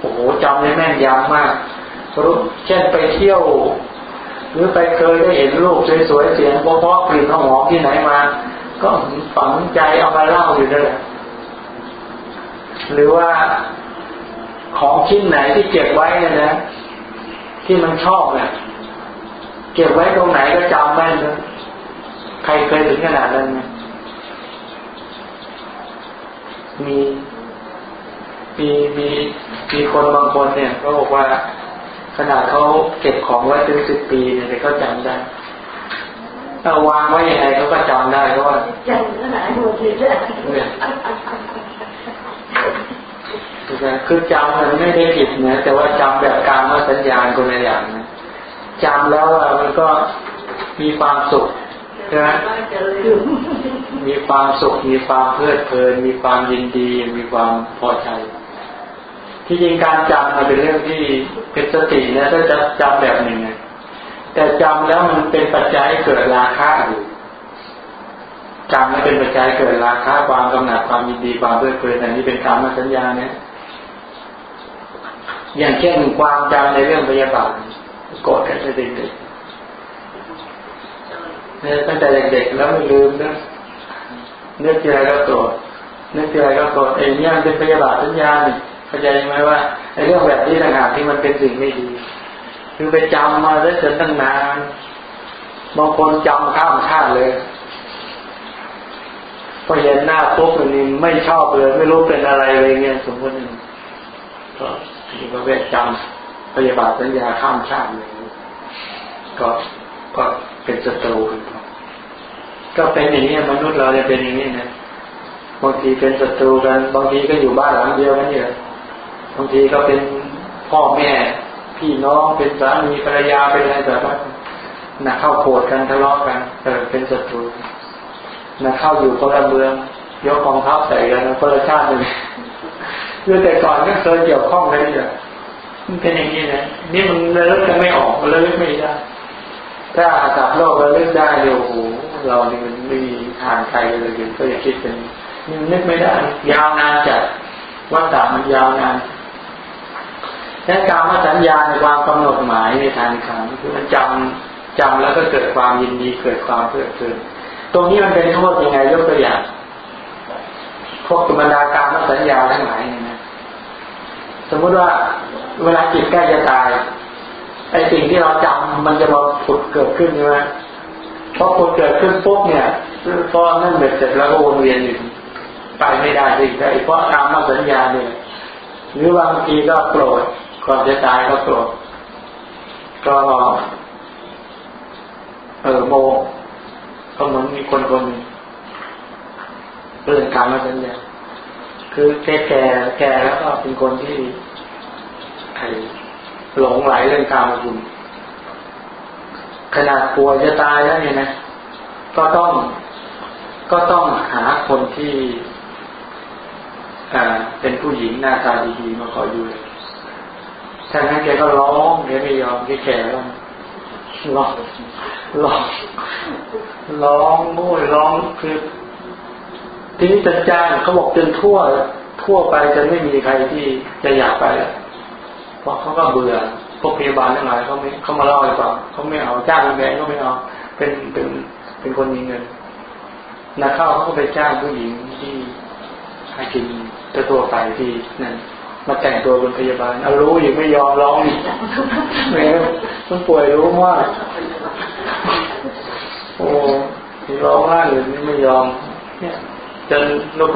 โอ้โหจำในแม่นยำมาก รู้เช่นไปเที่ยว หรือไปเคยได้เห็นรูปสวยๆเสียงเพราะๆกลิ่นหอมที่ไหนมา ก็ฝังใจเอามาเล่าอยู่นั่นแหละหรือว่าของชิ้นไหนที่เก็บไว้เนี่ยนะ ที่มันชอบเนี่ยเก็บไว้ตรงไหนก็จำได้เลยใครเคยถึงขนาดนั้นไหมมีมีมีมีคนบางคนเนี่ยเขาบอกว่า ขนาดเขาเก็บของไว้ถึงสิบปีเนี่ยแต่เขาจำได้ถ้าวางไว้ยังไงเขาก็จำได้เพราะว่าจำขนาดหมดเลยเนี่ยคือจำมันไม่ได้ผิดนะแต่ว่าจำแบบการว่าสัญญาณคนละอย่างนะจำแล้วมันก็มีความสุขใช่ไหมมีความสุข มีความเพลิดเพลิน มีความยินดี มีความพอใจ ที่จริงการจำมันเป็นเรื่องที่เป็นสตินะถ้าจะจำแบบหนึ่งไงแต่จำแล้วมันเป็นปัจจัยเกิดราคะอยู่จำแล้วเป็นปัจจัยเกิดราคะความกำหนัดความยินดีความเพลิดเพลินอันนี้เป็นการมาสัญญาเนี่ยอย่างเช่นความจำในเรื่องพยาบาทโกรธกันเด็กๆเนี่ยตั้งแต่เด็กๆแล้วไม่ลืมนะเนึกทีไรก็โกรธนึกทีไรก็โกรธไอ้นี่มันเป็นพยาบาทสัญญาเนี่ย เข้าใจไหมว่าไอ้เรื่องแบบนี้ต่างหากที่มันเป็นสิ่งไม่ดี คือไปจำมาแล้วจนตั้งนานบางคนจำข้ามชาติเลยพอเห็นหน้าปุ๊บมันนี่ไม่ชอบเลย ไม่รู้เป็นอะไรเลยเงี้ยสมมติก็มีประเภทจำพยาบาทสัญญาข้ามชาติเลยก็ก็เป็นศัตรูกันก็เป็นอย่างนี้มนุษย์เราเนี่ยเป็นอย่างนี้นะบางทีเป็นศัตรูกัน บางทีก็อยู่บ้านหลังเดียวกันเนี่ย บางทีก็เป็นพ่อแม่ พี่น้องเป็นสามีภรรยาเป็นอะไรแบบนั้นนะเข้าโกรธกันทะเลาะกันเออเป็นศัตรูนะเข้าอยู่คนละเมือง ยกกองทัพใส่กันคนละชาติเลยคือแต่ก่อนก็เคยเกี่ยวข้องกันนี่แหละมันเป็นอย่างนี้นะนี่มันเลิกกันไม่ออกเลิกไม่ได้ถ้าจับโลกเราเลือกได้เดี๋ยวโอ้โหเราเนี่มันไม่มีทางใครเลยก็อย่าคิดเป็นนึกไม่ได้ ยาวนานจัดว่าตามันยาวนาน และการว่าสัญญาในความกำหนดหมายในทางขันคือมันจำจำแล้วก็เกิดความยินดีเกิดความเพลิดเพลินตรงนี้มันเป็นโทษยังไงยกตัวอย่างพวกบรรดาการว่าสัญญาทั้งหลายเนี่ยนะสมมุติว่าเวลาจิตใกล้จะตายไอ้สิ่งที่เราจำมันจะมาผุดเกิดขึ้นใช่ไหมพอผุดเกิดขึ้นปุ๊บเนี่ยพอนั่นเบ็ดเสร็จแล้วก็วนเวียนอยู่ไปไม่ได้สิได้เพราะตามมาสัญญาเนี่ยหรือบางทีก็โกรธ ก่อนจะตายก็โกรธก็เออโมก็เหมือนมีคนคนเรื่องการมาสัญญาคือแก่แก่แก่แล้วก็เป็นคนที่ใครหลงไหลเรื่องการมาบุญขนาดป่วจะตายแล้วเนี่ยนะ ก็ต้องก็ต้องหาคนที่เป็นผู้หญิงหน้าตาดีๆมาขออยู่ ถ้างั้นแกก็ร้องแกไม่ยอมแกแก่แล้วร้องร้องร้องโอ้ยร้องคือทีนี้จะจ้างเขาบอกจนทั่ว ทั่วไปจะไม่มีใครที่จะอยากไปเพราะเขาก็เบื่อพวกพยาบาลทั้งหลายเขาไม่เขามาเล่าให้ฟังเขาไม่เอาจ้างแบงก็ไม่เอาเป็นเป็นเป็นคนมีเงินนักเข้าเขาก็ไปจ้างผู้หญิงที่ให้กินตัวไปที่นั่น มาแต่งตัวเป็นพยาบาล เอารู้อยู่ไม่ยอมร้องอีกแม่ต้องป่วยรู้ว่าโอ้ร้องไห้เลยไม่ยอม เนี่ยจน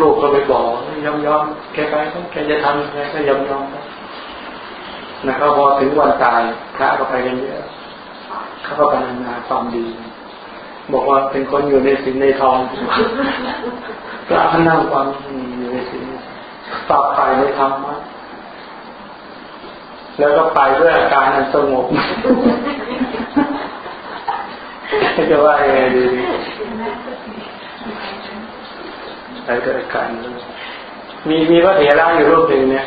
ลูกๆก็ไปบอกยอมยอมแกไปแกจะทำแกก็ยอมยอมนะครับพอถึงวันตายพระก็ไปกันเยอะเขาก็ปรนนาความดี บอกว่าเป็นคนอยู่ในสินในทองพระนั่งความอยู่ในสินฝากไปในธรรมะ แล้วก็ไปด้วยอาการอันสงบจะว่ายังไงดีไปด้วยอาการมีมีพระเถระอยู่รูปหนึ่งเนี่ย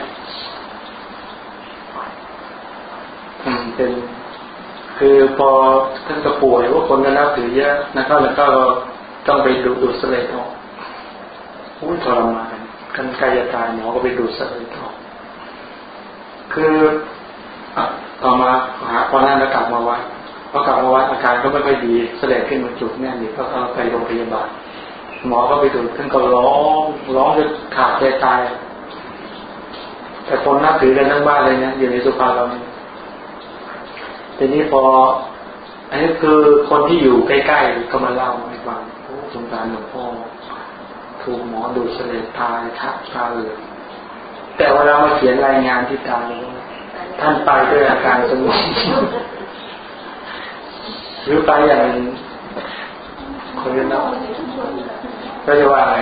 เป็นคือพอท่านก็ป่วยว่าคนก็นับถือเยอะนะครับแล้วก็ต้องไปดูดูสเลดออกอุ้ยทรมานกันกายตายหมอก็ไปดูสเลดออกคือ ต่อมาหาพอนั้นแล้วกลับมาวัดพอกลับมาวัดอาการก็ไม่ค่อยดีเสลดขึ้นมาจุดแน่นนี่ก็เอาไปโรงพยาบาลหมอก็ไปดูท่านก็ร้องร้องจนขาดใจตาย แต่คนนับถือกันทั้งบ้านเลยนะอยู่ในสุภาเรานี่ทีนี้พอ อันนี้คือคนที่อยู่ใกล้ๆก็มาเล่าให้ฟังโอ้สงสารหลวงพ่อถูกหมอดูเสลตายทับตาเลยแต่ว่าเรามาเขียนรายงานที่ตาย ท่านไปด้วยอาการสงบหรือไปอย่างคนนั้นก็จะว่าอะไร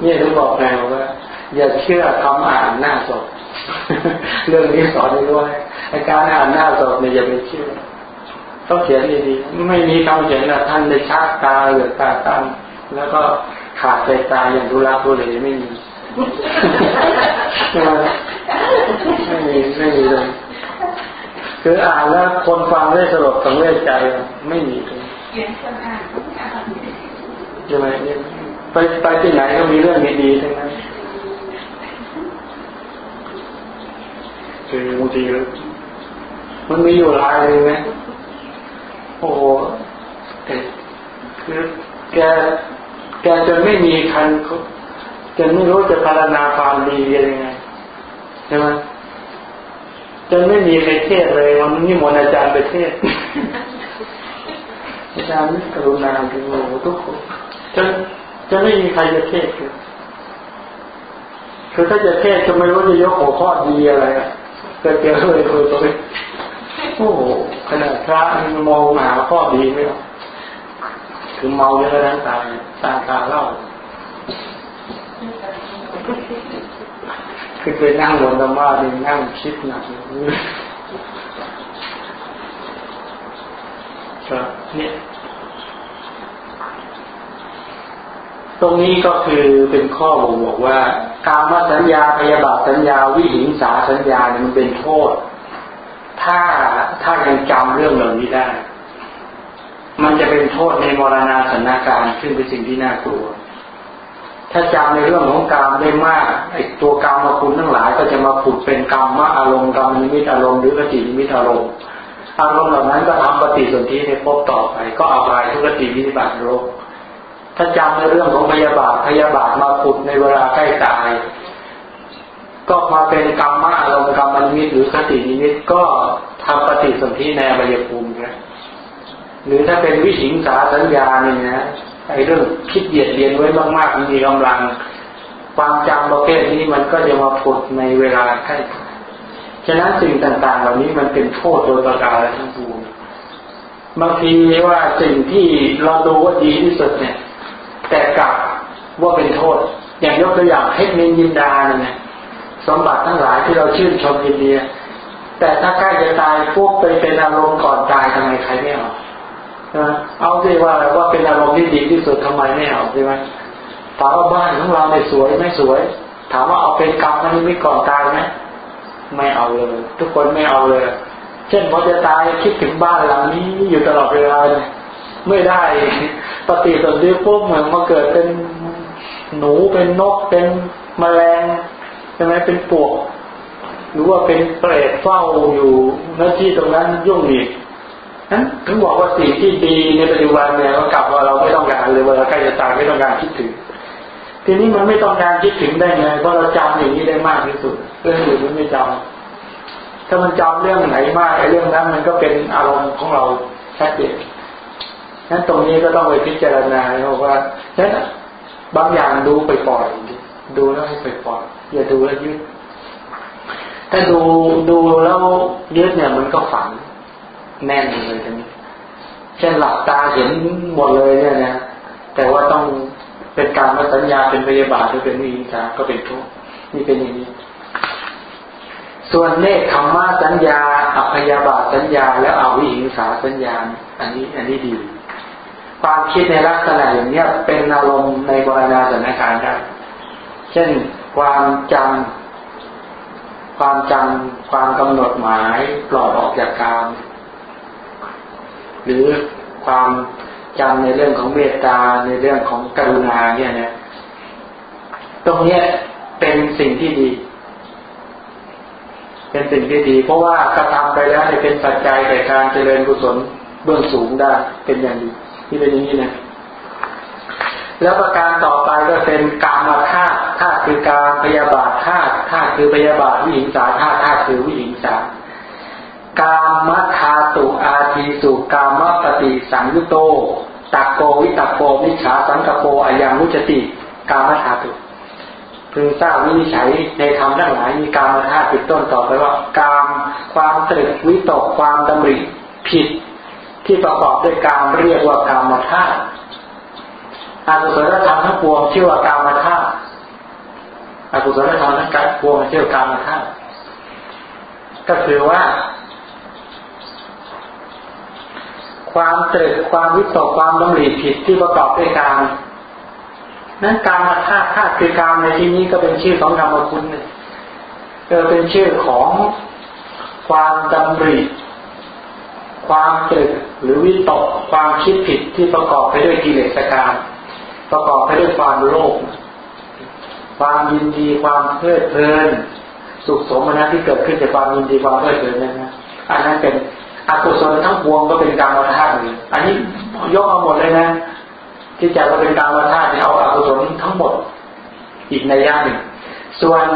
เนี่ยถึงบอกไงว่า อย่าเชื่อคำอ่านหน้าศพเรื่องนี้สอนด้วยอาการอ่านหน้าศพเนี่ยอย่าไปเชื่อต้องเขียนดีๆไม่มีคำเขียนนะท่านได้ชาตาเหลือตาตั้งแล้วก็ขาดใจตายอย่างดุราทุเลไม่มี ไม่มีไม่มีเลยคืออ่านแล้วคนฟังได้สลดสังเวชใจไม่มีเลยใช่ไหมไปไปที่ไหนก็มีเรื่องดีๆทั้งนั้นคือบางทีมันมีอยู่หลายเลยไหมโอ้โหคือแกแกจนไม่มีคัน จนไม่รู้จะพัฒนาความดียังไงใช่ไหมจนไม่มีใครเทศเลยวันนี้มนอาจารย์ไปเทศอาจารย์กรุณาถึงโอ้ทุกคนจนจะไม่มีใครจะเทศคือคือถ้าจะเทศจะไม่รู้จะยกหัวข้อดีอะไรอะก็เจอเลยคุยตัวโอ้โหขนาดพระมันมองหาข้อดีไม่หรอกคือเมาเยอะแล้วตายตาตาเล่า คือไปนั่งบนธรรมะนี่นั่งคิดหนักก็เนี่ย ตรงนี้ก็คือเป็นข้อบ่งบอกว่า การมาสัญญาพยาบาทสัญญาวิหิงสาสัญญาเนี่ยมันเป็นโทษ ถ้าถ้ายังจำเรื่องเหล่านี้ได้ มันจะเป็นโทษในมรณาสนาการขึ้นเป็นสิ่งที่น่ากลัว ถ้าจำในเรื่องของกรรมได้มากไอ้ตัวกรรมมาคุณทั้งหลาย ก็จะมาผุดเป็นกรรมะอารมณ์กรรมนิมิตอารมณ์หรือคตินิมิตอารมณ์อารมณ์เหล่านั้นก็ทำปฏิสนธิในภพต่อไป ก็อบายทุคติวิบัติโลกถ้าจำในเรื่องของพยาบาทพยาบาทมาผุดในเวลาใกล้ตาย ก็มาเป็นกรรมะอารมณ์กรรมนิมิตหรือคตินิมิตก็ทำปฏิสนธิในอบายภูมินะหรือถ้าเป็นวิหิงสาสัญญาเนี่ยนะ ไอ้เรื่องคิดเหยียดเรียนไว้มากๆมีกำลัง ความจำประเภทนี้มันก็จะมาผุดในเวลาใกล้ฉะนั้นสิ่งต่างๆ เหล่านี้มันเป็นโทษโดยประการทั้งปวงบางทีว่าสิ่งที่เราดูว่าดีที่สุดเนี่ย แต่กลับว่าเป็นโทษ อย่างยกตัวอย่างเทคนิคยินดาเนี่ยสมบัติทั้งหลายที่เราชื่นชมยินดีแต่ถ้าใกล้จะตายพวกไปเป็นอารมณ์ก่อนตายทำไมใครไม่เอา เอาสิว่าว่าเป็นอารมณ์ที่ดีที่สุดทำไมไม่เอาใช่ไหมถามว่าบ้านของเราในสวยไม่สวย ถามว่าเอาเป็นกรรมมันไม่ก่อนตายไหมไม่เอาเลย ทุกคนไม่เอาเลย เช่นพอจะตายคิดถึงบ้านหลังนี้อยู่ตลอดเวลาไม่ได้ปฏิสนธิปุ๊บเหมือนมาเกิดเป็นหนูเป็นนกเป็นแมลงใช่ไหมเป็นปวก หรือว่าเป็นเปรตเฝ้าอยู่หน้าที่ตรงนั้นยุ่งอีก ถึงบอกว่าสิ่งที่ดีในปัจจุบันเนี่ยก็กลับว่าเราไม่ต้องการเลยเวลาใกล้จะตายไม่ต้องการคิดถึง ทีนี้มันไม่ต้องการคิดถึงได้ไงเพราะเราจำอย่างนี้ได้มากที่สุด เรื่องอื่นมันไม่จำถ้ามันจำเรื่องไหนมากไอ้เรื่องนั้น มันก็เป็นอารมณ์ของเราชัดเจนนั้นตรงนี้ก็ต้องไปพิจารณาเพราะว่าฉะนั้นบางอย่างดูไปปล่อยดูแล้วให้ไปปล่อยอย่าดูแล้วยึดถ้าดูดูแล้วยึดเนี่ยมันก็ฝัง แน่นเลยทีนี้เช่นหลับตาเห็นหมดเลยเนี่ยนะแต่ว่าต้องเป็นการมาสัญญาเป็นพยาบาทหรือเป็นวิญญาก็เป็นทุกนี่เป็นอย่างนี้ ส่วนเนคขมมาสัญญาอภยาบาทสัญญา แล้วเอาวิหิงสาสัญญา อันนี้อันนี้ดี ความคิดในลักษณะอย่างนี้เป็นอารมณ์ในบรณาสถานการณ์ได้เช่นความจำความจำความกำหนดหมายปลอดออกจากกาม หรือความจำในเรื่องของเมตตาในเรื่องของกรุณาเนี่ยนะตรงเนี้ยเป็นสิ่งที่ดี เป็นสิ่งที่ดี เพราะว่ากระทำไปแล้วเนี่ยเป็นปัจจัยแก่การเจริญกุศลเบื้องสูงได้เป็นอย่างดีที่เป็นอย่างนี้นะแล้วประการต่อไปก็เป็นกามาธาตุธาตุคือการพยาบาทธาตุธาตุคือพยาบาทวิหิงสาธาตุธาตุคือวิหิงสา กามธาตุอาทีสุกามปฏิสังยุโตตักโกวิตักโกวิชาสังกโปอายังมุจติกามธาตุพึงทราบวินิจฉัยในธรรมทั้งหลายมีกามธาตุติดต้นต่อไปว่ากามความตรึกวิตกความดำริผิด ที่ประกอบด้วยกามเรียกว่ากามธาตุอากุศลธรรมทั้งปวงชื่อว่ากามธาตุอากุศลธรรมทั้งกายปวงชื่อกามธาตุก็คือว่า ความตรึกความวิตกความดำริผิดที่ประกอบด้วยกามนั้นการมธาตุธาตุคือกามในที่นี้ก็เป็นชื่อของกรรมคุณเนี่ยเออเป็นชื่อของความดำริความตรึกหรือวิตกความคิดผิดที่ประกอบไปด้วยกิเลสกรรมประกอบไปด้วยความโลภความยินดีความเพลิดเพลิน สุขสมนัตที่เกิดขึ้นจากความยินดีความเพลิดเพลินนั่นนะอันนั้นเป็น อกุศลทั้งปวงก็เป็นการมธาตุอันนี้ยกเอาหมดเลยนะ ที่จะเราเป็นการมธาตุเนี่เอาอกุศลทั้งหมด อีกในย่าหนึ่งส่วน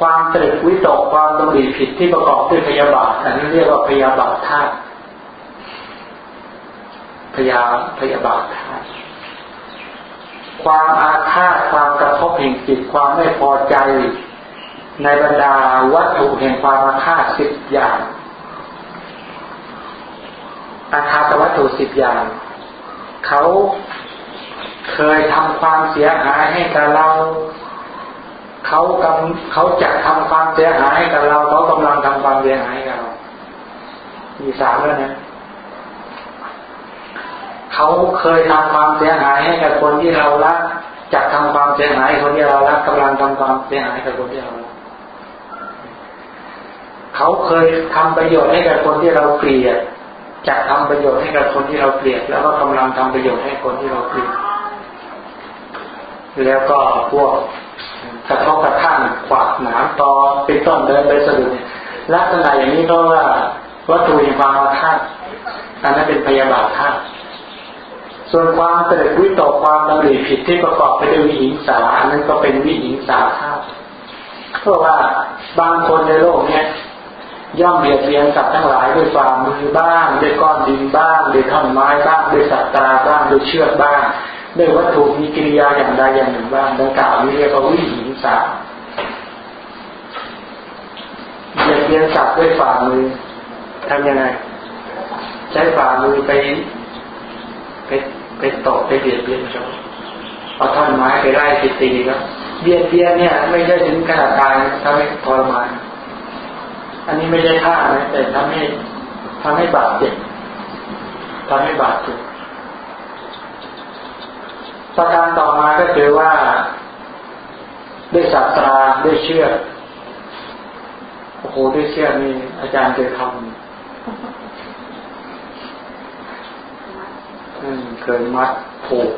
ความตรึกวิตกความดำริผิดที่ประกอบด้วยพยาบาทอันนี้เรียกว่าพยาบาทธาตุพยาพยาบาทธาตุความอาฆาตความกระทบแห่งจิตความไม่พอใจ ในบรรดาวัตถุแห่งความอาฆาตสิบอย่าง อาฆาตวัตถุสิบอย่าง เขาเคยทำความเสียหายให้กับเรา เขากำเขาจะทำความเสียหายให้กับเราเขากำลังทำความเสียหายกับเรามีสามแล้วนะเขาเคยทำความเสียหายให้กับคนที่เรารักจะทำความเสียหายคนที่เรารักกำลังทำความเสียหายกับคนที่เราเขาเคยทำประโยชน์ให้กับคนที่เราเกลียด จะทำประโยชน์ให้กับคนที่เราเกลียด แล้วก็กำลังทำประโยชน์ให้คนที่เราเกลียดแล้วก็พวกกระทบกระทั่งขวากหนามตอเป็นต้นเดินไปสะดุดลักษณะอย่างนี้ก็ว่าวัตถุแห่งความอาฆาตอันนั้นเป็นพยาบาทธาตุส่วนความเตริดวิตกความดำริผิดที่ประกอบไปด้วยวิหิงสาอันนั้นก็เป็นวิหิงสาธาตุเพราะว่าบางคนในโลกเนี้ย ย่อมเบียดเบียนสัตว์ทั้งหลายด้วยฝ่ามือบ้าง ด้วยก้อนดินบ้างด้วยท่อนไม้บ้างด้วยสัตว์ตาบ้างด้วยเชือกบ้างด้วยวัตถุมีกิริยาอย่างใดอย่างหนึ่งบ้างดังกล่าวนี้เรียกว่าวิหิงสาเบียดเบียนสัตว์ด้วยฝ่ามือทำยังไง ใช้ฝ่ามือไปไปไปตกไปเบียดเบียนเขาเอาท่อนไม้ไปไล่ตีตีแล้วเบียดเบียนเนี่ย ไม่ใช่ถึงขนาดตายทำให้ทรมาน อันนี้ไม่ใช่ฆ่านะแต่ทำให้ทำให้บาดเจ็บทำให้บาดเจ็บประการต่อมาก็คือว่าด้วยศาสตราด้วยเชื่อโอ้โหด้วยเชื่อนี่อาจารย์เคยทำเคยมัดผูก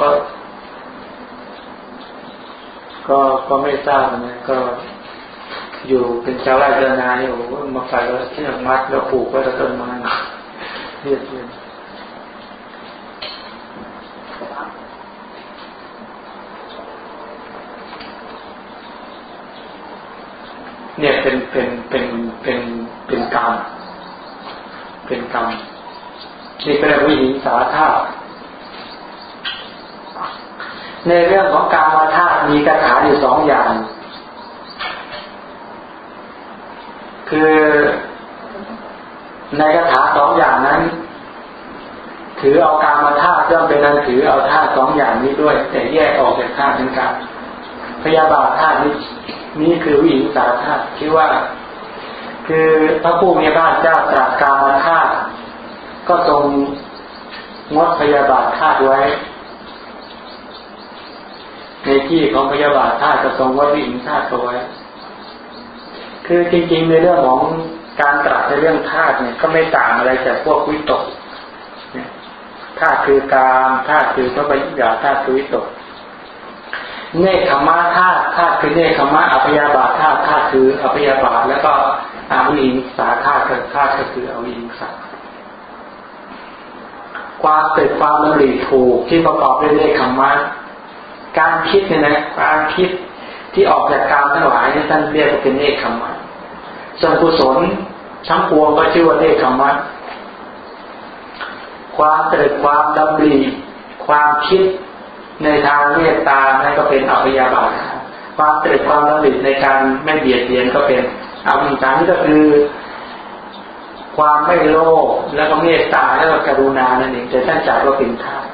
ก็ ก็ก็ไม่ทราบนะก็ อยู่เป็นชาวไร่ชาวนาอยู่มาใส่แล้วเชือกมัดแล้วผูกไว้กับต้นไม้เรียบเรียนเนี่ยเป็นเป็นเป็นเป็นเป็นกรรมเป็นกรรมนี่เป็นวิหิงสาธาในเรื่องของการมาธาตุมีคาถาอยู่สองอย่าง คือในคาถาสองอย่างนั้น ถือเอาการมาธาตุย่อมเป็นนั้นถือเอาธาตุสองอย่างนี้ด้วย แต่แยกออกจากธาตุเป็นการพยาบาทธาตุนี้นี่คือวิหิงสาธาตุที่ว่า คือพระผู้มีพระเจ้าตรัสการมาธาตุก็ทรงงดพยาบาทธาตุไว้ ในที่ของพยาบาทธาตุก็ทรงงดวิหิงธาตุไว้ คือจริงๆในเรื่องของการตรัสในเรื่องธาตุเนี่ยก็ไม่ต่างอะไรจากพวกวิตกธาตุคือการธาตุคือพระบัญญัติธาตุคือวิตก เนคขมะธาตุธาตุคือเนคขมะอภิยาบาธาตุธาตุคืออภิยาบาแล้วก็อาวิงสาธาตุธาตุก็คืออวิงสาความเกิดความดำริถูกที่ประกอบด้วยเนคขมะการคิดเนี่ยนะการคิด ที่ออกจากกามทั้งหลายนี่ท่านเรียกว่าเป็นเนคขมะส่วนกุศลทั้งปวงก็ชื่อว่าเนคขมะความเกิดความดำริความคิดในทางเมตตานั่นก็เป็นอภิยาบาทความเกิดความดำริในการไม่เบียดเบียนก็เป็นอภิญานี่ก็คือ ความไม่โลภแล้วก็เมตตาแล้วก็กรุณานั่นเองจะท่านจัดว่าเป็นธาตุ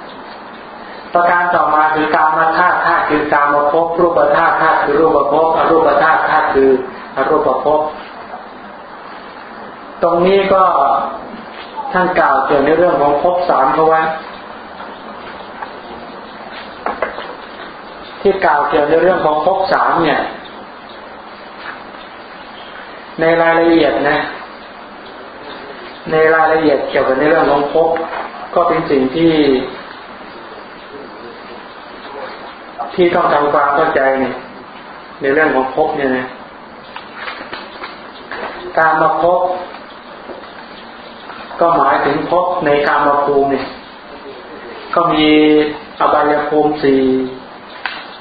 ประการต่อมาคือการมาธาตุธาตุคือการมาพบรูปธาตุธาตุคือรูปภพอรูปธาตุธาตุคืออรูปภพตรงนี้ก็ท่านกล่าวเกี่ยวในเรื่องของภพสามเขาไว้ที่กล่าวเกี่ยวในเรื่องของภพสามเนี่ย ในรายละเอียดนะ ในรายละเอียดเกี่ยวกับในเรื่องของภพก็เป็นสิ่งที่ ที่ต้องทำความเข้าใจเนี่ยในเรื่องของภพเนี่ยนะการมาพบก็หมายถึงพบในการมาภูมิเนี่ย ก็มีอบายภูมิสี่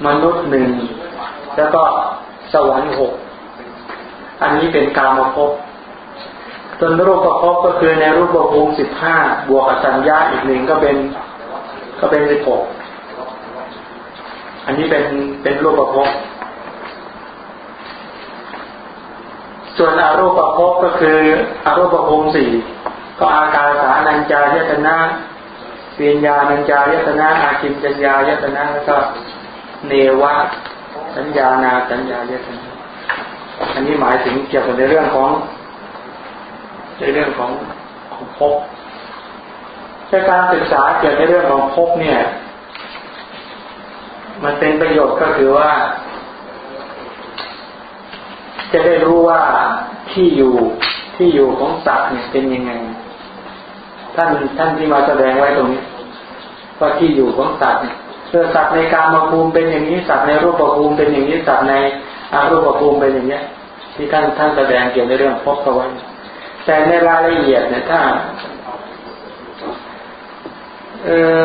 มนุษย์หนึ่งแล้วก็สวรรค์หกอันนี้เป็นการมาพบส่วนรูปประพบก็คือในรูปภูมิสิบห้าบวกอสัญญาอีกหนึ่งก็เป็น ก็เป็นสิบหก อันนี้เป็นเป็นรูปประพบส่วนอารูปประพบก็คืออารูปประภูมิสี่ก็อาการสานัญจายตนะปิญญานัญจายตนะอาคินจัญญายตนะแล้วก็เนวะสัญญานาสัญญายตนะอันนี้หมายถึงเกี่ยวกับในเรื่องของ ในเรื่องของของภพในการศึกษาเกี่ยวกับในเรื่องของภพเนี่ย มันเป็นประโยชน์ก็คือว่า จะได้รู้ว่าที่อยู่ที่อยู่ของสัตว์เนี่ยเป็นยังไง ท่านท่านที่มาแสดงไว้ตรงนี้ว่าที่อยู่ของสัตว์เนี่ยเออสัตว์ในการมาภูมิเป็นอย่างนี้สัตว์ในรูปภูมิเป็นอย่างนี้สัตว์ในอารูปภูมิเป็นอย่างนี้ที่ท่านท่านแสดงเกี่ยวในเรื่องพบเอาไว้แต่ในรายละเอียดเนี่ยถ้า เออ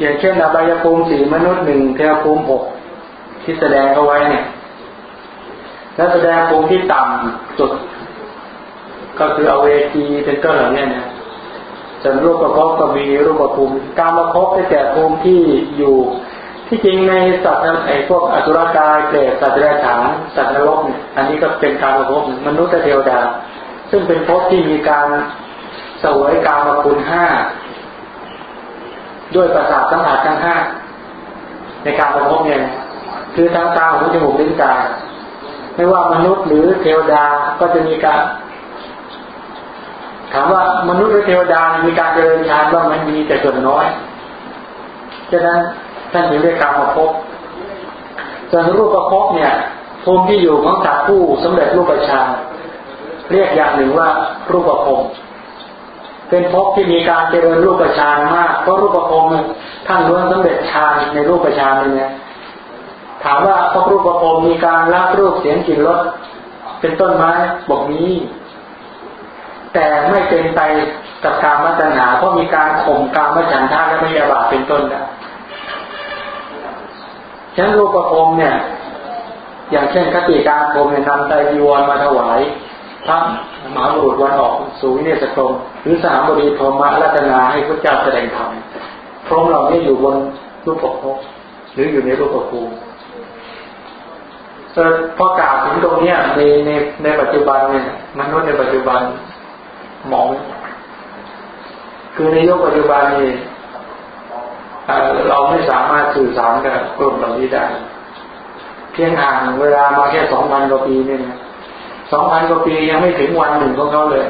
อย่างเช่นอบายภูมิสี่มนุษย์หนึ่งเทวภูมิหกที่แสดงเอาไว้เนี่ย แล้วแสดงภูมิที่ต่ำสุด ก็คือเอาเวทีเป็นต้นเหล่านี้นะส่วนรูปประพบก็มีรูปภูมิการมาพบได้แก่ภูมิที่อยู่ที่จริงในสัตว์ไอ้พวกอสุรกายเปรตสัตว์เดรัจฉานสัตว์นรกเนี่ยอันนี้ก็เป็นการมาพบมนุษย์และเทวดา ซึ่งเป็นภพที่มีการสวยการมาคุณห้า ด้วยประสาทสัมผัสทั้งห้าในการประพบเนี่ยคือทางตาหูจมูกลิ้นกายไม่ว่ามนุษย์หรือเทวดาก็จะมีการ ถามว่ามนุษย์หรือเทวดามีการเจริญฌานบ้างไหมมีแต่ส่วนน้อยฉะนั้นท่านถึงเรียกการมาพบส่วนรูปประพบเนี่ยภูมิที่อยู่ของสัตว์ผู้สำเร็จรูปฌานเรียกอย่างหนึ่งว่ารูปประพ เป็นภพที่มีการเจริญรูปฌานมากเพราะรูปภพท่านล้วนสำเร็จฌานในรูปฌานเนี่ยถามว่าพระรูปภพมีการรับรูปเสียงกลิ่นรสเป็นต้นไม้บอกนี้ แต่ไม่เป็นไปกับการมัจนาเพราะมีการข่มการมัฉันท่าและไม่ยาบาเป็นต้นนะฉะนั้นรูปภพเนี่ย อย่างเช่นคติการภพเนี่ยนำไตรจีวรมาถวาย พระมหาบุรุษวันออกสู่วิเนศกรมหรือสามบดีพรหมรัตนาให้พระเจ้าแสดงธรรมพร้อมเรานี่อยู่บนรูปปกภพหรืออยู่ในรูปปกภูมิพอกล่าวถึงตรงนี้ในในในปัจจุบันเนี่ยมนุษย์ในปัจจุบันมอง คือในยุคปัจจุบันนี่เราไม่สามารถสื่อสารกับกลุ่มเหล่านี้ได้ เพียงห่างเวลามาแค่สองพันกว่าปีเนี่ย สองพันกว่าปียังไม่ถึงวันหนึ่งของเขาเลย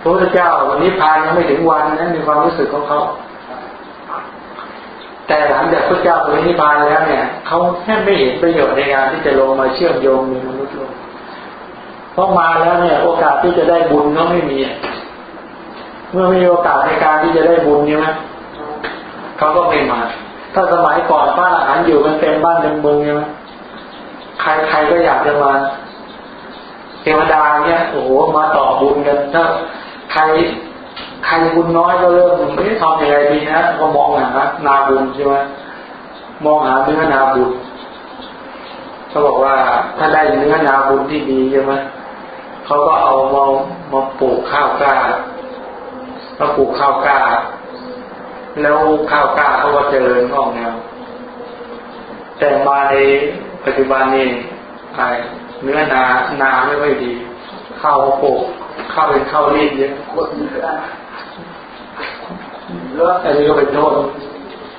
พระพุทธเจ้าวันนี้พานยังไม่ถึงวันนั้นในความรู้สึกของเขา แต่หลังจากพระเจ้าปนิพพานแล้วเนี่ยเขาแทบไม่เห็นประโยชน์ในการที่จะลงมาเชื่อมโยงในมนุษย์โลกเพราะมาแล้วเนี่ย โอกาสที่จะได้บุญก็ไม่มี เมื่อไมีโอกาสในการที่จะได้บุญใช่ไหมเขาก็ไม่มา ถ้าสมัยก่อนบ้านอาหารอยู่มันเต็มบ้านเต็มเมืองใช่ไหมใครใครก็อยากจะมา เทวดาเนี่ยโอ้โหมาต่อบุญกันถ้าใครใครบุญน้อยก็เริ่มไม่ทำยังไงดีนะก็มองหานาบุญใช่ไหมมองหาเนื้อนาบุญเขาบอกว่าถ้าได้เนื้อนาบุญที่ดีใช่ไหมเขาก็เอามามาปลูกข้าวกล้ามาปลูกข้าวกล้า แล้วข้าวกล้าเขาก็เจริญงอกงามแต่มาในปัจจุบันนี้ไอ เนื้อนานาไม่ค่อยดีข้าวโปกข้าวเป็นข้าวรีดเยอะอันนี้ก็เป็นโทษ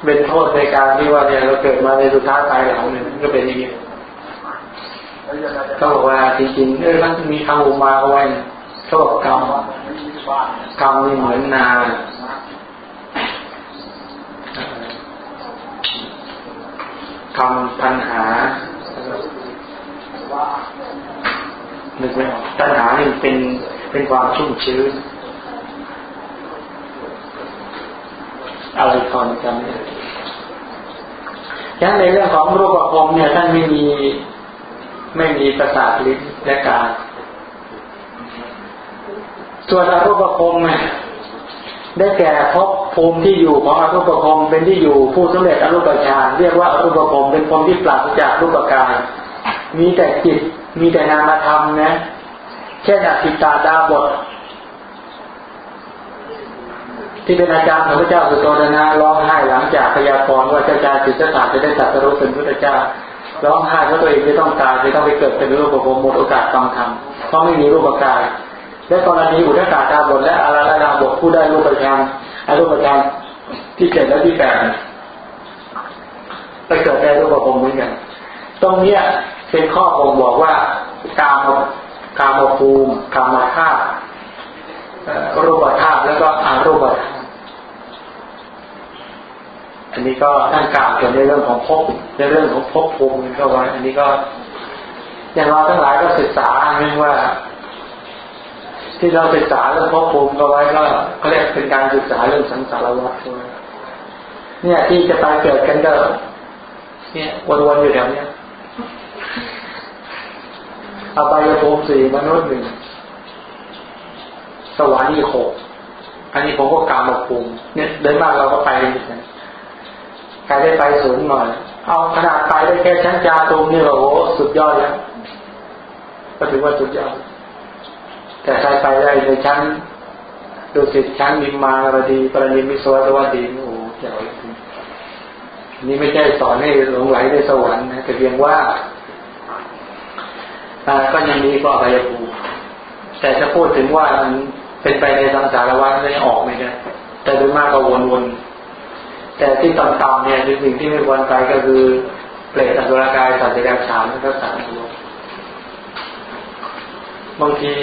เป็นโทษในการที่ว่าเนี่ยเราเกิดมาในสุดท้ายตายหลังหนึ่งก็เป็นอย่างนี้เขาบอกว่าจริงๆเออมันมีคำอุมาเอาไว้เขาบอกกรรมกรรมนี่เหมือนนาทำปัญหา นึกไม่ออกตัณหานี่เป็นเป็นความชุ่มชื้น อะไรคอนกันฉะนั้นในเรื่องของรูปภพเนี่ยท่านไม่มีไม่มีประสาทลิ้นและกายส่วนอรูปภพเนี่ยได้แก่พบภูมิที่อยู่ของอรูปภพเป็นที่อยู่ผู้สำเร็จอรูปฌานเรียกว่าอรูปภพเป็นภูมิที่ปราศจากรูปกาย มีแต่จิต มีแต่นามธรรมนะ เช่นอภิตาดาบท ที่เป็นอาจารย์ของพระเจ้าสุโธธนะร้องไห้หลังจากพยากรณ์ว่าเจ้าชายสิทธัตถะจะได้ตัดสรุปเป็นพระเจ้าร้องไห้เพราะตัวเองจะต้องตายจะต้องไปเกิดเป็นรูปภพหมดโอกาสฟังธรรมเพราะไม่มีรูปกายและกรณีอุทกาดาบทและอาราดาบทผู้ได้รูปฌานอารูปฌานที่เจ็ดและที่แปดไปเกิดในรูปภพเหมือนกันตรงเนี้ย เป็นข้อบ่งบอกว่าการมการมภูมิการมาธาตุรูปธาตุแล้วก็อารูปธาตุอันนี้ก็ท่านกล่าวเกี่ยวในเรื่องของภพในเรื่องของภพภูมิก็ไว้อันนี้ก็ อย่างเราทั้งหลายก็ศึกษาเรื่องว่า ที่เราศึกษาเรื่องภพภูมิก็ไว้ก็เขาเรียกเป็นการศึกษาเรื่องสังสารวัฏเนี่ยที่จะตายเกิดกันก็เนี่ยวนๆอยู่แถวเนี้ย อบายภูมิสี่มนุษย์หนึ่งสวรรค์อีกหกอันนี้ผมก็กำมาภูมิเนี่ยเดินมากเราก็ไปกันใครได้ไปสูงหน่อย เอาขนาดไปได้แค่ชั้นจาตุมนี่โอ้สุดยอดแล้วก็ถือว่าสุดยอด แต่ใครไปได้ในชั้นดูสิชั้นมิมมาบดีปรณิมิสวัสวัดีโอ้เจ๋งนี่ไม่ใช่สอนให้หลงไหลในสวรรค์นะแต่เพียงว่า ก็ยังมีก็อภัยภูมิแต่จะพูดถึงว่ามันเป็นไปในสังสารวัฏไม่ออกไม่ได้แต่โดยมากก็วนๆแต่ที่ต่ำๆเนี่ยสิ่งที่ไม่ควรไปก็คือเปรตอสุรกายสัตว์เดรัจฉานและก็สัตว์นรกบางที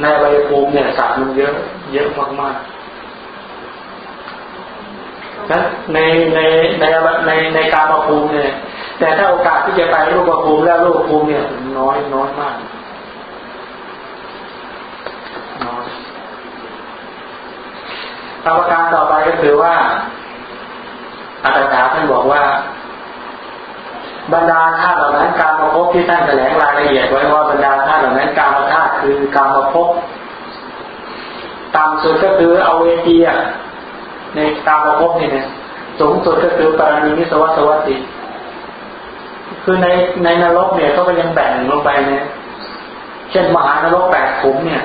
ในใบภูมิเนี่ยสัตว์มันเยอะ เยอะมากๆนั้นในในในในในการมาภูมิเนี่ย แต่ถ้าโอกาสที่จะไปรูปภูมิแล้วรูปภูมิเนี่ยน้อยน้อยมากน้อยประการต่อไปก็คือว่าอาจารย์ท่านบอกว่า บรรดาธาตุเหล่านั้นการมาพบที่ท่านแถลงรายละเอียดไว้ว่าบรรดาธาตุเหล่านั้นการมาธาตุคือการมาพบต่ำสุดก็คือเอาเวทีอะในการมาพบนี่นี่ยสูงสุดก็คือปรณีมิสวัสวัติ คือในในนรกเนี่ยเขาก็ยังแบ่งลงไปเนี่ยเช่นมหานรกแปดขุมเนี่ย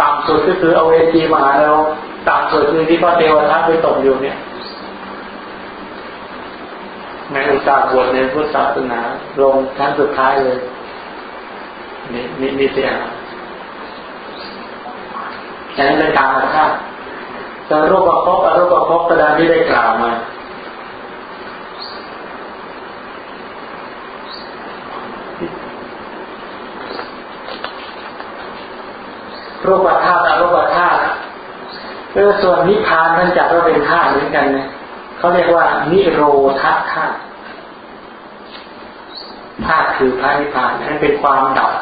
ต่ำสุดก็คือเอาเวทีมหานรกต่ำสุดคือที่พระเทวทัตไปตกอยู่เนี่ยในอุตสาหบวชในพุทธศาสนาลงชั้นสุดท้ายเลยนี่นี่นี่เสียฉะนั้นเป็นการมาฆ่าแต่รูปประพบอรูปประพบกระดานที่ได้กล่าวมา รูปธาตุอรูปธาตุเออส่วนนิพพานท่านจัดว่าเป็นธาตุเหมือนกันนี่ยเขาเรียกว่า นิโรธาธาตุธาตุคือพระนิพพานนั่นเป็นความดับ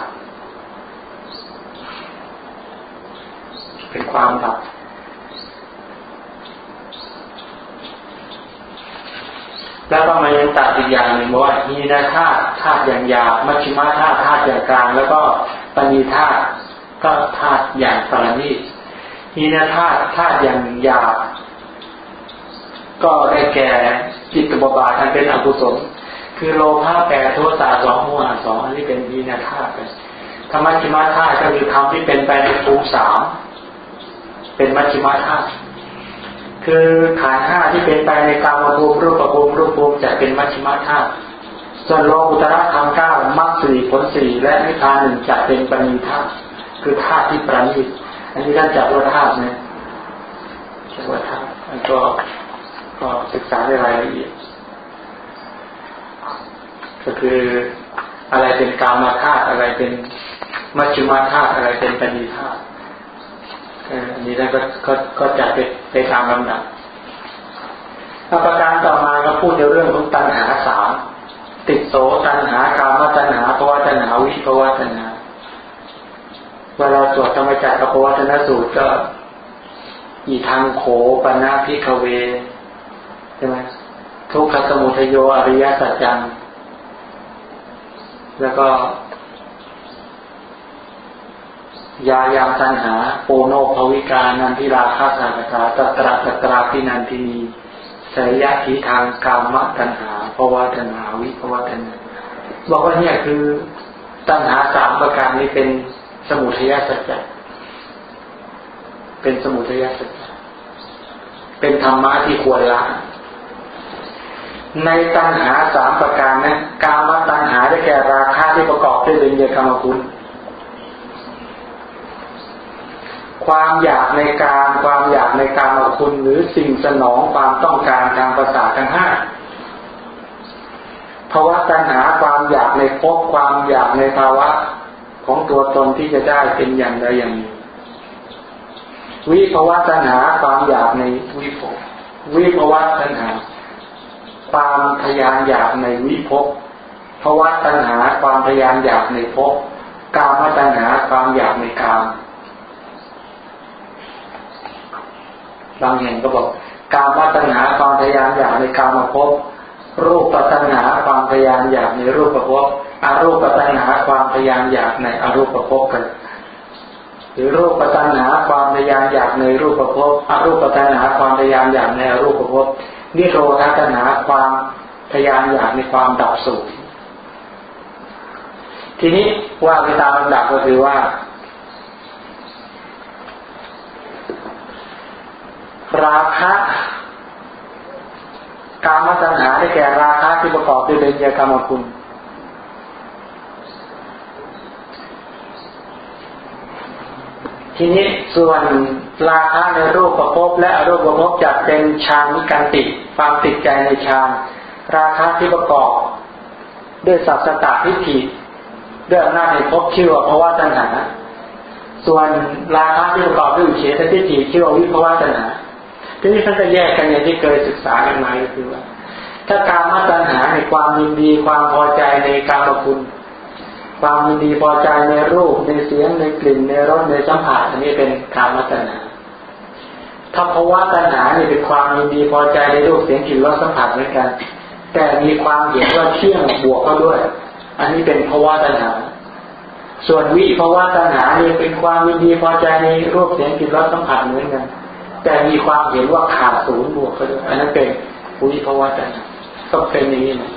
เป็นความดับแล้วก็มายังตัดอีกอย่างหนึ่งว่ามีนาธาตุธาตุอย่างหยาบมัชฌิมาธาตุธาตุอย่างกลาง แล้วก็ปณีธาตุ ก็ธาตุอย่างปรณีตมีนาธาตุธาตุอย่างหยาบก็ได้แก่จิตบาบาทันเป็นอกุศลคือโลภะแปดโทสะสองโมหะสองอันนี้เป็นวีนาธาตุธรรมชิมาธาตุก็คือธรรมที่เป็นไปในภูมิสามเป็นมัชชิมาธาตุคือฐานห้าที่เป็นไปในกามภูมิรูปภูมิรูปภูมิจะเป็นมัชชิมาธาตุส่วนโลกุตระธรรมเก้ามรรคสี่ผลสี่และนิพพานหนึ่งจะเป็นปณิธาตุ คือธาตุที่ประณีตอันนี้ท่านจัดว่าธาตุนะจัดว่าธาตุอันก็ก็ศึกษาในรายละเอียดก็คืออะไรเป็นกามาธาตุอะไรเป็นมัชฌิมาธาตุอะไรเป็นปณีธาตุอันนี้แล้วก็ก็ก็จะไปไปตามลำดับประการต่อมาก็พูดในเรื่องของตัณหาสามติดโสตัณหากามตัณหาภวะตัณหาวิภวะตัณหา เวลาสวดธรรมจักรภวะตัณหาสูตรก็ อีทางโขปนาพิกเวใช่ไหมทุกขสมุทโยอริยสัจจัง แล้วก็ ยายามตัณหา โปโนภวิกานันทิราคาสากตาตตราตตราพินันทินีสยยะทีทางกามตัณหาภวะตัณหาวิภวะตัณหาบอกว่าเนี่ยคือตัณหาสามประการนี้เป็น สมุทัยสัจจะเป็นสมุทัยสัจจะเป็นธรรมะที่ควรละในตัณหาสามประการนั้นกามตัณหาได้แก่ราคะที่ประกอบด้วยเบญจกรรมคุณ ความอยากในการ ความอยากในการมคุณ หรือสิ่งสนองความต้องการทางภาษาทั้งห้าภาวะตัณหาความอยากในภพความอยากในภาวะ ของตัวตนที่จะได้เป็นอย่างใดอย่างหนึ่งวิภาวะตัณหาความอยากในวิภพวิภาวะตัณหาความทยานอยากในวิภพภาวะตัณหาความพยายามอยากในภพกามตัณหาความอยากในกามบางแห่งก็บอกกามตัณหาความพยายามอยากในกามภพรูปตัณหาความพยายามอยากในรูปภพ อารูปตัณหาความพยายามอยากในอรูปภพกันหรือรูปปัตัณหาความพยายามอยากในรูปภพอารูปตัณหาความพยายามอยากในอรูปภพนิโรธตัณหาความพยายามอยากในความดับสูญทีนี้ว่าไปตามลำดับก็คือว่า ราคะการมตัณหาได้แก่ราคะที่ประกอบด้วยเบญจกรรมคุณ ทีนี้ส่วนราคะในรูปประพบและอรูปประพบจัดเป็นฌานมิการติความติดใจในฌานราคะที่ประกอบ ด้วยสัพสตตทิฏฐิด้วยอำนาจในภพชื่อว่าภาวะตัณหา ส่วนราคะที่ประกอบด้วยเฉททิฏฐิชื่อว่าวิภาวะตัณหาทีนี้ท่านจะแยกกันอย่างที่เคยศึกษากันมาก็คือว่า ถ้าการมาตัณหาในความยินดีความพอใจในการมคุณ ความยินดีพอใจในรูปในเสียงในกลิ่นในรสในสัมผัสอันนี้เป็นกามตัณหาถ้าภาวะตัณหาเนี่ยเป็นความยินดีพอใจในรูปเสียงกลิ่นรสสัมผัสเหมือนกัน แต่มีความเห็นว่าเที่ยงบวกก็ด้วย อันนี้เป็นภาวะตัณหา ส่วนวิภาวะตัณหาเนี่ยเป็นความยินดีพอใจในรูปเสียงกลิ่นรสสัมผัสเหมือนกัน แต่มีความเห็นว่าขาดศูนย์บวกก็ด้วย อันนั้นเป็นวิภาวะตัณหาก็เป็นอย่างนี้นะ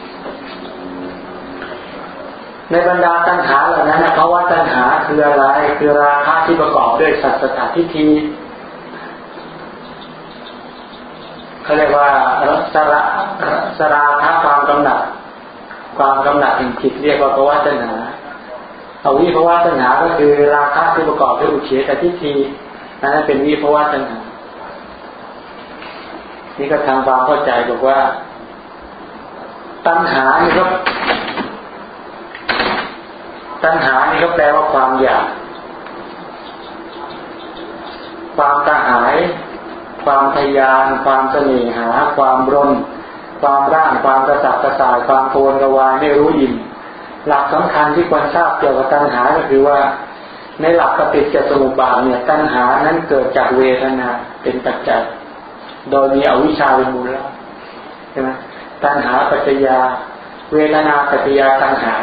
ในบรรดาตัณหาเหล่านั้นนะภาวะตัณหาคืออะไร คือราคะที่ประกอบด้วยสัจสถาทิฏฐิเขาเรียกว่าสระสราคะความกำหนัด ความกำหนัดถึงผิดเรียกว่าภาวะตัณหาเอาวิภาวะตัณหาก็คือราคะที่ประกอบด้วยอุเฉตทิฏฐินั้นเป็นวิภาวะตัณหานี่ก็ทำความเข้าใจบอกว่า ตัณหานี่ก็ ตัณหานี่ก็แปลว่าความอยาก ความกระหาย ความทยาน ความเสน่หา ความรน ความร่าง ความกระสับกระส่าย ความโกนกระวายไม่รู้อิ่มหลักสำคัญที่ควรทราบเกี่ยวกับตัณหาก็คือว่า ในหลักปฏิจจสมุปบาทเนี่ยตัณหานั้นเกิดจากเวทนาเป็นปัจจัย โดยมีอวิชชาเป็นมูลแล้วใช่ไหมตัณหาปัจจยา เวทนาปัจจยาตัณหา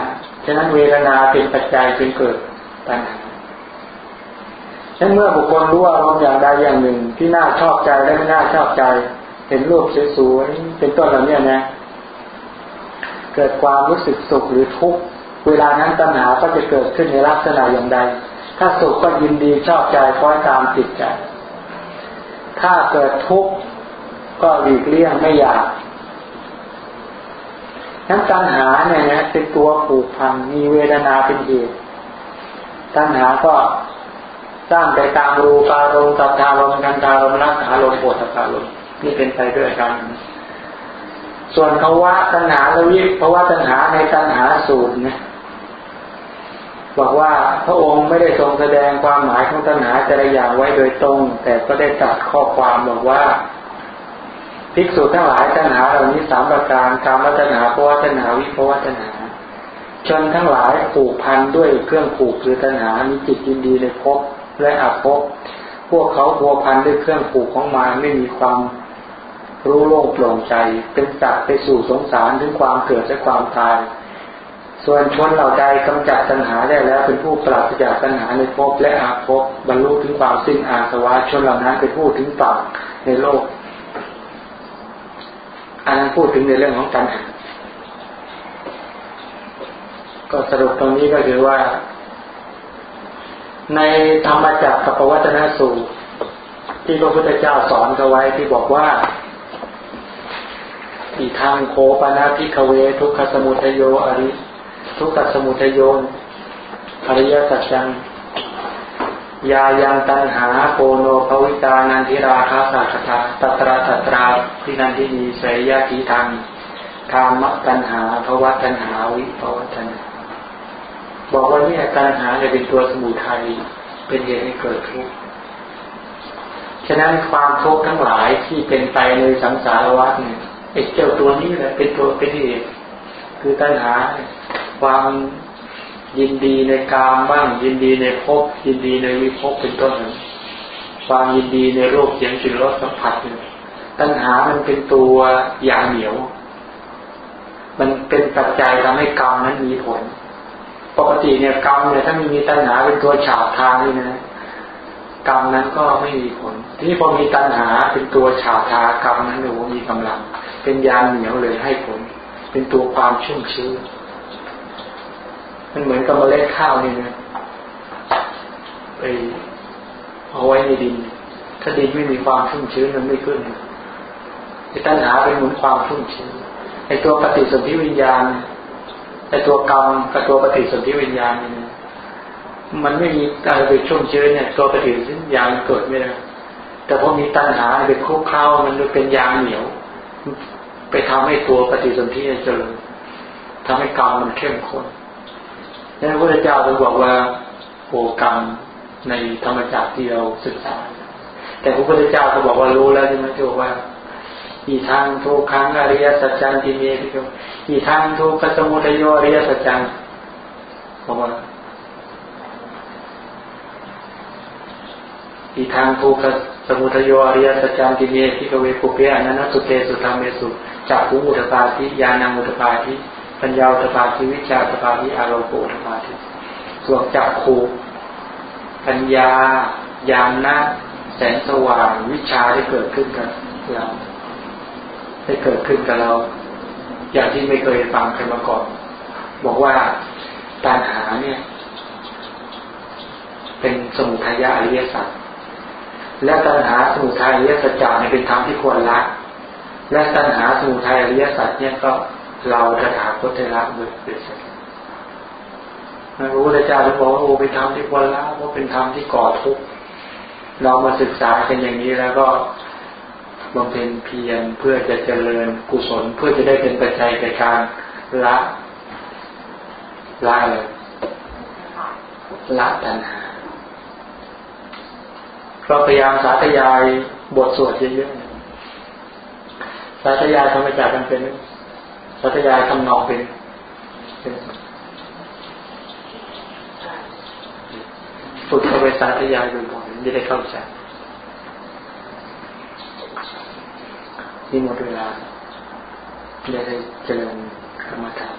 ฉะนั้นเวทนาเป็นปัจจัยจึงเกิดตัณหาฉะนั้นเมื่อบุคคลรู้อารมณ์อย่างใดอย่างหนึ่ง ที่น่าชอบใจและไม่น่าชอบใจ เห็นรูปสวยๆเป็นต้นเหล่านี้นะ เกิดความรู้สึกสุขหรือทุกข์เวลานั้นตัณหาก็จะเกิดขึ้นในลักษณะอย่างใด ถ้าสุขก็ยินดีชอบใจคล้อยตามติดใจ ถ้าเกิดทุกข์ก็หลีกเลี่ยงไม่อยาก นั้นตัณหาเนี่ยนะเป็นตัวผูกพันมีเวทนาเป็นเหตุตัณหาก็สร้างไปตามรูปารมณ์สัทารมณ์กันตารมณ์รักษารมณ์ปวดสัทธารมณ์นี่เป็นไปด้วยกัน ส่วนภาวะตัณหาและวิภาวะตัณหาในตัณหาสูตรนี่ยบอกว่าพระองค์ไม่ได้ทรงแสดงความหมายของตัณหาแต่ละอย่างไว้โดยตรง แต่ก็ได้ตัดข้อความบอกว่า ภิกษุทั้งหลายตัณหาเหล่านี้สามประการการวัฒนาภวตัณหาวิภวตัณหาชนทั้งหลายผูกพันด้วยเครื่องผูกคือตัณหามีจิตยินดีในภพและอภพพวกเขาพัวพันด้วยเครื่องผูกของมาไม่มีความรู้โล่งโปร่งใจ เป็นจัดไปสู่สงสารถึงความเกิดและความตาย ส่วนชนเหล่าใดกำจัดตัณหาได้แล้วเป็นผู้ปราศจากตัณหาในภพและอาภพบรรลุถึงความสิ้นอาสวะชนเหล่านั้นเป็นผู้ถึงฝั่งในโลก อันนั้นพูดถึงในเรื่องของตัณหา ก็สรุปตรงนี้ก็คือว่า ในธรรมจักรกับปวัตนสูตรที่พระพุทธเจ้าสอนเอาไว้ที่บอกว่าอีทางโคปนาพิคเว ทุกขสมุทโยอริ ทุกขสมุทโยอริยสัจจัง ยายังตันหาโปโนภวิตานันทิราคาสัจตาตัตราตัตราพินันทินีเสยยาติทังธรรมตันหาภวะตันหาวิภวะตันหาบอกว่าเนี่ยตันหาเนี่ยเป็นตัวสมุทัยเป็นเหตุให้เกิดทุกข์ฉะนั้นความทุกข์ทั้งหลายที่เป็นไปในสังสารวัฏเนี่ยไอ้เจ้าตัวนี้แหละเป็นตัวเป็นเหตุคือตัณหา ความ ยินดีในกามบ้าง ยินดีในภพยินดีในวิภพเป็นต้นความยินดีในโลกเสียงกลิ่นรสสัมผัสเนี่ยตัณหามันเป็นตัวอย่างเหนียว มันเป็นปัจจัยทำให้กรรมนั้นมีผล ปกติเนี่ยกรรมเนี่ยถ้ามีมีตัณหาเป็นตัวฉาบทางนี่นะกรรมนั้นก็ไม่มีผล ทีนี้พอมีตัณหาเป็นตัวฉาบทากรรมนั้นหนูมีกำลัง เป็นยาเหนียวเลยให้ผล เป็นตัวความชุ่มชื้น มันเหมือนกับเมล็ดข้าวนี่นะไปเอาไว้ในดิน ถ้าดินไม่มีความชุ่มชื้นมันไม่ขึ้นไอ้ตัณหาเป็นเหมือนความชุ่มชื้นไอ้ตัวปฏิสนธิวิญญาณไอ้ตัวกรรมกับตัวปฏิสนธิวิญญาณนี่มันไม่มีการไปชุ่มชื้นเนี่ย ตัวปฏิสนธิวิญญาณเกิดไม่ได้แต่พอมีตัณหาไปคุกเข้ามันเป็นยางเหนียว ไปทำให้ตัวปฏิสนธิเจริญทำให้กรรมมันเข้มข้น แล้วพระพุทธเจ้าจะบอกว่าโอกรรมในธรรมจักรที่เราศึกษา แต่พระพุทธเจ้าก็บอกว่ารู้แล้วใช่ไหมที่บอกว่า อีทางทุกขังอริยสัจจังที่มีที่เขาอีทางทุกขสมุทัยอริยสัจจังบอกว่าอีทางทุกขสมุทัยอริยสัจจังที่มีที่เวปุเพอนันตุเตสุธรรมเมสุจักขุอุตปาทิยานังอุตปาทิ ปัญญาอุตปาทิวิชาอุตปาทิอารมณ์อุตปาทิส่วนจักขูปัญญาญาณนะแสงสว่างวิชาได้เกิดขึ้นกับเราได้เกิดขึ้นกับเรา อย่างที่ไม่เคยฟังใครมาก่อน บอกว่าตัณหาเนี่ย เป็นสมุทัยอริยสัจและตัณหาสมุทัยอริยสัจจาเนี่ยเป็นธรรมที่ควรละและตัณหาสมุทัยอริยสัจเนี่ยก็ เราตถาคตได้ละเบิดเบิดพระพุทธเจ้าจะบอกว่าโอ้เป็นธรรมที่ควรละเพราะเป็นธรรมที่ก่อทุกข์เรามาศึกษากันอย่างนี้แล้วก็บำเพ็ญเพียรเพื่อจะเจริญกุศลเพื่อจะได้เป็นปัจจัยในการละละเลยละตัณหาเราพยายามสาธยายบทสวดเยอะๆสาธยายธรรมจักรกันเป็น สัตยายทำนองเป็นฝึกเข้าไปสาธยายบ่อยๆจะได้เข้าใจนี่หมดเวลาจะได้เจริญกรรมฐาน